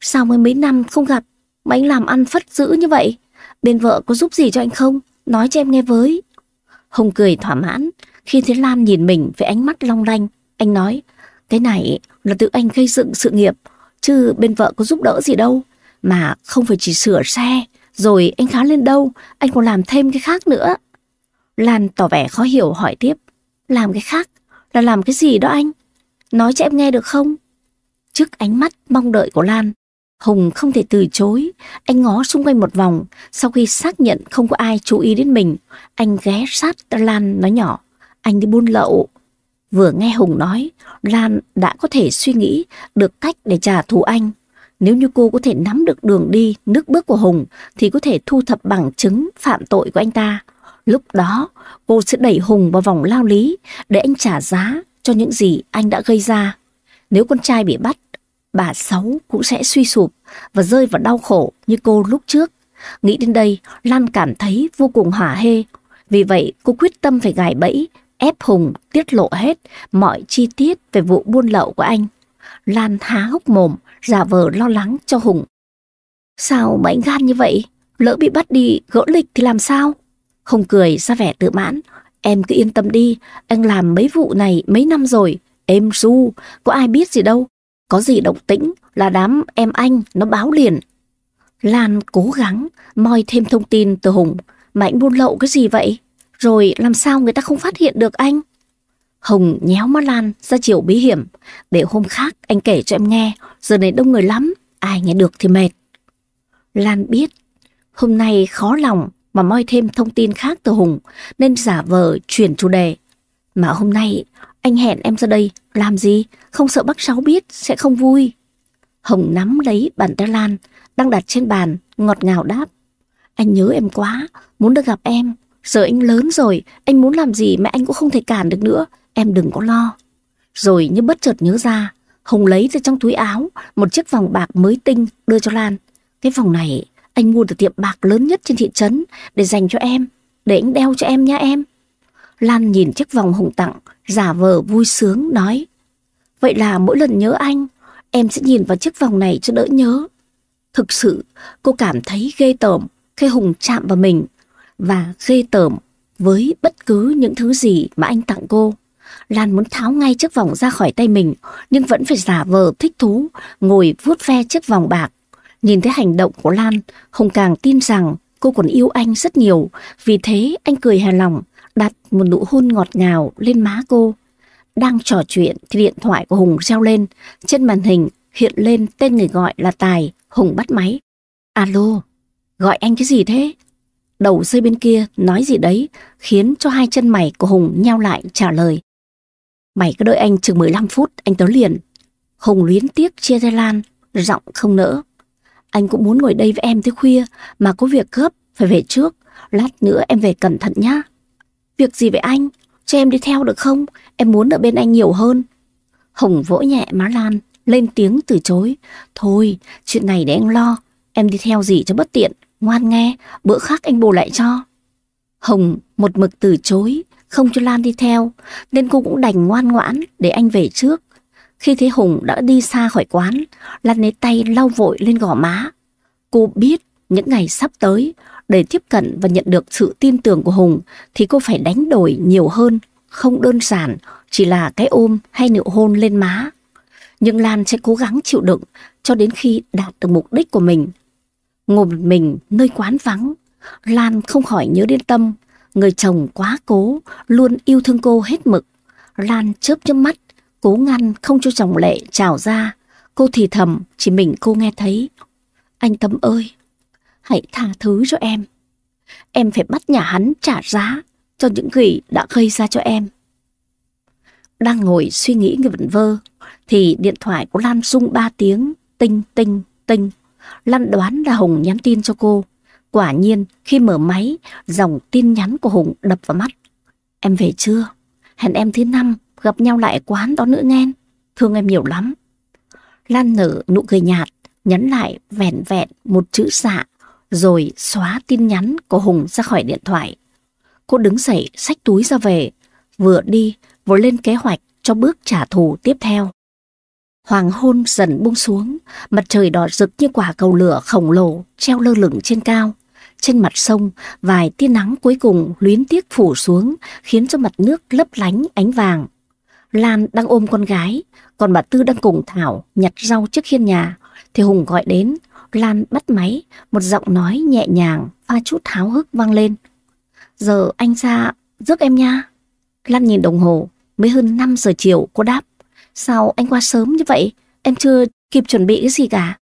sao mới mấy năm không gặp mà anh làm ăn phất dữ như vậy? Bên vợ có giúp gì cho anh không? Nói cho em nghe với. Hùng cười thỏa mãn, khi thấy Lan nhìn mình với ánh mắt long lanh, anh nói, cái này là tự anh gây dựng sự nghiệp, chứ bên vợ có giúp đỡ gì đâu, mà không phải chỉ sửa xe, rồi anh khá lên đâu, anh còn làm thêm cái khác nữa. Lan tỏ vẻ khó hiểu hỏi tiếp, làm cái khác là làm cái gì đó anh? Nói cho em nghe được không? Trước ánh mắt mong đợi của Lan, Hùng không thể từ chối. Anh ngó xung quanh một vòng. Sau khi xác nhận không có ai chú ý đến mình, anh ghé sát Lan nói nhỏ. Anh đi buôn lậu. Vừa nghe Hùng nói, Lan đã có thể suy nghĩ được cách để trả thù anh. Nếu như cô có thể nắm được đường đi, nước bước của Hùng, thì có thể thu thập bằng chứng phạm tội của anh ta. Lúc đó, cô sẽ đẩy Hùng vào vòng lao lý để anh trả giá cho những gì anh đã gây ra. Nếu con trai bị bắt, bà Sáu cũng sẽ suy sụp và rơi vào đau khổ như cô lúc trước. Nghĩ đến đây, Lan cảm thấy vô cùng hả hê. Vì vậy, cô quyết tâm phải gài bẫy, ép Hùng tiết lộ hết mọi chi tiết về vụ buôn lậu của anh. Lan há hốc mồm, giả vờ lo lắng cho Hùng. Sao mà anh gan như vậy? Lỡ bị bắt đi gỡ lịch thì làm sao? Hùng cười ra vẻ tự mãn. Em cứ yên tâm đi, anh làm mấy vụ này mấy năm rồi. Em su, có ai biết gì đâu. Có gì động tĩnh là đám em anh nó báo liền. Lan cố gắng moi thêm thông tin từ Hùng. Mà anh buôn lậu cái gì vậy? Rồi làm sao người ta không phát hiện được anh? Hùng nhéo mắt Lan ra chiều bí hiểm. Để hôm khác anh kể cho em nghe. Giờ này đông người lắm. Ai nghe được thì mệt. Lan biết Hôm nay khó lòng mà moi thêm thông tin khác từ Hùng nên giả vờ chuyển chủ đề. Mà hôm nay anh hẹn em ra đây làm gì? Không sợ bác Sáu biết sẽ không vui. Hồng nắm lấy bàn tay Lan đang đặt trên bàn ngọt ngào đáp. Anh nhớ em quá, muốn được gặp em. Giờ anh lớn rồi, anh muốn làm gì mẹ anh cũng không thể cản được nữa. Em đừng có lo. Rồi như bất chợt nhớ ra, Hồng lấy từ trong túi áo một chiếc vòng bạc mới tinh đưa cho Lan. Cái vòng này anh mua từ tiệm bạc lớn nhất trên thị trấn để dành cho em, để anh đeo cho em nha em. Lan nhìn chiếc vòng Hùng tặng, giả vờ vui sướng nói. Vậy là mỗi lần nhớ anh, em sẽ nhìn vào chiếc vòng này cho đỡ nhớ. Thực sự, cô cảm thấy ghê tởm khi Hùng chạm vào mình và ghê tởm với bất cứ những thứ gì mà anh tặng cô. Lan muốn tháo ngay chiếc vòng ra khỏi tay mình, nhưng vẫn phải giả vờ thích thú, ngồi vuốt ve chiếc vòng bạc. Nhìn thấy hành động của Lan, Hùng càng tin rằng cô còn yêu anh rất nhiều, vì thế anh cười hài lòng, đặt một nụ hôn ngọt ngào lên má cô. Đang trò chuyện thì điện thoại của Hùng reo lên, trên màn hình hiện lên tên người gọi là Tài, Hùng bắt máy. Alo, gọi anh cái gì thế? Đầu dây bên kia nói gì đấy khiến cho hai chân mày của Hùng nheo lại trả lời. Mày cứ đợi anh chừng 15 phút, anh tới liền. Hùng luyến tiếc chia tay Lan, giọng không nỡ. Anh cũng muốn ngồi đây với em tới khuya, mà có việc gấp, phải về trước. Lát nữa em về cẩn thận nhá. Việc gì vậy anh? Cho em đi theo được không? Em muốn ở bên anh nhiều hơn. Hùng vỗ nhẹ má Lan, lên tiếng từ chối. Thôi, chuyện này để anh lo. Em đi theo gì cho bất tiện. Ngoan nghe, bữa khác anh bù lại cho. Hồng một mực từ chối, không cho Lan đi theo, nên cô cũng đành ngoan ngoãn để anh về trước. Khi thấy Hùng đã đi xa khỏi quán, Lan lấy tay lau vội lên gò má. Cô biết những ngày sắp tới, để tiếp cận và nhận được sự tin tưởng của Hùng thì cô phải đánh đổi nhiều hơn, không đơn giản chỉ là cái ôm hay nụ hôn lên má. Nhưng Lan sẽ cố gắng chịu đựng cho đến khi đạt được mục đích của mình. Ngồi một mình nơi quán vắng, Lan không khỏi nhớ đến Tâm, người chồng quá cố, luôn yêu thương cô hết mực. Lan chớp chớp mắt, cố ngăn không cho chồng lệ trào ra. Cô thì thầm, chỉ mình cô nghe thấy. Anh Tâm ơi, hãy tha thứ cho em. Em phải bắt nhà hắn trả giá cho những gì đã gây ra cho em. Đang ngồi suy nghĩ người vẩn vơ, thì điện thoại của Lan rung ba tiếng, tinh tinh tinh. Lan đoán là Hùng nhắn tin cho cô. Quả nhiên, khi mở máy, dòng tin nhắn của Hùng đập vào mắt. Em về chưa? Hẹn em thứ năm, gặp nhau lại quán đó nữa nghe. Thương em nhiều lắm. Lan nở nụ cười nhạt, nhắn lại vẹn vẹn một chữ dạ, rồi xóa tin nhắn của Hùng ra khỏi điện thoại. Cô đứng dậy, xách túi ra về, vừa đi, vừa lên kế hoạch cho bước trả thù tiếp theo. Hoàng hôn dần buông xuống, mặt trời đỏ rực như quả cầu lửa khổng lồ treo lơ lửng trên cao. Trên mặt sông, vài tia nắng cuối cùng luyến tiếc phủ xuống, khiến cho mặt nước lấp lánh ánh vàng. Lan đang ôm con gái, còn bà Tư đang cùng Thảo nhặt rau trước hiên nhà. Thì Hùng gọi đến, Lan bắt máy, một giọng nói nhẹ nhàng, pha chút háo hức vang lên. Giờ anh ra rước em nha. Lan nhìn đồng hồ, mới hơn 5 giờ chiều, cô đáp. Sao anh qua sớm như vậy? Em chưa kịp chuẩn bị cái gì cả.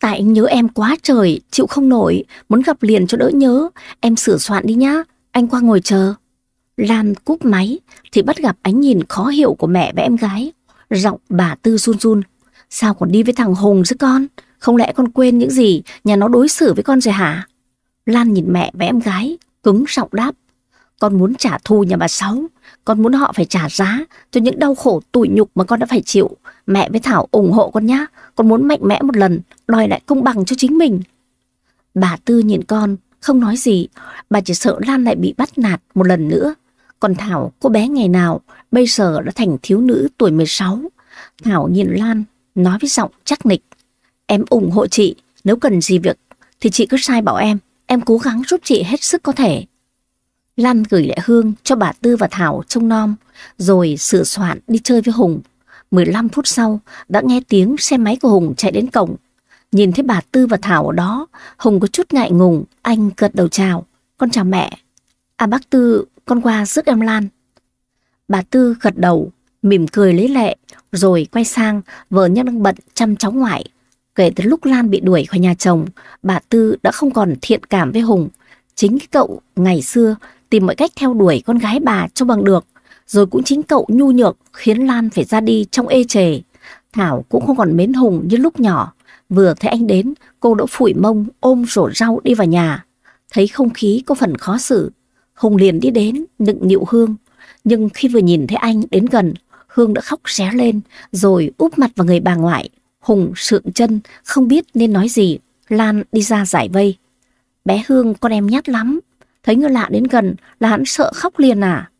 Tại anh nhớ em quá trời, chịu không nổi, muốn gặp liền cho đỡ nhớ. Em sửa soạn đi nhá, anh qua ngồi chờ. Lan cúp máy thì bắt gặp ánh nhìn khó hiểu của mẹ và em gái. Giọng bà Tư run run. Sao còn đi với thằng Hùng chứ con? Không lẽ con quên những gì nhà nó đối xử với con rồi hả? Lan nhìn mẹ và em gái, cứng giọng đáp. Con muốn trả thù nhà bà Sáu. Con muốn họ phải trả giá cho những đau khổ tủi nhục mà con đã phải chịu. Mẹ với Thảo ủng hộ con nhá. Con muốn mạnh mẽ một lần, đòi lại công bằng cho chính mình. Bà Tư nhìn con, không nói gì. Bà chỉ sợ Lan lại bị bắt nạt một lần nữa. Còn Thảo, cô bé ngày nào, bây giờ đã thành thiếu nữ tuổi 16. Thảo nhìn Lan, nói với giọng chắc nịch. Em ủng hộ chị, nếu cần gì việc thì chị cứ sai bảo em. Em cố gắng giúp chị hết sức có thể. Lan gửi lại Hương cho bà Tư và Thảo trông nom, rồi sửa soạn đi chơi với Hùng. 15 phút sau, đã nghe tiếng xe máy của Hùng chạy đến cổng. Nhìn thấy bà Tư và Thảo ở đó, Hùng có chút ngại ngùng, anh gật đầu chào. Con chào mẹ. À bác Tư, con qua rước em Lan. Bà Tư gật đầu, mỉm cười lấy lệ, rồi quay sang vợ nhân đang bận chăm cháu ngoại. Kể từ lúc Lan bị đuổi khỏi nhà chồng, bà Tư đã không còn thiện cảm với Hùng. Chính cái cậu ngày xưa tìm mọi cách theo đuổi con gái bà cho bằng được. Rồi cũng chính cậu nhu nhược khiến Lan phải ra đi trong ê chề. Thảo cũng không còn mến Hùng như lúc nhỏ. Vừa thấy anh đến, cô đã phủi mông ôm rổ rau đi vào nhà. Thấy không khí có phần khó xử. Hùng liền đi đến, nựng nịu Hương. Nhưng khi vừa nhìn thấy anh đến gần, Hương đã khóc ré lên, rồi úp mặt vào người bà ngoại. Hùng sượng chân, không biết nên nói gì. Lan đi ra giải vây. Bé Hương con em nhát lắm. Thấy người lạ đến gần là hắn sợ khóc liền à.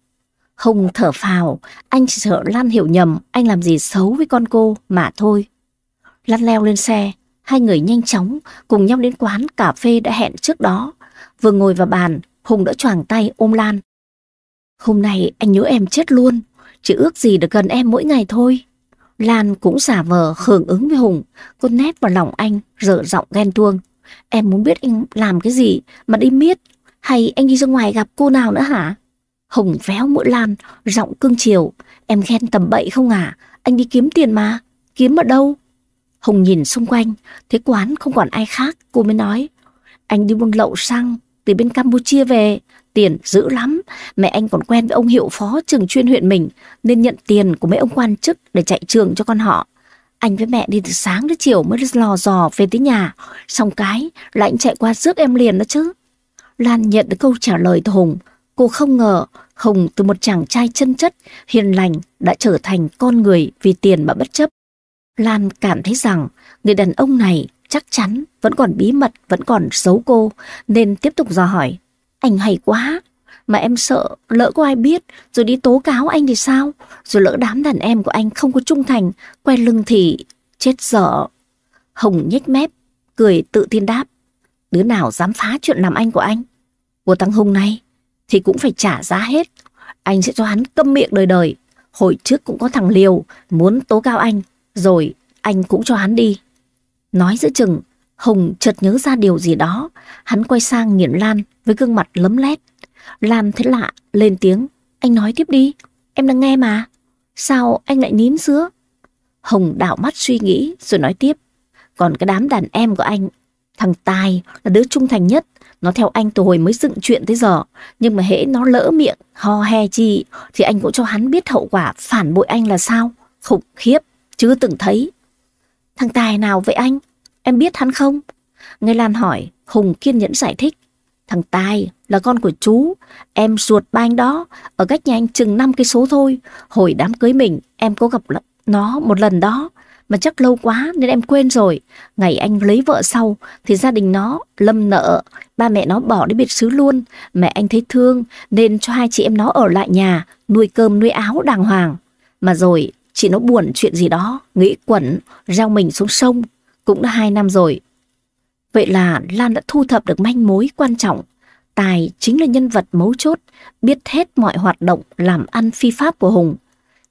Hùng thở phào, anh chỉ sợ Lan hiểu nhầm anh làm gì xấu với con cô mà thôi. Lan leo lên xe, hai người nhanh chóng cùng nhau đến quán cà phê đã hẹn trước đó. Vừa ngồi vào bàn, Hùng đã choàng tay ôm Lan. Hôm nay anh nhớ em chết luôn, chỉ ước gì được gần em mỗi ngày thôi. Lan cũng giả vờ hưởng ứng với Hùng, cô nét vào lòng anh, rợ giọng ghen tuông. Em muốn biết anh làm cái gì mà đi miết, hay anh đi ra ngoài gặp cô nào nữa hả? Hùng véo mũi Lan, giọng cương chiều. Em ghen tầm bậy không à? Anh đi kiếm tiền mà. Kiếm ở đâu? Hùng nhìn xung quanh, thấy quán không còn ai khác, cô mới nói. Anh đi buôn lậu xăng từ bên Campuchia về, tiền dữ lắm. Mẹ anh còn quen với ông hiệu phó trường chuyên huyện mình, nên nhận tiền của mấy ông quan chức để chạy trường cho con họ. Anh với mẹ đi từ sáng đến chiều mới lò dò về tới nhà, xong cái là anh chạy qua rước em liền đó chứ. Lan nhận được câu trả lời từ Hùng, cô không ngờ Hùng từ một chàng trai chân chất, hiền lành đã trở thành con người vì tiền mà bất chấp. Lan cảm thấy rằng người đàn ông này chắc chắn vẫn còn bí mật, vẫn còn giấu cô, nên tiếp tục dò hỏi. Anh hay quá, mà em sợ lỡ có ai biết rồi đi tố cáo anh thì sao? Rồi lỡ đám đàn em của anh không có trung thành, quay lưng thì chết dở. Hồng nhếch mép, cười tự tin đáp. Đứa nào dám phá chuyện làm anh của anh? Của thằng Hùng này thì cũng phải trả giá hết. Anh sẽ cho hắn câm miệng đời đời. Hồi trước cũng có thằng Liều muốn tố cáo anh, rồi anh cũng cho hắn đi. Nói giữa chừng, Hùng chợt nhớ ra điều gì đó. Hắn quay sang nghiền Lan với gương mặt lấm lét. Lan thấy lạ, lên tiếng. Anh nói tiếp đi, em đang nghe mà. Sao anh lại nín sữa? Hùng đảo mắt suy nghĩ rồi nói tiếp. Còn cái đám đàn em của anh, thằng Tài là đứa trung thành nhất. Nó theo anh từ hồi mới dựng chuyện tới giờ. Nhưng mà hễ nó lỡ miệng, ho he chi, thì anh cũng cho hắn biết hậu quả phản bội anh là sao. Khủng khiếp, Chứ từng thấy. Thằng Tài nào vậy anh? Em biết hắn không? người Lan hỏi, Hùng kiên nhẫn giải thích. Thằng Tài là con của chú, em ruột ba anh đó, ở cách nhà anh chừng 5 cây số thôi. Hồi đám cưới mình, em có gặp nó một lần đó, mà chắc lâu quá nên em quên rồi. Ngày anh lấy vợ sau thì gia đình nó lâm nợ, ba mẹ nó bỏ đi biệt xứ luôn. Mẹ anh thấy thương nên cho hai chị em nó ở lại nhà, nuôi cơm nuôi áo đàng hoàng. Mà rồi chị nó buồn chuyện gì đó, nghĩ quẩn, rao mình xuống sông. Cũng đã hai năm rồi. Vậy là Lan đã thu thập được manh mối quan trọng. Tài chính là nhân vật mấu chốt, biết hết mọi hoạt động làm ăn phi pháp của Hùng.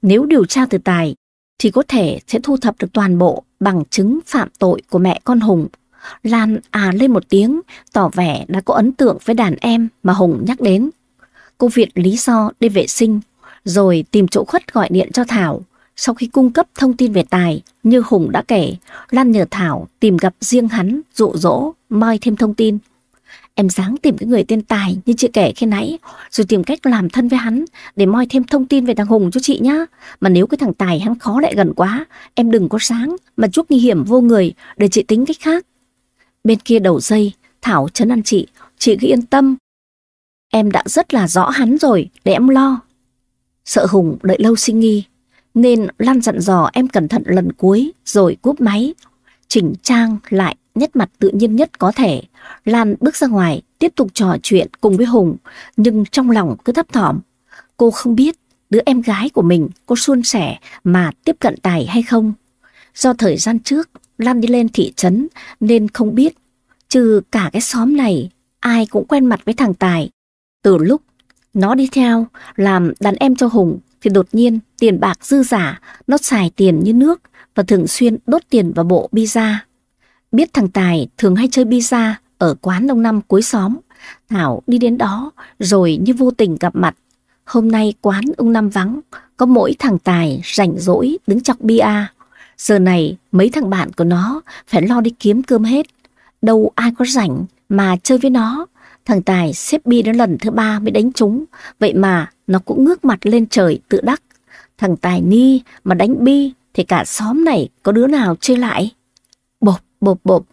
Nếu điều tra từ Tài, thì có thể sẽ thu thập được toàn bộ bằng chứng phạm tội của mẹ con Hùng. Lan à lên một tiếng, tỏ vẻ đã có ấn tượng với đàn em mà Hùng nhắc đến. Cô Việt lý do đi vệ sinh, rồi tìm chỗ khuất gọi điện cho Thảo. Sau khi cung cấp thông tin về Tài, như Hùng đã kể, Lan nhờ Thảo tìm gặp riêng hắn, dụ dỗ, moi thêm thông tin. Em dáng tìm cái người tên Tài như chị kể khi nãy, rồi tìm cách làm thân với hắn để moi thêm thông tin về thằng Hùng cho chị nhá. Mà nếu cái thằng Tài hắn khó lại gần quá, em đừng có sáng mà chuốc nguy hiểm vô người để chị tính cách khác. Bên kia đầu dây, Thảo chấn an chị, chị cứ yên tâm. Em đã rất là rõ hắn rồi, để em lo. Sợ Hùng đợi lâu sinh nghi, nên Lan dặn dò em cẩn thận lần cuối rồi cúp máy. Chỉnh trang lại nhất mặt tự nhiên nhất có thể. Lan bước ra ngoài, tiếp tục trò chuyện cùng với Hùng, nhưng trong lòng cứ thấp thỏm. Cô không biết đứa em gái của mình có suôn sẻ mà tiếp cận Tài hay không. Do thời gian trước, Lan đi lên thị trấn nên không biết, trừ cả cái xóm này, ai cũng quen mặt với thằng Tài. Từ lúc nó đi theo làm đàn em cho Hùng thì đột nhiên tiền bạc dư giả, nó xài tiền như nước và thường xuyên đốt tiền vào bộ pizza. Biết thằng Tài thường hay chơi pizza ở quán đông năm cuối xóm, Thảo đi đến đó rồi như vô tình gặp mặt. Hôm nay quán ông Năm vắng, có mỗi thằng Tài rảnh rỗi đứng chọc bia. Giờ này mấy thằng bạn của nó phải lo đi kiếm cơm hết. Đâu ai có rảnh mà chơi với nó. Thằng Tài xếp bi đến lần thứ ba mới đánh chúng Vậy mà nó cũng ngước mặt lên trời tự đắc. Thằng Tài Ni mà đánh bi thì cả xóm này có đứa nào chơi lại. Bộp, bộp, bộp.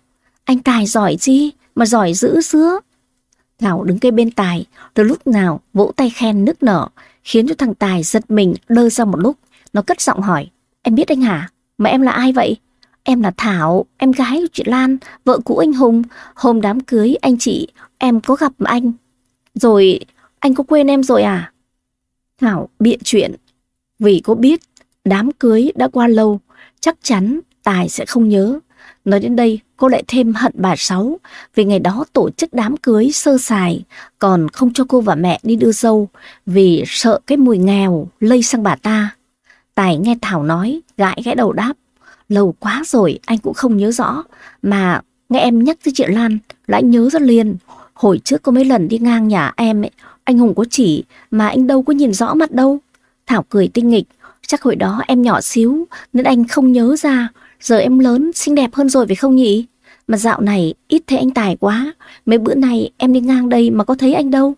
Anh Tài giỏi gì mà giỏi dữ sữa. Thảo đứng cây bên Tài, từ lúc nào vỗ tay khen nức nở, khiến cho thằng Tài giật mình đơ ra một lúc. Nó cất giọng hỏi, em biết anh hả? Mà em là ai vậy? Em là Thảo, em gái của chị Lan, vợ cũ anh Hùng. Hôm đám cưới anh chị, em có gặp anh. Rồi, anh có quên em rồi à? Thảo biện chuyện. Vì có biết đám cưới đã qua lâu, chắc chắn Tài sẽ không nhớ. Nói đến đây, cô lại thêm hận bà Sáu vì ngày đó tổ chức đám cưới sơ sài, còn không cho cô và mẹ đi đưa dâu vì sợ cái mùi nghèo lây sang bà ta. Tài nghe Thảo nói, gãi gãi đầu đáp. Lâu quá rồi anh cũng không nhớ rõ, mà nghe em nhắc tới chị Lan lại nhớ rất liền. Hồi trước có mấy lần đi ngang nhà em ấy, anh Hùng có chỉ mà anh đâu có nhìn rõ mặt đâu. Thảo cười tinh nghịch, chắc hồi đó em nhỏ xíu nên anh không nhớ ra. Giờ em lớn, xinh đẹp hơn rồi phải không nhỉ? Mà dạo này ít thấy anh Tài quá, mấy bữa nay em đi ngang đây mà có thấy anh đâu.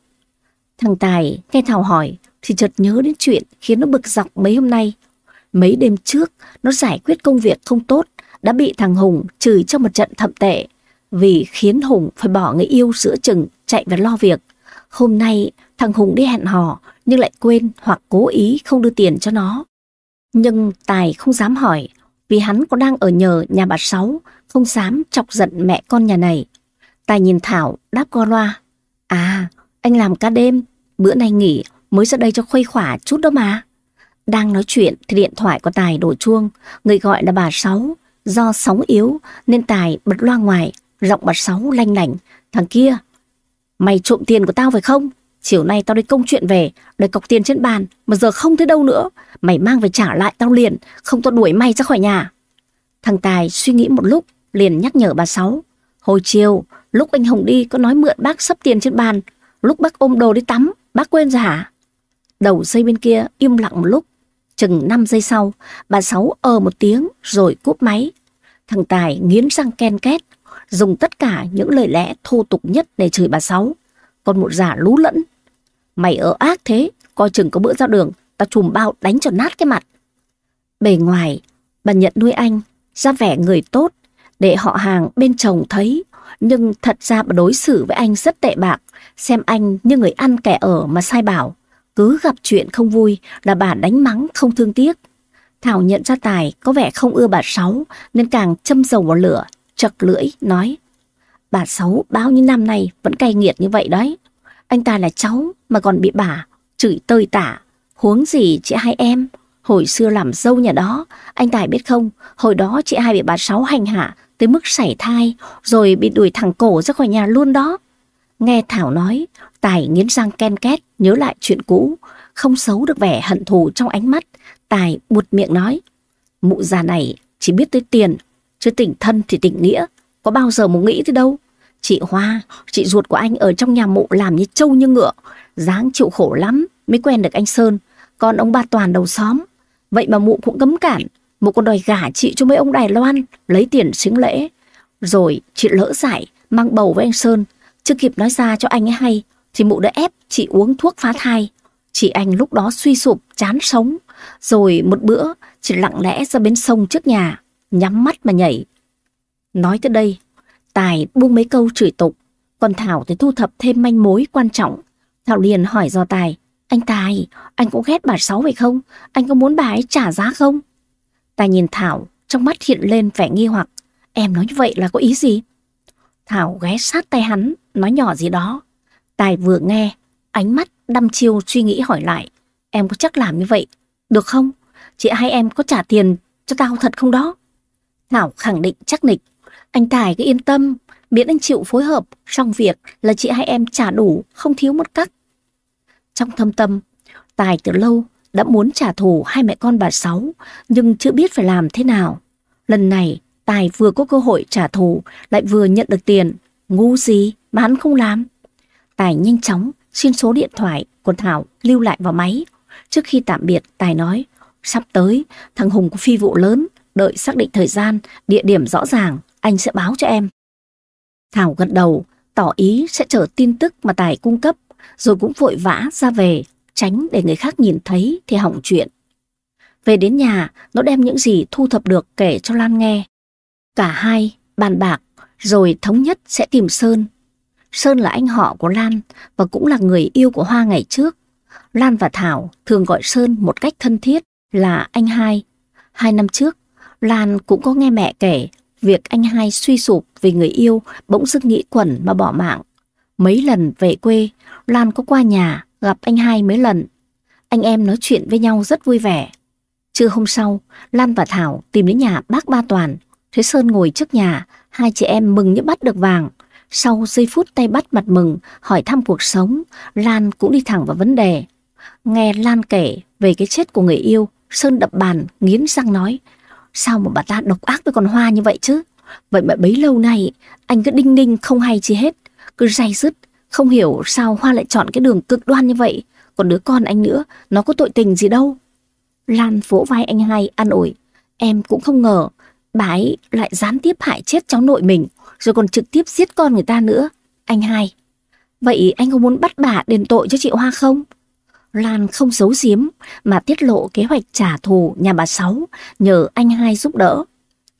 Thằng Tài nghe Thảo hỏi thì chợt nhớ đến chuyện khiến nó bực dọc mấy hôm nay. Mấy đêm trước, nó giải quyết công việc không tốt, đã bị thằng Hùng chửi trong một trận thậm tệ, vì khiến Hùng phải bỏ người yêu giữa chừng chạy về lo việc. Hôm nay, thằng Hùng đi hẹn hò, nhưng lại quên hoặc cố ý không đưa tiền cho nó. Nhưng Tài không dám hỏi, vì hắn có đang ở nhờ nhà bà Sáu, không dám chọc giận mẹ con nhà này. Tài nhìn Thảo đáp qua loa. À, anh làm ca đêm, bữa nay nghỉ mới ra đây cho khuây khỏa chút đó mà. Đang nói chuyện thì điện thoại của Tài đổ chuông, người gọi là bà Sáu. Do sóng yếu nên Tài bật loa ngoài, giọng bà Sáu lanh lảnh. Thằng kia, mày trộm tiền của tao phải không? Chiều nay tao đi công chuyện về, để cọc tiền trên bàn, mà giờ không thấy đâu nữa. Mày mang về trả lại tao liền, không tao đuổi mày ra khỏi nhà. Thằng Tài suy nghĩ một lúc, liền nhắc nhở bà Sáu. Hồi chiều, lúc anh Hồng đi có nói mượn bác sắp tiền trên bàn, lúc bác ôm đồ đi tắm, bác quên rồi hả? Đầu dây bên kia im lặng một lúc, Chừng 5 giây sau, bà Sáu ờ một tiếng rồi cúp máy. Thằng Tài nghiến răng ken két, dùng tất cả những lời lẽ thô tục nhất để chửi bà Sáu. Còn một giả lú lẫn. Mày ở ác thế, coi chừng có bữa ra đường, tao chùm bao đánh cho nát cái mặt. Bề ngoài, bà nhận nuôi anh, ra vẻ người tốt, để họ hàng bên chồng thấy. Nhưng thật ra bà đối xử với anh rất tệ bạc, xem anh như người ăn kẻ ở mà sai bảo. Cứ gặp chuyện không vui là bà đánh mắng không thương tiếc. Thảo nhận ra Tài có vẻ không ưa bà Sáu nên càng châm dầu vào lửa, chật lưỡi, nói. Bà Sáu bao nhiêu năm nay vẫn cay nghiệt như vậy đấy. Anh ta là cháu mà còn bị bà chửi tơi tả. Huống gì chị hai em, hồi xưa làm dâu nhà đó, anh Tài biết không, hồi đó chị hai bị bà Sáu hành hạ tới mức sảy thai rồi bị đuổi thẳng cổ ra khỏi nhà luôn đó. Nghe Thảo nói, Tài nghiến răng ken két, nhớ lại chuyện cũ, không xấu được vẻ hận thù trong ánh mắt. Tài buột miệng nói, mụ già này chỉ biết tới tiền, chứ tỉnh thân thì tỉnh nghĩa, có bao giờ muốn nghĩ tới đâu. Chị Hoa, chị ruột của anh ở trong nhà mụ làm như trâu như ngựa, dáng chịu khổ lắm mới quen được anh Sơn, còn ông ba toàn đầu xóm. Vậy mà mụ cũng cấm cản, mụ còn đòi gả chị cho mấy ông Đài Loan, lấy tiền xính lễ. Rồi chị lỡ dại, mang bầu với anh Sơn, chưa kịp nói ra cho anh ấy hay, thì mụ đã ép chị uống thuốc phá thai. Chị anh lúc đó suy sụp, chán sống. Rồi một bữa, chị lặng lẽ ra bên sông trước nhà, nhắm mắt mà nhảy. Nói tới đây, Tài buông mấy câu chửi tục, còn Thảo thì thu thập thêm manh mối quan trọng. Thảo liền hỏi do Tài, anh Tài, anh cũng ghét bà Sáu vậy không? Anh có muốn bà ấy trả giá không? Tài nhìn Thảo, trong mắt hiện lên vẻ nghi hoặc. Em nói như vậy là có ý gì? Thảo ghé sát tay hắn, nói nhỏ gì đó. Tài vừa nghe, ánh mắt đăm chiêu suy nghĩ hỏi lại. Em có chắc làm như vậy, được không? Chị hai em có trả tiền cho tao thật không đó? Thảo khẳng định chắc nịch. Anh Tài cứ yên tâm, miễn anh chịu phối hợp trong việc là chị hai em trả đủ, không thiếu một cắc. Trong thâm tâm, Tài từ lâu đã muốn trả thù hai mẹ con bà Sáu, nhưng chưa biết phải làm thế nào. Lần này, Tài vừa có cơ hội trả thù, lại vừa nhận được tiền. Ngu gì mà hắn không làm. Tài nhanh chóng xin số điện thoại của Thảo lưu lại vào máy. Trước khi tạm biệt, Tài nói, sắp tới, thằng Hùng có phi vụ lớn, đợi xác định thời gian, địa điểm rõ ràng, anh sẽ báo cho em. Thảo gật đầu, tỏ ý sẽ chờ tin tức mà Tài cung cấp, rồi cũng vội vã ra về, tránh để người khác nhìn thấy thì hỏng chuyện. Về đến nhà, nó đem những gì thu thập được kể cho Lan nghe. Cả hai bàn bạc, rồi thống nhất sẽ tìm Sơn. Sơn là anh họ của Lan và cũng là người yêu của Hoa ngày trước. Lan và Thảo thường gọi Sơn một cách thân thiết là anh hai. Hai năm trước, Lan cũng có nghe mẹ kể việc anh hai suy sụp vì người yêu bỗng dưng nghĩ quẩn mà bỏ mạng. Mấy lần về quê, Lan có qua nhà gặp anh hai mấy lần. Anh em nói chuyện với nhau rất vui vẻ. Trưa hôm sau, Lan và Thảo tìm đến nhà bác Ba Toàn. Thế Sơn ngồi trước nhà, hai chị em mừng như bắt được vàng. Sau giây phút tay bắt mặt mừng, hỏi thăm cuộc sống, Lan cũng đi thẳng vào vấn đề. Nghe Lan kể về cái chết của người yêu, Sơn đập bàn, nghiến răng nói. Sao mà bà ta độc ác với con Hoa như vậy chứ? Vậy mà bấy lâu nay, anh cứ đinh ninh không hay chi hết. Cứ day dứt, không hiểu sao Hoa lại chọn cái đường cực đoan như vậy. Còn đứa con anh nữa, nó có tội tình gì đâu. Lan vỗ vai anh hai an ủi. Em cũng không ngờ, bà ấy lại gián tiếp hại chết cháu nội mình, rồi còn trực tiếp giết con người ta nữa. Anh hai, vậy anh có muốn bắt bà đền tội cho chị Hoa không? Lan không giấu giếm mà tiết lộ kế hoạch trả thù nhà bà Sáu nhờ anh hai giúp đỡ.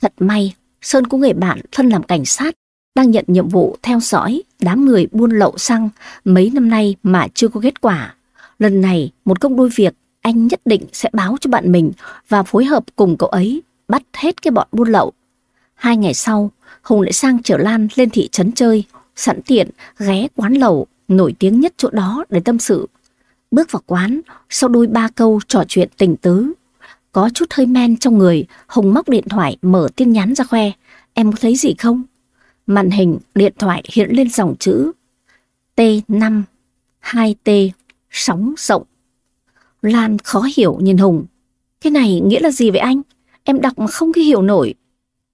Thật may, Sơn có người bạn thân làm cảnh sát đang nhận nhiệm vụ theo dõi đám người buôn lậu xăng mấy năm nay mà chưa có kết quả. Lần này, một công đôi việc anh nhất định sẽ báo cho bạn mình và phối hợp cùng cậu ấy bắt hết cái bọn buôn lậu. Hai ngày sau, Hùng lại sang chở Lan lên thị trấn chơi, sẵn tiện ghé quán lẩu nổi tiếng nhất chỗ đó để tâm sự. Bước vào quán, sau đôi ba câu trò chuyện tình tứ, có chút hơi men trong người, Hùng móc điện thoại mở tin nhắn ra khoe. Em có thấy gì không? Màn hình điện thoại hiện lên dòng chữ T5 2T sóng rộng. Lan khó hiểu nhìn Hùng. Cái này nghĩa là gì vậy anh? Em đọc mà không có hiểu nổi.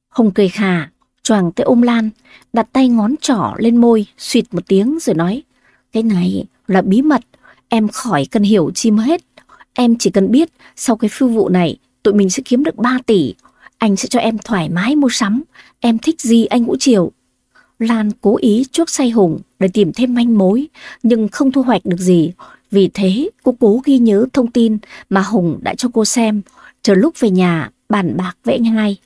Hùng cười khà, choàng tới ôm Lan, đặt tay ngón trỏ lên môi, suyệt một tiếng rồi nói. Cái này là bí mật, em khỏi cần hiểu chi mà hết. Em chỉ cần biết sau cái phi vụ này tụi mình sẽ kiếm được 3 tỷ. Anh sẽ cho em thoải mái mua sắm. Em thích gì anh cũng chiều. Lan cố ý chuốc say Hùng để tìm thêm manh mối nhưng không thu hoạch được gì. Vì thế cô cố ghi nhớ thông tin mà Hùng đã cho cô xem chờ lúc về nhà bàn bạc với anh hai.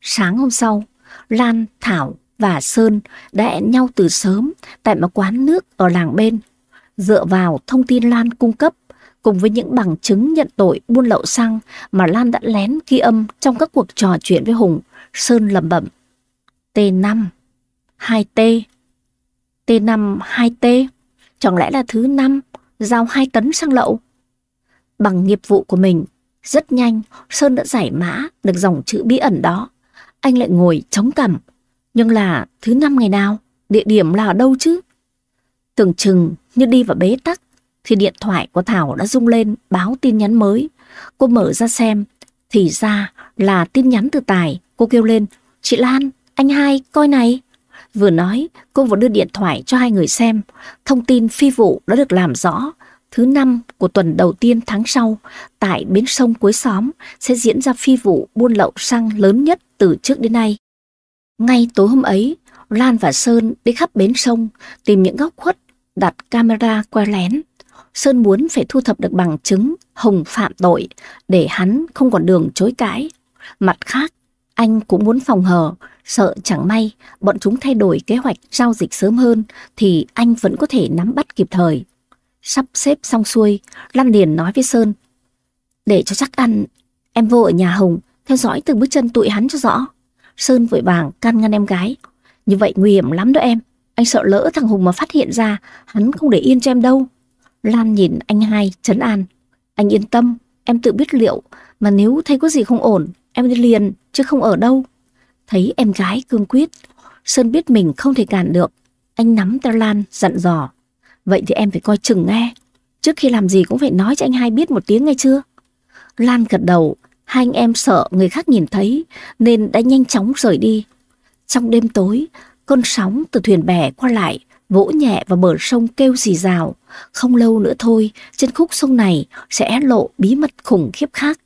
Sáng hôm sau, Lan, Thảo và Sơn đã hẹn nhau từ sớm tại một quán nước ở làng bên. Dựa vào thông tin Lan cung cấp, cùng với những bằng chứng nhận tội buôn lậu xăng mà Lan đã lén ghi âm trong các cuộc trò chuyện với Hùng, Sơn lẩm bẩm. T5, 2T, T5, 2T, chẳng lẽ là thứ năm giao 2 tấn xăng lậu? Bằng nghiệp vụ của mình, rất nhanh Sơn đã giải mã được dòng chữ bí ẩn đó. Anh lại ngồi chống cằm. Nhưng là thứ năm ngày nào? Địa điểm là ở đâu chứ? Tưởng chừng như đi vào bế tắc thì điện thoại của Thảo đã rung lên báo tin nhắn mới. Cô mở ra xem, thì ra là tin nhắn từ Tài. Cô kêu lên, chị Lan, anh hai, coi này. Vừa nói, cô vừa đưa điện thoại cho hai người xem. Thông tin phi vụ đã được làm rõ. Thứ năm của tuần đầu tiên tháng sau, tại bến sông cuối xóm sẽ diễn ra phi vụ buôn lậu xăng lớn nhất từ trước đến nay. Ngay tối hôm ấy, Lan và Sơn đi khắp bến sông tìm những góc khuất đặt camera quay lén. Sơn muốn phải thu thập được bằng chứng Hồng phạm tội để hắn không còn đường chối cãi. Mặt khác, anh cũng muốn phòng hờ, sợ chẳng may bọn chúng thay đổi kế hoạch giao dịch sớm hơn thì anh vẫn có thể nắm bắt kịp thời. Sắp xếp xong xuôi, Lan liền nói với Sơn. Để cho chắc ăn, em vô ở nhà Hồng theo dõi từng bước chân tụi hắn cho rõ. Sơn vội vàng can ngăn em gái. Như vậy nguy hiểm lắm đó em. Anh sợ lỡ thằng Hùng mà phát hiện ra, hắn không để yên cho em đâu. Lan nhìn anh hai, chấn an. Anh yên tâm, em tự biết liệu, mà nếu thấy có gì không ổn, em đi liền, chứ không ở đâu. Thấy em gái cương quyết, Sơn biết mình không thể cản được. Anh nắm tay Lan, dặn dò. Vậy thì em phải coi chừng nghe. Trước khi làm gì cũng phải nói cho anh hai biết một tiếng nghe chưa? Lan gật đầu, hai anh em sợ người khác nhìn thấy nên đã nhanh chóng rời đi. Trong đêm tối, cơn sóng từ thuyền bè qua lại vỗ nhẹ vào bờ sông kêu rì rào. Không lâu nữa thôi, trên khúc sông này sẽ lộ bí mật khủng khiếp khác.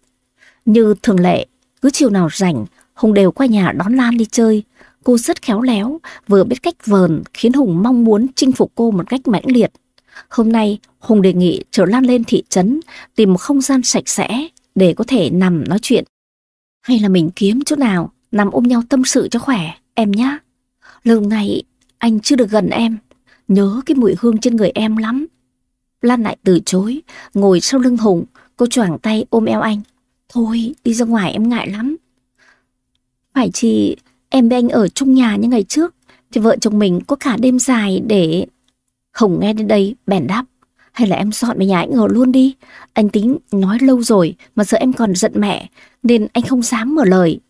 Như thường lệ, cứ chiều nào rảnh, Hùng đều qua nhà đón Lan đi chơi. Cô rất khéo léo, vừa biết cách vờn khiến Hùng mong muốn chinh phục cô một cách mãnh liệt. Hôm nay, Hùng đề nghị chở Lan lên thị trấn, tìm một không gian sạch sẽ để có thể nằm nói chuyện. Hay là mình kiếm chỗ nào, nằm ôm nhau tâm sự cho khỏe, em nhá. Lâu này, anh chưa được gần em, nhớ cái mùi hương trên người em lắm. Lan lại từ chối, ngồi sau lưng Hùng, cô choàng tay ôm eo anh. Thôi, đi ra ngoài em ngại lắm. Phải chị em với anh ở chung nhà như ngày trước, thì vợ chồng mình có cả đêm dài để... Hùng nghe đến đây, bèn đáp. Hay là em dọn về nhà anh ở luôn đi. Anh tính nói lâu rồi mà sợ em còn giận mẹ, nên anh không dám mở lời.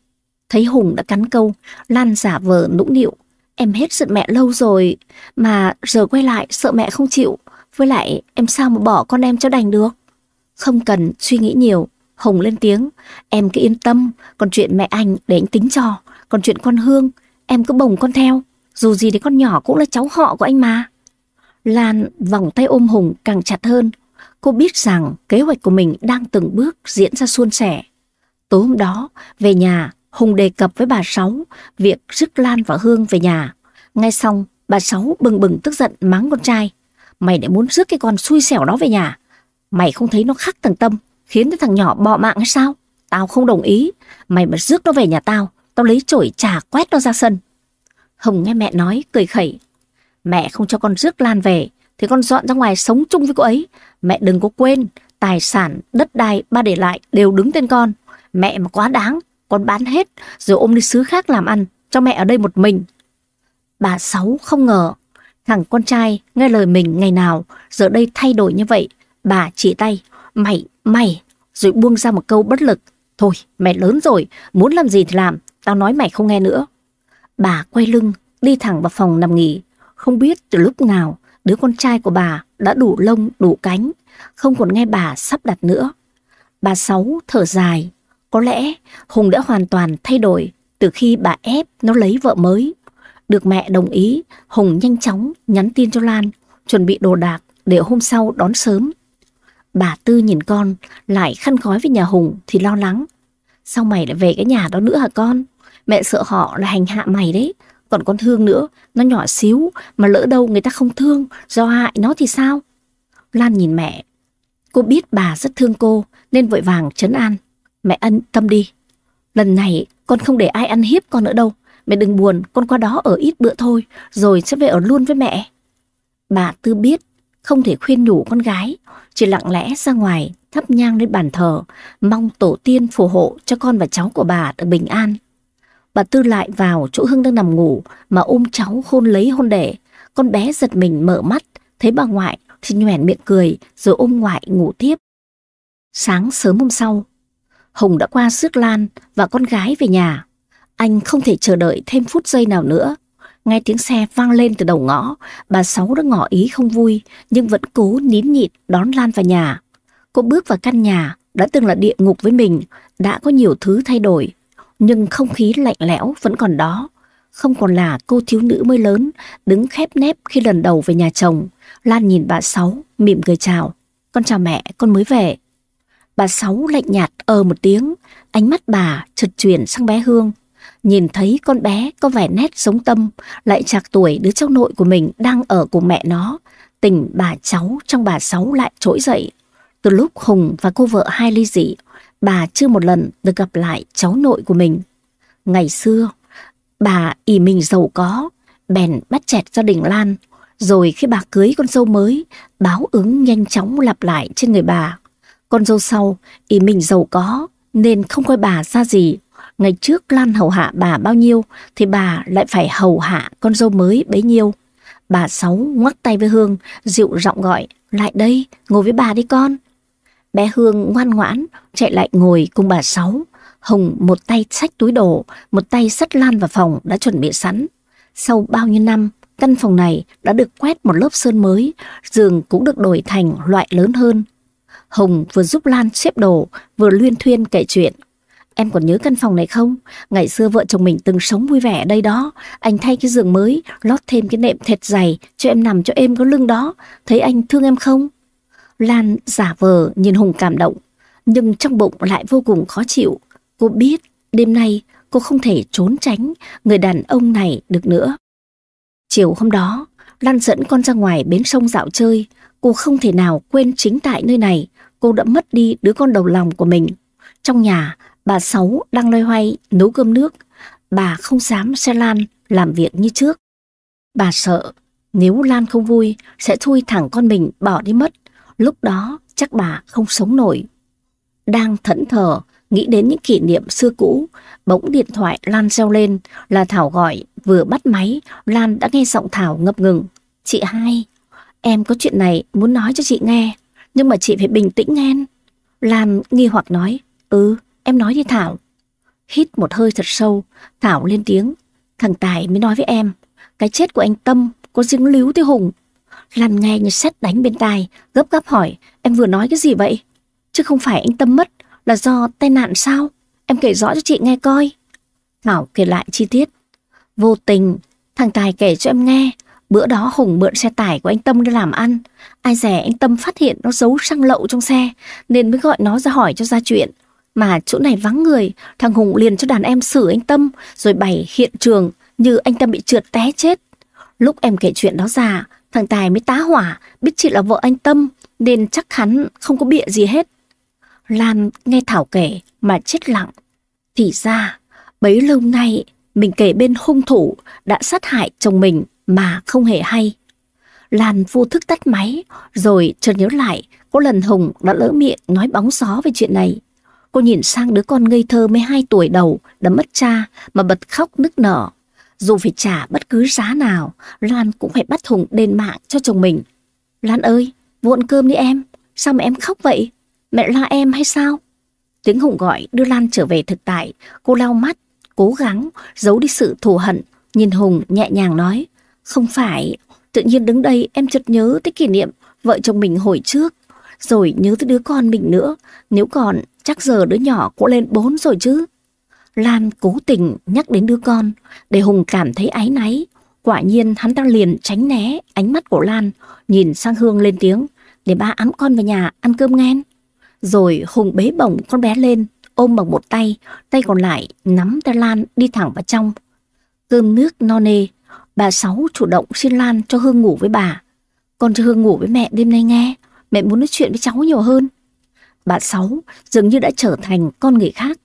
Thấy Hùng đã cắn câu, Lan giả vờ nũng nịu. Em hết giận mẹ lâu rồi, mà giờ quay lại sợ mẹ không chịu. Với lại em sao mà bỏ con em cho đành được. Không cần suy nghĩ nhiều, Hùng lên tiếng. Em cứ yên tâm, còn chuyện mẹ anh để anh tính cho. Còn chuyện con Hương, em cứ bồng con theo. Dù gì thì con nhỏ cũng là cháu họ của anh mà. Lan vòng tay ôm Hùng càng chặt hơn. Cô biết rằng kế hoạch của mình đang từng bước diễn ra suôn sẻ. Tối hôm đó, về nhà, Hùng đề cập với bà Sáu việc rước Lan và Hương về nhà. Ngay xong, bà Sáu bừng bừng tức giận mắng con trai. Mày lại muốn rước cái con xui xẻo đó về nhà. Mày không thấy nó khắc thằng tâm, khiến cái thằng nhỏ bỏ mạng hay sao? Tao không đồng ý. Mày mà rước nó về nhà tao, tao lấy chổi trà quét nó ra sân. Hùng nghe mẹ nói, cười khẩy. Mẹ không cho con rước Lan về, thì con dọn ra ngoài sống chung với cô ấy. Mẹ đừng có quên, tài sản, đất đai ba để lại đều đứng tên con. Mẹ mà quá đáng, con bán hết rồi ôm đi xứ khác làm ăn, cho mẹ ở đây một mình. Bà Sáu không ngờ, thằng con trai nghe lời mình ngày nào, giờ đây thay đổi như vậy. Bà chỉ tay, mày, mày, rồi buông ra một câu bất lực. Thôi, mẹ lớn rồi, muốn làm gì thì làm, tao nói mày không nghe nữa. Bà quay lưng, đi thẳng vào phòng nằm nghỉ. Không biết từ lúc nào, đứa con trai của bà đã đủ lông, đủ cánh, không còn nghe bà sắp đặt nữa. Bà Sáu thở dài, có lẽ Hùng đã hoàn toàn thay đổi từ khi bà ép nó lấy vợ mới. Được mẹ đồng ý, Hùng nhanh chóng nhắn tin cho Lan, chuẩn bị đồ đạc để hôm sau đón sớm. Bà Tư nhìn con, lại khăn khói với nhà Hùng thì lo lắng. Sao mày lại về cái nhà đó nữa hả con? Mẹ sợ họ là hành hạ mày đấy. Còn con Thương nữa, nó nhỏ xíu, mà lỡ đâu người ta không thương, do hại nó thì sao? Lan nhìn mẹ. Cô biết bà rất thương cô, nên vội vàng chấn an. Mẹ ân tâm đi. Lần này con không để ai ăn hiếp con nữa đâu. Mẹ đừng buồn, con qua đó ở ít bữa thôi, rồi sẽ về ở luôn với mẹ. Bà Tư biết, không thể khuyên nhủ con gái, chỉ lặng lẽ ra ngoài thắp nhang lên bàn thờ, mong tổ tiên phù hộ cho con và cháu của bà được bình an. Bà Tư lại vào chỗ Hưng đang nằm ngủ mà ôm cháu hôn lấy hôn đẻ. Con bé giật mình mở mắt, thấy bà ngoại thì nhoẻn miệng cười rồi ôm ngoại ngủ tiếp. Sáng sớm hôm sau, Hùng đã qua rước Lan và con gái về nhà. Anh không thể chờ đợi thêm phút giây nào nữa. Nghe tiếng xe vang lên từ đầu ngõ, bà Sáu đã ngỏ ý không vui, nhưng vẫn cố nín nhịn đón Lan vào nhà. Cô bước vào căn nhà, đã từng là địa ngục với mình, đã có nhiều thứ thay đổi. Nhưng không khí lạnh lẽo vẫn còn đó. Không còn là cô thiếu nữ mới lớn, đứng khép nép khi lần đầu về nhà chồng. Lan nhìn bà Sáu, mỉm cười chào. Con chào mẹ, con mới về. Bà Sáu lạnh nhạt ờ một tiếng, ánh mắt bà chợt chuyển sang bé Hương. Nhìn thấy con bé có vẻ nét giống tâm, lại chạc tuổi đứa cháu nội của mình đang ở cùng mẹ nó. Tình bà cháu trong bà Sáu lại trỗi dậy. Từ lúc Hùng và cô vợ hai ly dị, bà chưa một lần được gặp lại cháu nội của mình. Ngày xưa, bà ý mình giàu có, bèn bắt chẹt gia đình Lan. Rồi khi bà cưới con dâu mới, báo ứng nhanh chóng lặp lại trên người bà. Con dâu sau, ý mình giàu có, nên không coi bà ra gì. Ngày trước Lan hầu hạ bà bao nhiêu, thì bà lại phải hầu hạ con dâu mới bấy nhiêu. Bà Sáu ngoắc tay với Hương, dịu giọng gọi, lại đây, ngồi với bà đi con. Bé Hương ngoan ngoãn, chạy lại ngồi cùng bà Sáu. Hồng một tay xách túi đồ, một tay sắt Lan vào phòng đã chuẩn bị sẵn. Sau bao nhiêu năm, căn phòng này đã được quét một lớp sơn mới, giường cũng được đổi thành loại lớn hơn, Hồng vừa giúp Lan xếp đồ, vừa luyên thuyên kể chuyện. Em còn nhớ căn phòng này không? Ngày xưa vợ chồng mình từng sống vui vẻ ở đây đó. Anh thay cái giường mới, lót thêm cái nệm thệt dày, cho em nằm cho em có lưng đó. Thấy anh thương em không? Lan giả vờ nhìn Hùng cảm động, nhưng trong bụng lại vô cùng khó chịu. Cô biết đêm nay cô không thể trốn tránh người đàn ông này được nữa. Chiều hôm đó, Lan dẫn con ra ngoài bến sông dạo chơi. Cô không thể nào quên chính tại nơi này, cô đã mất đi đứa con đầu lòng của mình. Trong nhà, bà Sáu đang loay hoay nấu cơm nước. Bà không dám xe Lan làm việc như trước. Bà sợ nếu Lan không vui sẽ thui thẳng con mình bỏ đi mất. Lúc đó chắc bà không sống nổi. Đang thẫn thờ, nghĩ đến những kỷ niệm xưa cũ, bỗng điện thoại Lan reo lên là Thảo gọi, vừa bắt máy, Lan đã nghe giọng Thảo ngập ngừng. Chị hai, em có chuyện này muốn nói cho chị nghe, nhưng mà chị phải bình tĩnh nghe. Lan nghi hoặc nói, ừ, em nói đi Thảo. Hít một hơi thật sâu, Thảo lên tiếng, thằng Tài mới nói với em, cái chết của anh Tâm có dính líu tới Hùng. Lan nghe như xét đánh bên tai, gấp gáp hỏi, em vừa nói cái gì vậy? Chứ không phải anh Tâm mất, là do tai nạn sao? Em kể rõ cho chị nghe coi. Thảo kể lại chi tiết. Vô tình, thằng Tài kể cho em nghe, bữa đó Hùng mượn xe tải của anh Tâm đi làm ăn. Ai rẻ anh Tâm phát hiện nó giấu xăng lậu trong xe, nên mới gọi nó ra hỏi cho ra chuyện. Mà chỗ này vắng người, thằng Hùng liền cho đàn em xử anh Tâm, rồi bày hiện trường như anh Tâm bị trượt té chết. Lúc em kể chuyện đó ra, thằng Tài mới tá hỏa, biết chị là vợ anh Tâm, nên chắc hắn không có bịa gì hết. Lan nghe Thảo kể mà chết lặng. Thì ra, bấy lâu nay mình kể bên hung thủ đã sát hại chồng mình mà không hề hay. Lan vô thức tắt máy, rồi chợt nhớ lại có lần Hùng đã lỡ miệng nói bóng gió về chuyện này. Cô nhìn sang đứa con ngây thơ 12 tuổi đầu đã mất cha mà bật khóc nức nở. Dù phải trả bất cứ giá nào, Lan cũng phải bắt Hùng đền mạng cho chồng mình. Lan ơi, vụn cơm đi em, sao mà em khóc vậy? Mẹ la em hay sao? Tiếng Hùng gọi đưa Lan trở về thực tại, cô lau mắt, cố gắng giấu đi sự thù hận, nhìn Hùng nhẹ nhàng nói, không phải, tự nhiên đứng đây em chợt nhớ tới kỷ niệm vợ chồng mình hồi trước, rồi nhớ tới đứa con mình nữa, nếu còn chắc giờ đứa nhỏ cũng lên bốn rồi chứ. Lan cố tình nhắc đến đứa con, để Hùng cảm thấy áy náy. Quả nhiên hắn ta liền tránh né ánh mắt của Lan, nhìn sang Hương lên tiếng, để ba ấm con vào nhà ăn cơm ngen. Rồi Hùng bế bổng con bé lên, ôm bằng một tay, tay còn lại nắm tay Lan đi thẳng vào trong. Cơm nước no nê, bà Sáu chủ động xin Lan cho Hương ngủ với bà. Con cho Hương ngủ với mẹ đêm nay nghe, mẹ muốn nói chuyện với cháu nhiều hơn. Bà Sáu dường như đã trở thành con người khác.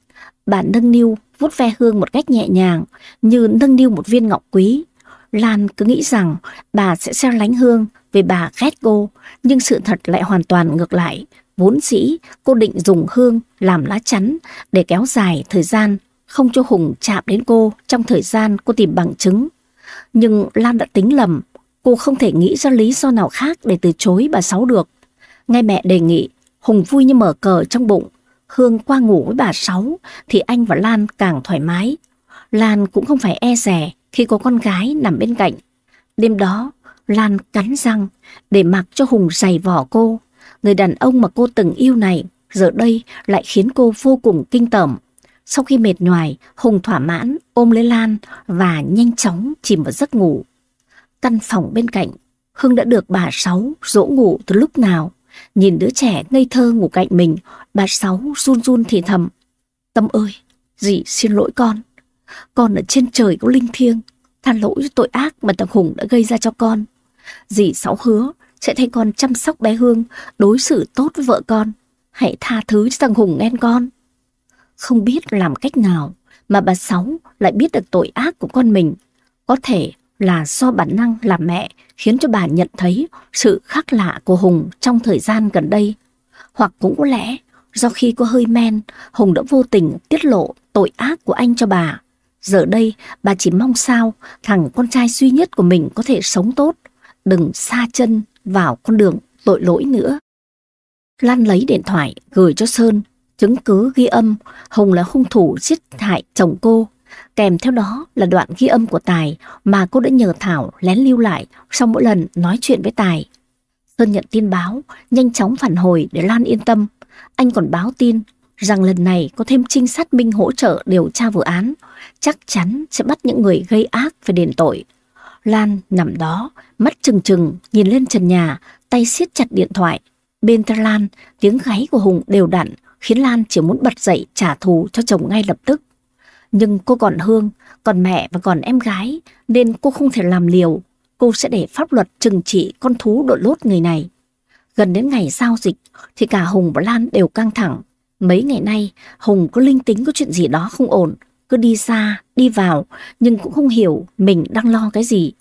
Bà nâng niu vuốt ve Hương một cách nhẹ nhàng như nâng niu một viên ngọc quý. Lan cứ nghĩ rằng bà sẽ xeo lánh Hương vì bà ghét cô, nhưng sự thật lại hoàn toàn ngược lại. Vốn dĩ cô định dùng Hương làm lá chắn để kéo dài thời gian, không cho Hùng chạm đến cô trong thời gian cô tìm bằng chứng. Nhưng Lan đã tính lầm, cô không thể nghĩ ra lý do nào khác để từ chối bà Sáu được. Nghe mẹ đề nghị, Hùng vui như mở cờ trong bụng. Hương qua ngủ với bà Sáu thì anh và Lan càng thoải mái. Lan cũng không phải e rẻ khi có con gái nằm bên cạnh. Đêm đó, Lan cắn răng để mặc cho Hùng giày vỏ cô. Người đàn ông mà cô từng yêu này giờ đây lại khiến cô vô cùng kinh tởm. Sau khi mệt nhoài, Hùng thỏa mãn ôm lấy Lan và nhanh chóng chìm vào giấc ngủ. Căn phòng bên cạnh, Hưng đã được bà Sáu dỗ ngủ từ lúc nào. Nhìn đứa trẻ ngây thơ ngủ cạnh mình, bà Sáu run run thì thầm. Tâm ơi, dì xin lỗi con. Con ở trên trời có linh thiêng, tha lỗi cho tội ác mà thằng Hùng đã gây ra cho con. Dì Sáu hứa sẽ thay con chăm sóc bé Hương, đối xử tốt với vợ con. Hãy tha thứ cho thằng Hùng nghe con. Không biết làm cách nào mà bà Sáu lại biết được tội ác của con mình. Có thể là do bản năng làm mẹ khiến cho bà nhận thấy sự khác lạ của Hùng trong thời gian gần đây. Hoặc cũng có lẽ do khi có hơi men, Hùng đã vô tình tiết lộ tội ác của anh cho bà. Giờ đây, bà chỉ mong sao thằng con trai duy nhất của mình có thể sống tốt, đừng xa chân vào con đường tội lỗi nữa. Lan lấy điện thoại gửi cho Sơn, chứng cứ ghi âm Hùng là hung thủ giết hại chồng cô. Kèm theo đó là đoạn ghi âm của Tài mà cô đã nhờ Thảo lén lưu lại sau mỗi lần nói chuyện với Tài. Sơn nhận tin báo, nhanh chóng phản hồi để Lan yên tâm. Anh còn báo tin rằng lần này có thêm trinh sát minh hỗ trợ điều tra vụ án, chắc chắn sẽ bắt những người gây ác phải đền tội. Lan nằm đó, mắt trừng trừng, nhìn lên trần nhà, tay siết chặt điện thoại. Bên tai Lan, tiếng gáy của Hùng đều đặn, khiến Lan chỉ muốn bật dậy trả thù cho chồng ngay lập tức. Nhưng cô còn Hương, còn mẹ và còn em gái, nên cô không thể làm liều. Cô sẽ để pháp luật trừng trị con thú đội lốt người này. Gần đến ngày giao dịch thì cả Hùng và Lan đều căng thẳng. Mấy ngày nay Hùng có linh tính có chuyện gì đó không ổn, cứ đi xa, đi vào nhưng cũng không hiểu mình đang lo cái gì.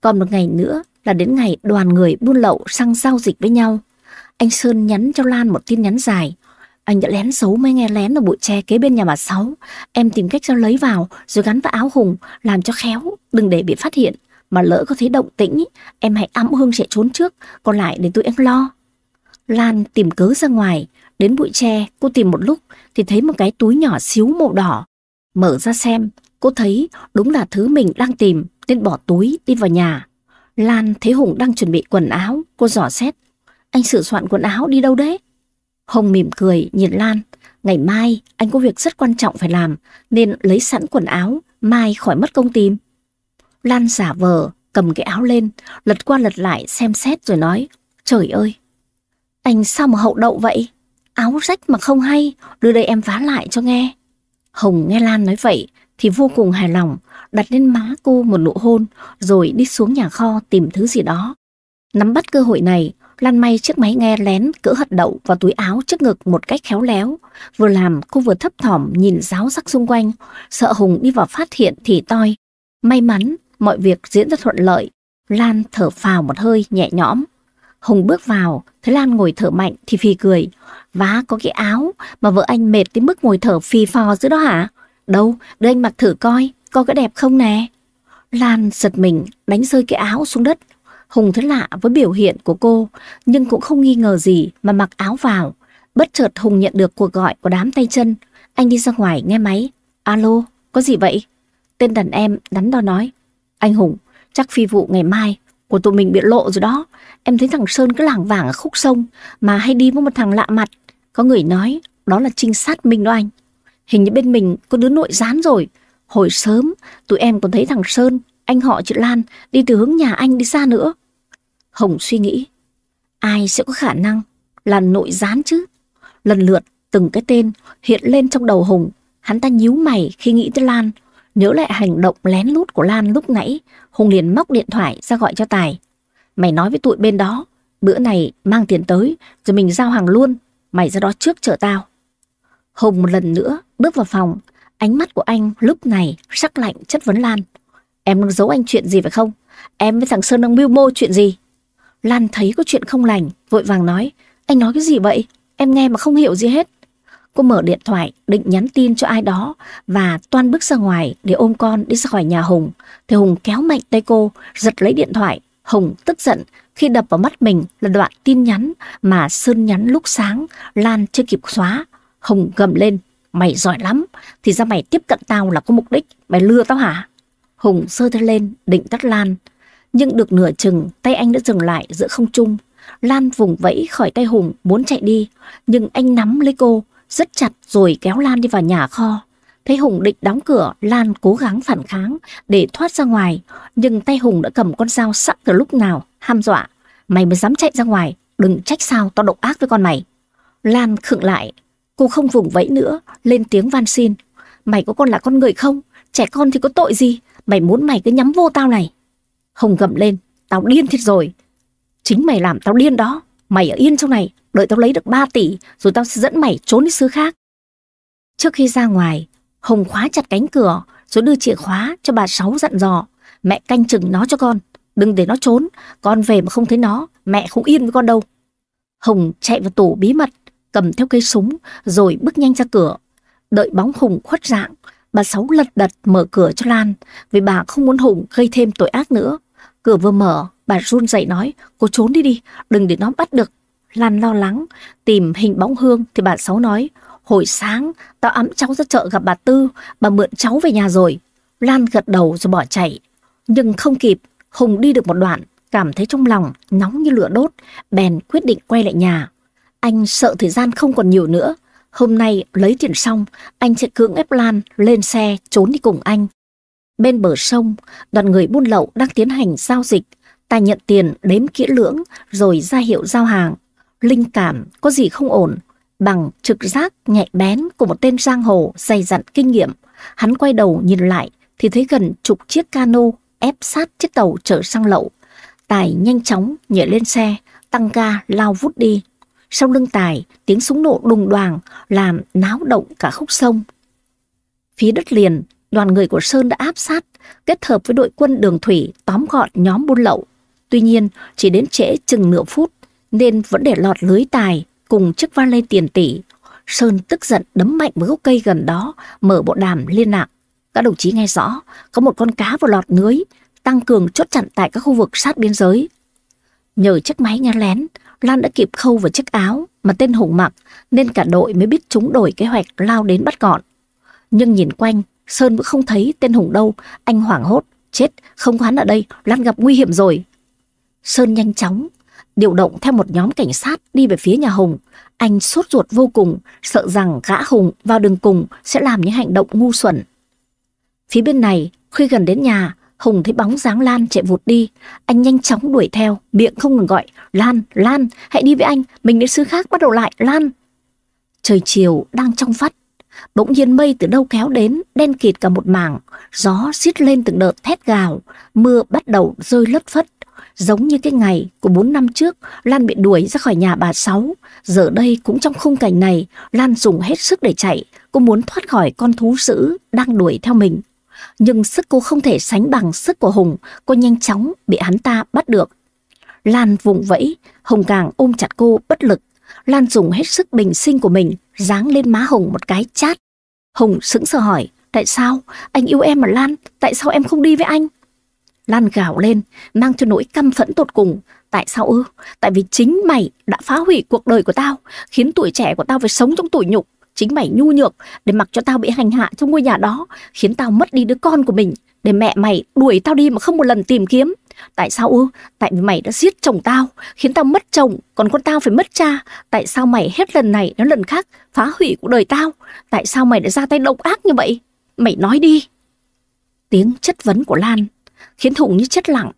Còn một ngày nữa là đến ngày đoàn người buôn lậu sang giao dịch với nhau. Anh Sơn nhắn cho Lan một tin nhắn dài. Anh đã lén xấu mới nghe lén ở bụi tre kế bên nhà bà Sáu. Em tìm cách cho lấy vào rồi gắn vào áo Hùng làm cho khéo, đừng để bị phát hiện. Mà lỡ có thấy động tĩnh, em hãy ấm hương sẽ trốn trước, còn lại để tụi em lo. Lan tìm cớ ra ngoài, đến bụi tre, cô tìm một lúc thì thấy một cái túi nhỏ xíu màu đỏ. Mở ra xem, cô thấy đúng là thứ mình đang tìm, nên bỏ túi đi vào nhà. Lan thấy Hùng đang chuẩn bị quần áo, cô dò xét. Anh sửa soạn quần áo đi đâu đấy? Hồng mỉm cười nhìn Lan. Ngày mai anh có việc rất quan trọng phải làm nên lấy sẵn quần áo, mai khỏi mất công tìm. Lan giả vờ, cầm cái áo lên, lật qua lật lại xem xét rồi nói. Trời ơi, anh sao mà hậu đậu vậy? Áo rách mà không hay, đưa đây em vá lại cho nghe. Hồng nghe Lan nói vậy thì vô cùng hài lòng, đặt lên má cô một nụ hôn rồi đi xuống nhà kho tìm thứ gì đó. Nắm bắt cơ hội này, Lan may chiếc máy nghe lén cỡ hạt đậu vào túi áo trước ngực một cách khéo léo. Vừa làm cô vừa thấp thỏm nhìn giáo sắc xung quanh, sợ Hùng đi vào phát hiện thì toi. May mắn, mọi việc diễn ra thuận lợi. Lan thở phào một hơi nhẹ nhõm. Hùng bước vào, thấy Lan ngồi thở mạnh thì phì cười. Vá có cái áo mà vợ anh mệt đến mức ngồi thở phì phò giữa đó hả? Đâu, đưa anh mặc thử coi, coi có đẹp không nè. Lan giật mình, đánh rơi cái áo xuống đất. Hùng thấy lạ với biểu hiện của cô, nhưng cũng không nghi ngờ gì mà mặc áo vào. Bất chợt Hùng nhận được cuộc gọi của đám tay chân. Anh đi ra ngoài nghe máy. Alo, có gì vậy? Tên đàn em đắn đo nói. Anh Hùng, chắc phi vụ ngày mai của tụi mình bị lộ rồi đó. Em thấy thằng Sơn cứ lảng vảng ở khúc sông mà hay đi với một thằng lạ mặt. Có người nói đó là trinh sát Minh đó anh. Hình như bên mình có đứa nội gián rồi. Hồi sớm, tụi em còn thấy thằng Sơn, anh họ chị Lan đi từ hướng nhà anh đi xa nữa. Hồng suy nghĩ, ai sẽ có khả năng là nội gián chứ? Lần lượt, từng cái tên hiện lên trong đầu Hùng. Hắn ta nhíu mày khi nghĩ tới Lan. Nhớ lại hành động lén lút của Lan lúc nãy, Hùng liền móc điện thoại ra gọi cho Tài. Mày nói với tụi bên đó, bữa này mang tiền tới, rồi mình giao hàng luôn. Mày ra đó trước chở tao. Hùng một lần nữa bước vào phòng, ánh mắt của anh lúc này sắc lạnh chất vấn Lan. Em đang giấu anh chuyện gì phải không? Em với thằng Sơn đang mưu mô chuyện gì? Lan thấy có chuyện không lành, vội vàng nói. Anh nói cái gì vậy? Em nghe mà không hiểu gì hết. Cô mở điện thoại định nhắn tin cho ai đó và toan bước ra ngoài để ôm con đi ra khỏi nhà Hùng. Thì Hùng kéo mạnh tay cô, giật lấy điện thoại. Hùng tức giận khi đập vào mắt mình là đoạn tin nhắn mà Sơn nhắn lúc sáng Lan chưa kịp xóa. Hùng gầm lên, mày giỏi lắm, thì ra mày tiếp cận tao là có mục đích, mày lừa tao hả? Hùng sơ tay lên, định tắt Lan. Nhưng được nửa chừng, tay anh đã dừng lại giữa không trung. Lan vùng vẫy khỏi tay Hùng, muốn chạy đi. Nhưng anh nắm lấy cô, rất chặt rồi kéo Lan đi vào nhà kho. Thấy Hùng định đóng cửa, Lan cố gắng phản kháng để thoát ra ngoài. Nhưng tay Hùng đã cầm con dao sẵn từ lúc nào, ham dọa. Mày mới dám chạy ra ngoài, đừng trách sao tao độc ác với con mày. Lan khựng lại, cô không vùng vẫy nữa, lên tiếng van xin. Mày có con là con người không? Trẻ con thì có tội gì? Mày muốn mày cứ nhắm vô tao này. Hồng gầm lên, tao điên thiệt rồi. Chính mày làm tao điên đó. Mày ở yên trong này, đợi tao lấy được 3 tỷ, rồi tao sẽ dẫn mày trốn đi xứ khác. Trước khi ra ngoài, Hồng khóa chặt cánh cửa, rồi đưa chìa khóa cho bà Sáu dặn dò. Mẹ canh chừng nó cho con, đừng để nó trốn. Con về mà không thấy nó, mẹ không yên với con đâu. Hồng chạy vào tủ bí mật, cầm theo cây súng, rồi bước nhanh ra cửa. Đợi bóng Hùng khuất dạng, bà Sáu lật đật mở cửa cho Lan, vì bà không muốn Hùng gây thêm tội ác nữa. Cửa vừa mở, bà run dậy nói, cô trốn đi đi, đừng để nó bắt được. Lan lo lắng, tìm hình bóng Hương thì bà Sáu nói, hồi sáng tao ấm cháu ra chợ gặp bà Tư, bà mượn cháu về nhà rồi. Lan gật đầu rồi bỏ chạy. Nhưng không kịp, Hùng đi được một đoạn, cảm thấy trong lòng nóng như lửa đốt, bèn quyết định quay lại nhà. Anh sợ thời gian không còn nhiều nữa, hôm nay lấy tiền xong, anh sẽ cưỡng ép Lan lên xe trốn đi cùng anh. Bên bờ sông, đoàn người buôn lậu đang tiến hành giao dịch, tài nhận tiền đếm kỹ lưỡng rồi ra hiệu giao hàng. Linh cảm có gì không ổn, bằng trực giác nhạy bén của một tên giang hồ dày dặn kinh nghiệm, hắn quay đầu nhìn lại thì thấy gần chục chiếc cano ép sát chiếc tàu chở xăng lậu. Tài nhanh chóng nhảy lên xe, tăng ga lao vút đi. Sau lưng Tài, tiếng súng nổ đùng đoàng làm náo động cả khúc sông. Phía đất liền, đoàn người của Sơn đã áp sát, kết hợp với đội quân đường thủy tóm gọn nhóm buôn lậu. Tuy nhiên, chỉ đến trễ chừng nửa phút, nên vẫn để lọt lưới Tài cùng chiếc vali tiền tỷ. Sơn tức giận đấm mạnh vào gốc cây gần đó, mở bộ đàm liên lạc. Các đồng chí nghe rõ, có một con cá vừa lọt lưới, tăng cường chốt chặn tại các khu vực sát biên giới. Nhờ chiếc máy nghe lén, Lan đã kịp khâu vào chiếc áo mà tên Hùng mặc, nên cả đội mới biết chúng đổi kế hoạch lao đến bắt gọn. Nhưng nhìn quanh, Sơn vẫn không thấy tên Hùng đâu, anh hoảng hốt, chết, không có hắn ở đây, Lan gặp nguy hiểm rồi. Sơn nhanh chóng, điều động theo một nhóm cảnh sát đi về phía nhà Hùng. Anh sốt ruột vô cùng, sợ rằng gã Hùng vào đường cùng sẽ làm những hành động ngu xuẩn. Phía bên này, khi gần đến nhà, Hùng thấy bóng dáng Lan chạy vụt đi. Anh nhanh chóng đuổi theo, miệng không ngừng gọi. Lan, Lan, hãy đi với anh, mình đến xứ khác bắt đầu lại, Lan. Trời chiều đang trong vắt. Bỗng nhiên mây từ đâu kéo đến, đen kịt cả một mảng. Gió xiết lên từng đợt thét gào, mưa bắt đầu rơi lất phất. Giống như cái ngày của bốn năm trước, Lan bị đuổi ra khỏi nhà bà Sáu. Giờ đây cũng trong khung cảnh này, Lan dùng hết sức để chạy. Cô muốn thoát khỏi con thú dữ đang đuổi theo mình nhưng sức cô không thể sánh bằng sức của Hùng, cô nhanh chóng bị hắn ta bắt được. Lan vùng vẫy, Hùng càng ôm chặt cô bất lực. Lan dùng hết sức bình sinh của mình, giáng lên má Hùng một cái chát. Hùng sững sờ hỏi, tại sao? Anh yêu em mà Lan, tại sao em không đi với anh? Lan gào lên, mang cho nỗi căm phẫn tột cùng. Tại sao ư? Tại vì chính mày đã phá hủy cuộc đời của tao, khiến tuổi trẻ của tao phải sống trong tủi nhục. Chính mày nhu nhược để mặc cho tao bị hành hạ trong ngôi nhà đó, khiến tao mất đi đứa con của mình, để mẹ mày đuổi tao đi mà không một lần tìm kiếm. Tại sao ư? Tại vì mày đã giết chồng tao, khiến tao mất chồng, còn con tao phải mất cha. Tại sao mày hết lần này đến lần khác phá hủy cuộc đời tao? Tại sao mày lại ra tay độc ác như vậy? Mày nói đi. Tiếng chất vấn của Lan khiến Hùng như chết lặng.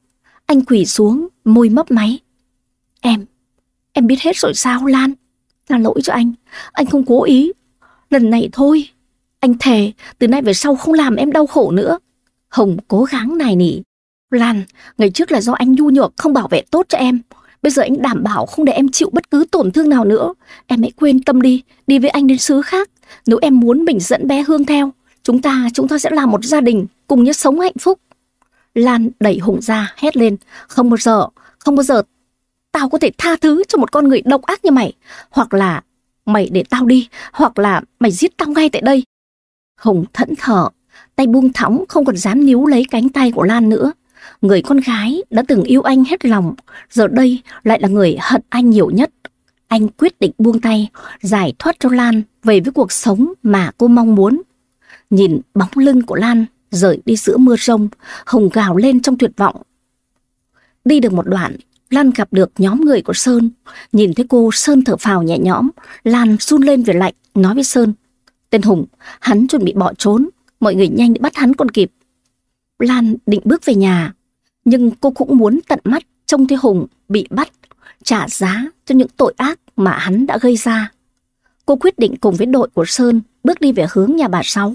Anh quỳ xuống, môi mấp máy. Em, em biết hết rồi sao Lan? Là lỗi cho anh, anh không cố ý, Lần này thôi, anh thề từ nay về sau không làm em đau khổ nữa. Hồng cố gắng này nỉ. Lan, ngày trước là do anh nhu nhược không bảo vệ tốt cho em. Bây giờ anh đảm bảo không để em chịu bất cứ tổn thương nào nữa. Em hãy quên tâm đi, đi với anh đến xứ khác. Nếu em muốn mình dẫn bé Hương theo, chúng ta, chúng ta sẽ là một gia đình, cùng nhau sống hạnh phúc. Lan đẩy Hùng ra, hét lên. Không bao giờ, không bao giờ tao có thể tha thứ cho một con người độc ác như mày. Hoặc là mày để tao đi, hoặc là mày giết tao ngay tại đây. Hồng thẫn thờ, tay buông thõng không còn dám níu lấy cánh tay của Lan nữa. Người con gái đã từng yêu anh hết lòng, giờ đây lại là người hận anh nhiều nhất. Anh quyết định buông tay, giải thoát cho Lan về với cuộc sống mà cô mong muốn. Nhìn bóng lưng của Lan rời đi giữa mưa rông, Hồng gào lên trong tuyệt vọng. Đi được một đoạn, Lan gặp được nhóm người của Sơn. Nhìn thấy cô, Sơn thở phào nhẹ nhõm. Lan run lên về lạnh, nói với Sơn. Tên Hùng, hắn chuẩn bị bỏ trốn. Mọi người nhanh để bắt hắn còn kịp. Lan định bước về nhà. Nhưng cô cũng muốn tận mắt trông thấy Hùng bị bắt, trả giá cho những tội ác mà hắn đã gây ra. Cô quyết định cùng với đội của Sơn bước đi về hướng nhà bà Sáu.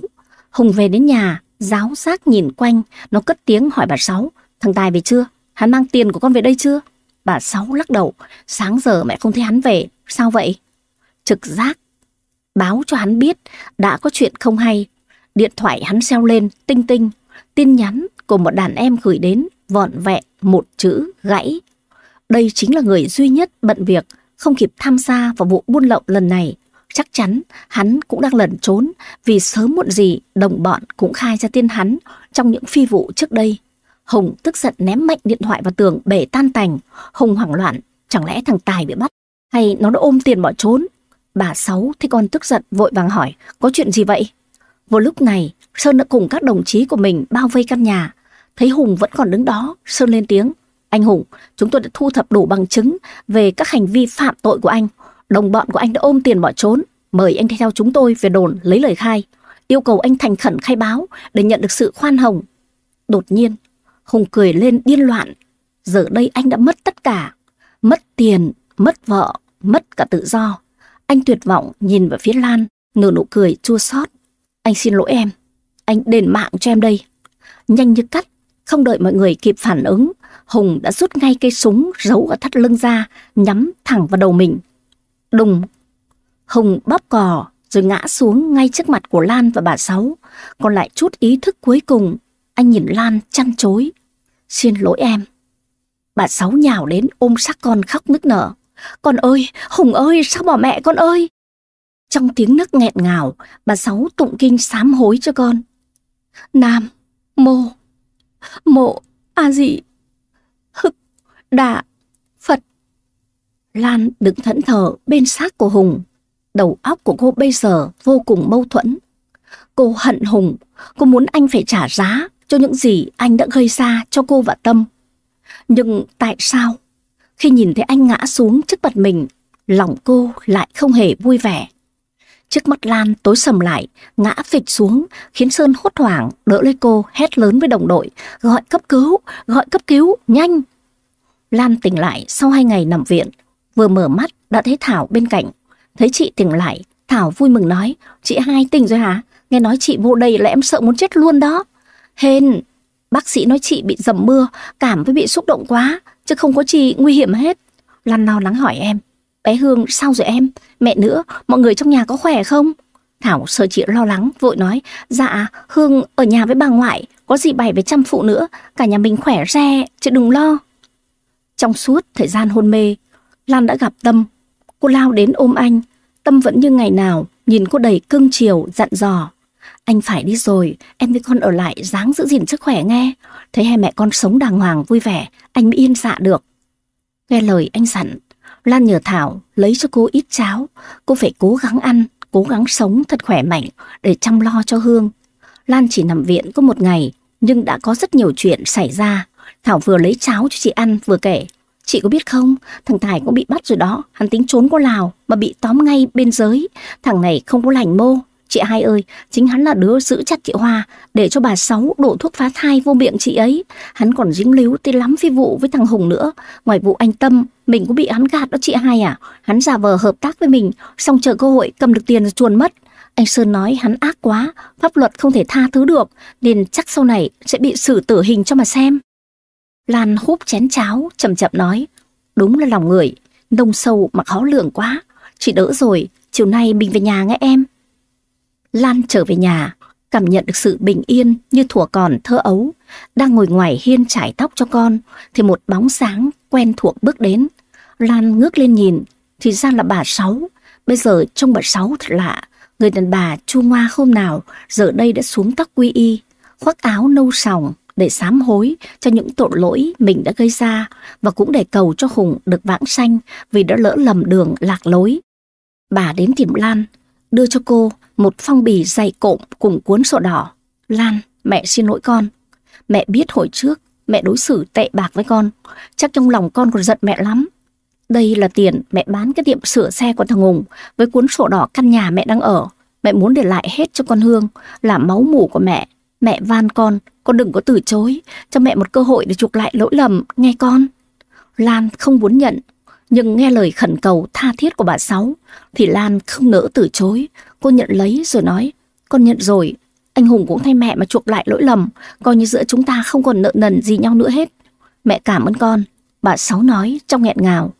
Hùng về đến nhà, giáo giác nhìn quanh, nó cất tiếng hỏi bà Sáu. Thằng Tài về chưa? Hắn mang tiền của con về đây chưa? Bà Sáu lắc đầu, sáng giờ mẹ không thấy hắn về, sao vậy? Trực giác, báo cho hắn biết đã có chuyện không hay. Điện thoại hắn xeo lên, tinh tinh, tin nhắn của một đàn em gửi đến, vọn vẹn một chữ gãy. Đây chính là người duy nhất bận việc, không kịp tham gia vào vụ buôn lậu lần này. Chắc chắn hắn cũng đang lẩn trốn vì sớm muộn gì đồng bọn cũng khai ra tên hắn trong những phi vụ trước đây. Hùng tức giận ném mạnh điện thoại vào tường bể tan tành. Hùng hoảng loạn, chẳng lẽ thằng Tài bị bắt? Hay nó đã ôm tiền bỏ trốn? Bà Sáu thấy con tức giận vội vàng hỏi, có chuyện gì vậy? Vào lúc này, Sơn đã cùng các đồng chí của mình bao vây căn nhà. Thấy Hùng vẫn còn đứng đó, Sơn lên tiếng. Anh Hùng, chúng tôi đã thu thập đủ bằng chứng về các hành vi phạm tội của anh. Đồng bọn của anh đã ôm tiền bỏ trốn. Mời anh theo chúng tôi về đồn lấy lời khai. Yêu cầu anh thành khẩn khai báo để nhận được sự khoan hồng. Đột nhiên, Hùng cười lên điên loạn. Giờ đây anh đã mất tất cả. Mất tiền, mất vợ, mất cả tự do. Anh tuyệt vọng nhìn vào phía Lan, nở nụ cười chua xót. Anh xin lỗi em. anh đền mạng cho em đây. Nhanh như cắt, không đợi mọi người kịp phản ứng, Hùng đã rút ngay cây súng giấu ở thắt lưng ra, nhắm thẳng vào đầu mình. Đùng! Hùng bóp cò rồi ngã xuống ngay trước mặt của Lan và bà Sáu. Còn lại chút ý thức cuối cùng, anh nhìn Lan chăn chối. Xin lỗi em. Bà Sáu nhào đến ôm xác con khóc nức nở. Con ơi, Hùng ơi, sao bỏ mẹ con ơi? Trong tiếng nức nghẹn ngào, bà Sáu tụng kinh sám hối cho con. Nam, mô, mộ, a dị, hực, đà, Phật. Lan đứng thẫn thờ bên xác của Hùng. Đầu óc của cô bây giờ vô cùng mâu thuẫn. Cô hận Hùng, cô muốn anh phải trả giá cho những gì anh đã gây ra cho cô và Tâm. Nhưng tại sao khi nhìn thấy anh ngã xuống trước mặt mình, lòng cô lại không hề vui vẻ? Trước mắt Lan tối sầm lại, ngã phịch xuống, khiến Sơn hốt hoảng, đỡ lấy cô, hét lớn với đồng đội, gọi cấp cứu, gọi cấp cứu, nhanh. Lan tỉnh lại sau hai ngày nằm viện, vừa mở mắt đã thấy Thảo bên cạnh. Thấy chị tỉnh lại, Thảo vui mừng nói, chị hai tỉnh rồi hả? Nghe nói chị vô đây là em sợ muốn chết luôn đó. Hên, bác sĩ nói chị bị dầm mưa, cảm với bị xúc động quá, chứ không có gì nguy hiểm hết. Lan lo lắng hỏi em, bé Hương sao rồi em? Mẹ nữa, mọi người trong nhà có khỏe không? Thảo sợ chị lo lắng, vội nói, dạ, Hương ở nhà với bà ngoại, có gì bày với chăm phụ nữa, cả nhà mình khỏe re, chứ đừng lo. Trong suốt thời gian hôn mê, Lan đã gặp Tâm. Cô lao đến ôm anh, Tâm vẫn như ngày nào, nhìn cô đầy cưng chiều, dặn dò. Anh phải đi rồi, em với con ở lại dáng giữ gìn sức khỏe nghe. Thấy hai mẹ con sống đàng hoàng vui vẻ, anh mới yên dạ được. Nghe lời anh dặn, Lan nhờ Thảo lấy cho cô ít cháo. Cô phải cố gắng ăn, cố gắng sống thật khỏe mạnh để chăm lo cho Hương. Lan chỉ nằm viện có một ngày, nhưng đã có rất nhiều chuyện xảy ra. Thảo vừa lấy cháo cho chị ăn vừa kể. Chị có biết không, thằng Tài cũng bị bắt rồi đó, hắn tính trốn qua Lào mà bị tóm ngay bên giới. Thằng này không có lành mô, Chị hai ơi, chính hắn là đứa giữ chặt chị Hoa để cho bà Sáu đổ thuốc phá thai vô miệng chị ấy. Hắn còn dính líu tới lắm phi vụ với thằng Hùng nữa. Ngoài vụ anh Tâm, mình cũng bị hắn gạt đó chị hai à. Hắn giả vờ hợp tác với mình, xong chờ cơ hội cầm được tiền rồi chuồn mất. Anh Sơn nói hắn ác quá, pháp luật không thể tha thứ được, nên chắc sau này sẽ bị xử tử hình cho mà xem. Lan húp chén cháo, chậm chậm nói, đúng là lòng người, nông sâu mà khó lường quá. Chị đỡ rồi, chiều nay mình về nhà nghe em. Lan trở về nhà, cảm nhận được sự bình yên như thuở còn thơ ấu, đang ngồi ngoài hiên trải tóc cho con, thì một bóng sáng quen thuộc bước đến. Lan ngước lên nhìn, thì ra là bà Sáu. Bây giờ trông bà Sáu thật lạ, người đàn bà chu ngoa hôm nào, giờ đây đã xuống tóc quy y, khoác áo nâu sòng để sám hối cho những tội lỗi mình đã gây ra và cũng để cầu cho Hùng được vãng sanh vì đã lỡ lầm đường lạc lối. Bà đến tìm Lan, đưa cho cô một phong bì dày cộm cùng cuốn sổ đỏ. Lan, mẹ xin lỗi con. Mẹ biết hồi trước mẹ đối xử tệ bạc với con. Chắc trong lòng con còn giận mẹ lắm. Đây là tiền mẹ bán cái tiệm sửa xe của thằng Hùng với cuốn sổ đỏ căn nhà mẹ đang ở. Mẹ muốn để lại hết cho con Hương là máu mủ của mẹ. Mẹ van con, con đừng có từ chối. Cho mẹ một cơ hội để chuộc lại lỗi lầm, nghe con. Lan không muốn nhận, nhưng nghe lời khẩn cầu tha thiết của bà Sáu thì Lan không nỡ từ chối. Cô nhận lấy rồi nói, con nhận rồi, anh Hùng cũng thay mẹ mà chuộc lại lỗi lầm, coi như giữa chúng ta không còn nợ nần gì nhau nữa hết. Mẹ cảm ơn con, bà Sáu nói trong nghẹn ngào.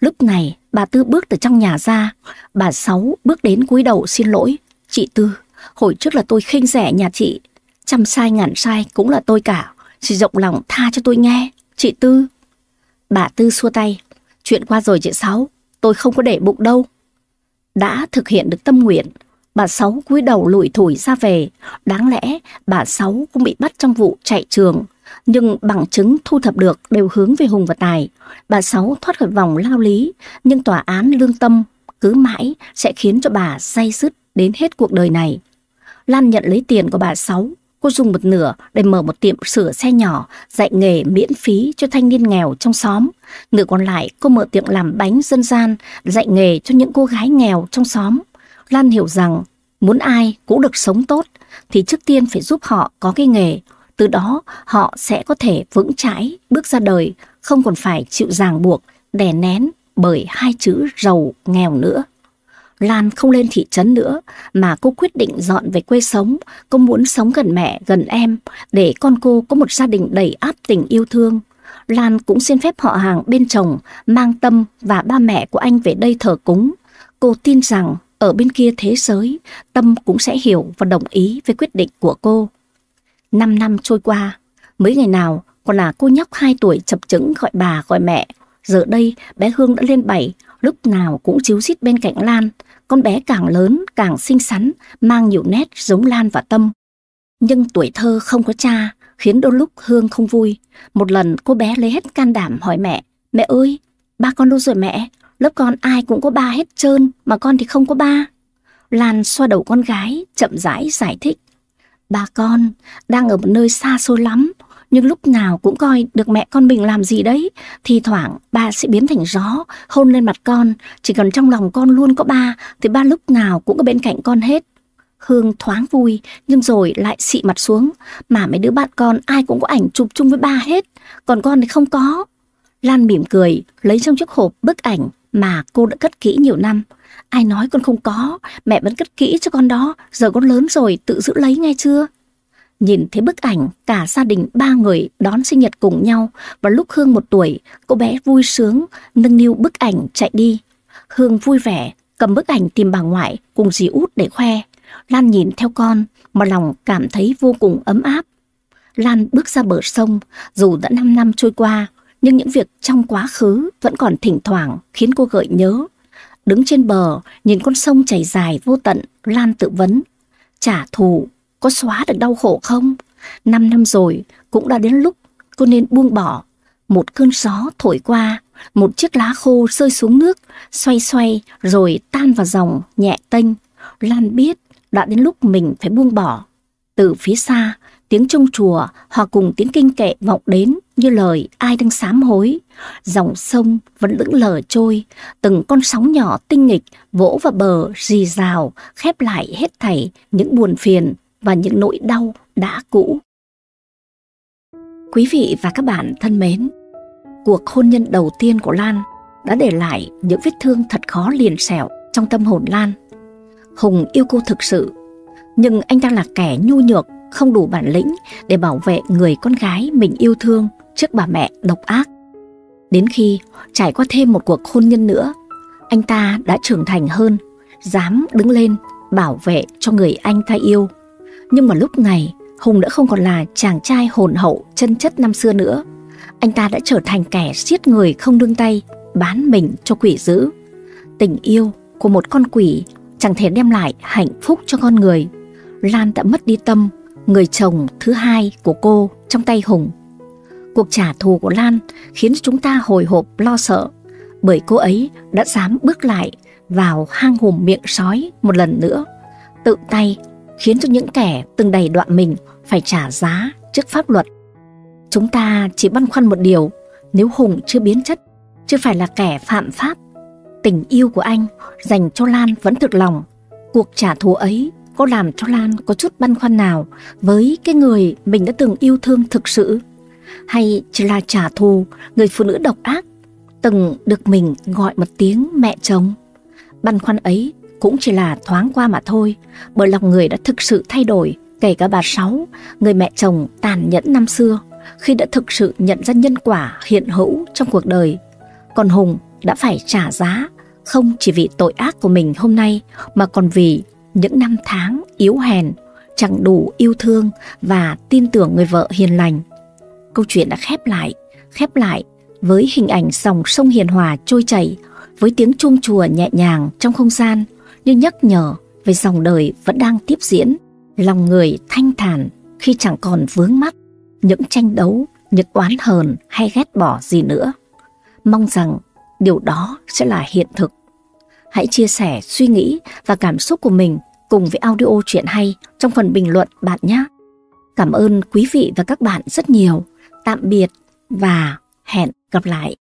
Lúc này, bà Tư bước từ trong nhà ra, bà Sáu bước đến cúi đầu xin lỗi. Chị Tư, hồi trước là tôi khinh rẻ nhà chị, trăm sai ngàn sai cũng là tôi cả, chị rộng lòng tha cho tôi nghe, chị Tư. Bà Tư xua tay, chuyện qua rồi chị Sáu, tôi không có để bụng đâu đã thực hiện được tâm nguyện. Bà Sáu cúi đầu lủi thủi ra về. Đáng lẽ bà Sáu cũng bị bắt trong vụ chạy trường. Nhưng bằng chứng thu thập được đều hướng về Hùng và Tài. Bà Sáu thoát khỏi vòng lao lý. Nhưng tòa án lương tâm cứ mãi sẽ khiến cho bà say sứt đến hết cuộc đời này. Lan nhận lấy tiền của bà Sáu Cô dùng một nửa để mở một tiệm sửa xe nhỏ, dạy nghề miễn phí cho thanh niên nghèo trong xóm. Nửa còn lại cô mở tiệm làm bánh dân gian, dạy nghề cho những cô gái nghèo trong xóm. Lan hiểu rằng muốn ai cũng được sống tốt thì trước tiên phải giúp họ có cái nghề. Từ đó họ sẽ có thể vững chãi bước ra đời, không còn phải chịu ràng buộc, đè nén bởi hai chữ giàu nghèo nữa. Lan không lên thị trấn nữa mà cô quyết định dọn về quê sống. Cô muốn sống gần mẹ, gần em để con cô có một gia đình đầy áp tình yêu thương. Lan cũng xin phép họ hàng bên chồng mang Tâm và ba mẹ của anh về đây thờ cúng. Cô tin rằng ở bên kia thế giới, Tâm cũng sẽ hiểu và đồng ý với quyết định của cô. Năm năm trôi qua, mấy ngày nào còn là cô nhóc 2 tuổi chập chững gọi bà gọi mẹ. Giờ đây bé Hương đã lên 7, lúc nào cũng chiếu xít bên cạnh Lan. Con bé càng lớn càng xinh xắn, mang nhiều nét giống Lan và Tâm. Nhưng tuổi thơ không có cha, khiến đôi lúc Hương không vui. Một lần cô bé lấy hết can đảm hỏi mẹ, mẹ ơi, ba con đâu rồi mẹ? Lớp con ai cũng có ba hết trơn, mà con thì không có ba. Lan xoa đầu con gái, chậm rãi giải thích. Ba con đang ở một nơi xa xôi lắm, nhưng lúc nào cũng coi được mẹ con mình làm gì đấy. Thì thoảng ba sẽ biến thành gió, hôn lên mặt con, chỉ cần trong lòng con luôn có ba, thì ba lúc nào cũng ở bên cạnh con hết. Hương thoáng vui, nhưng rồi lại xị mặt xuống. Mà mấy đứa bạn con ai cũng có ảnh chụp chung với ba hết, còn con thì không có. Lan mỉm cười, lấy trong chiếc hộp bức ảnh mà cô đã cất kỹ nhiều năm. Ai nói con không có, mẹ vẫn cất kỹ cho con đó, giờ con lớn rồi tự giữ lấy ngay chưa? Nhìn thấy bức ảnh cả gia đình ba người đón sinh nhật cùng nhau và lúc Hương một tuổi, cô bé vui sướng nâng niu bức ảnh chạy đi. Hương vui vẻ cầm bức ảnh tìm bà ngoại cùng dì út để khoe. Lan nhìn theo con mà lòng cảm thấy vô cùng ấm áp. Lan bước ra bờ sông, dù đã 5 năm trôi qua, nhưng những việc trong quá khứ vẫn còn thỉnh thoảng khiến cô gợi nhớ. Đứng trên bờ, nhìn con sông chảy dài vô tận, Lan tự vấn. Trả thù, có xóa được đau khổ không? Năm năm rồi, cũng đã đến lúc cô nên buông bỏ. Một cơn gió thổi qua, một chiếc lá khô rơi xuống nước, xoay xoay rồi tan vào dòng nhẹ tênh. Lan biết đã đến lúc mình phải buông bỏ. Từ phía xa, tiếng trung chùa hòa cùng tiếng kinh kệ vọng đến như lời ai đang sám hối. Dòng sông vẫn lững lờ trôi, từng con sóng nhỏ tinh nghịch vỗ vào bờ rì rào, khép lại hết thảy những buồn phiền và những nỗi đau đã cũ. Quý vị và các bạn thân mến, cuộc hôn nhân đầu tiên của Lan đã để lại những vết thương thật khó liền sẹo trong tâm hồn Lan. Hùng yêu cô thực sự, nhưng anh ta là kẻ nhu nhược, không đủ bản lĩnh để bảo vệ người con gái mình yêu thương trước bà mẹ độc ác. Đến khi trải qua thêm một cuộc hôn nhân nữa, anh ta đã trưởng thành hơn, dám đứng lên bảo vệ cho người anh ta yêu. Nhưng mà lúc này, Hùng đã không còn là chàng trai hồn hậu chân chất năm xưa nữa. Anh ta đã trở thành kẻ giết người không đương tay, bán mình cho quỷ dữ. Tình yêu của một con quỷ chẳng thể đem lại hạnh phúc cho con người. Lan đã mất đi tâm, người chồng thứ hai của cô trong tay Hùng. Cuộc trả thù của Lan khiến chúng ta hồi hộp lo sợ, bởi cô ấy đã dám bước lại vào hang hùm miệng sói một lần nữa, tự tay khiến cho những kẻ từng đầy đoạn mình phải trả giá trước pháp luật. Chúng ta chỉ băn khoăn một điều, nếu Hùng chưa biến chất, chưa phải là kẻ phạm pháp, tình yêu của anh dành cho Lan vẫn thực lòng. Cuộc trả thù ấy có làm cho Lan có chút băn khoăn nào với cái người mình đã từng yêu thương thực sự? Hay chỉ là trả thù người phụ nữ độc ác từng được mình gọi một tiếng mẹ chồng? Băn khoăn ấy cũng chỉ là thoáng qua mà thôi, bởi lòng người đã thực sự thay đổi, kể cả bà Sáu, người mẹ chồng tàn nhẫn năm xưa, khi đã thực sự nhận ra nhân quả hiện hữu trong cuộc đời. Còn Hùng đã phải trả giá, không chỉ vì tội ác của mình hôm nay, mà còn vì những năm tháng yếu hèn, chẳng đủ yêu thương và tin tưởng người vợ hiền lành. Câu chuyện đã khép lại, khép lại với hình ảnh dòng sông hiền hòa trôi chảy, với tiếng chuông chùa nhẹ nhàng trong không gian, như nhắc nhở về dòng đời vẫn đang tiếp diễn. Lòng người thanh thản khi chẳng còn vướng mắc những tranh đấu, những oán hờn hay ghét bỏ gì nữa. Mong rằng điều đó sẽ là hiện thực. Hãy chia sẻ suy nghĩ và cảm xúc của mình cùng với audio chuyện hay trong phần bình luận bạn nhé. Cảm ơn quý vị và các bạn rất nhiều. Tạm biệt và hẹn gặp lại.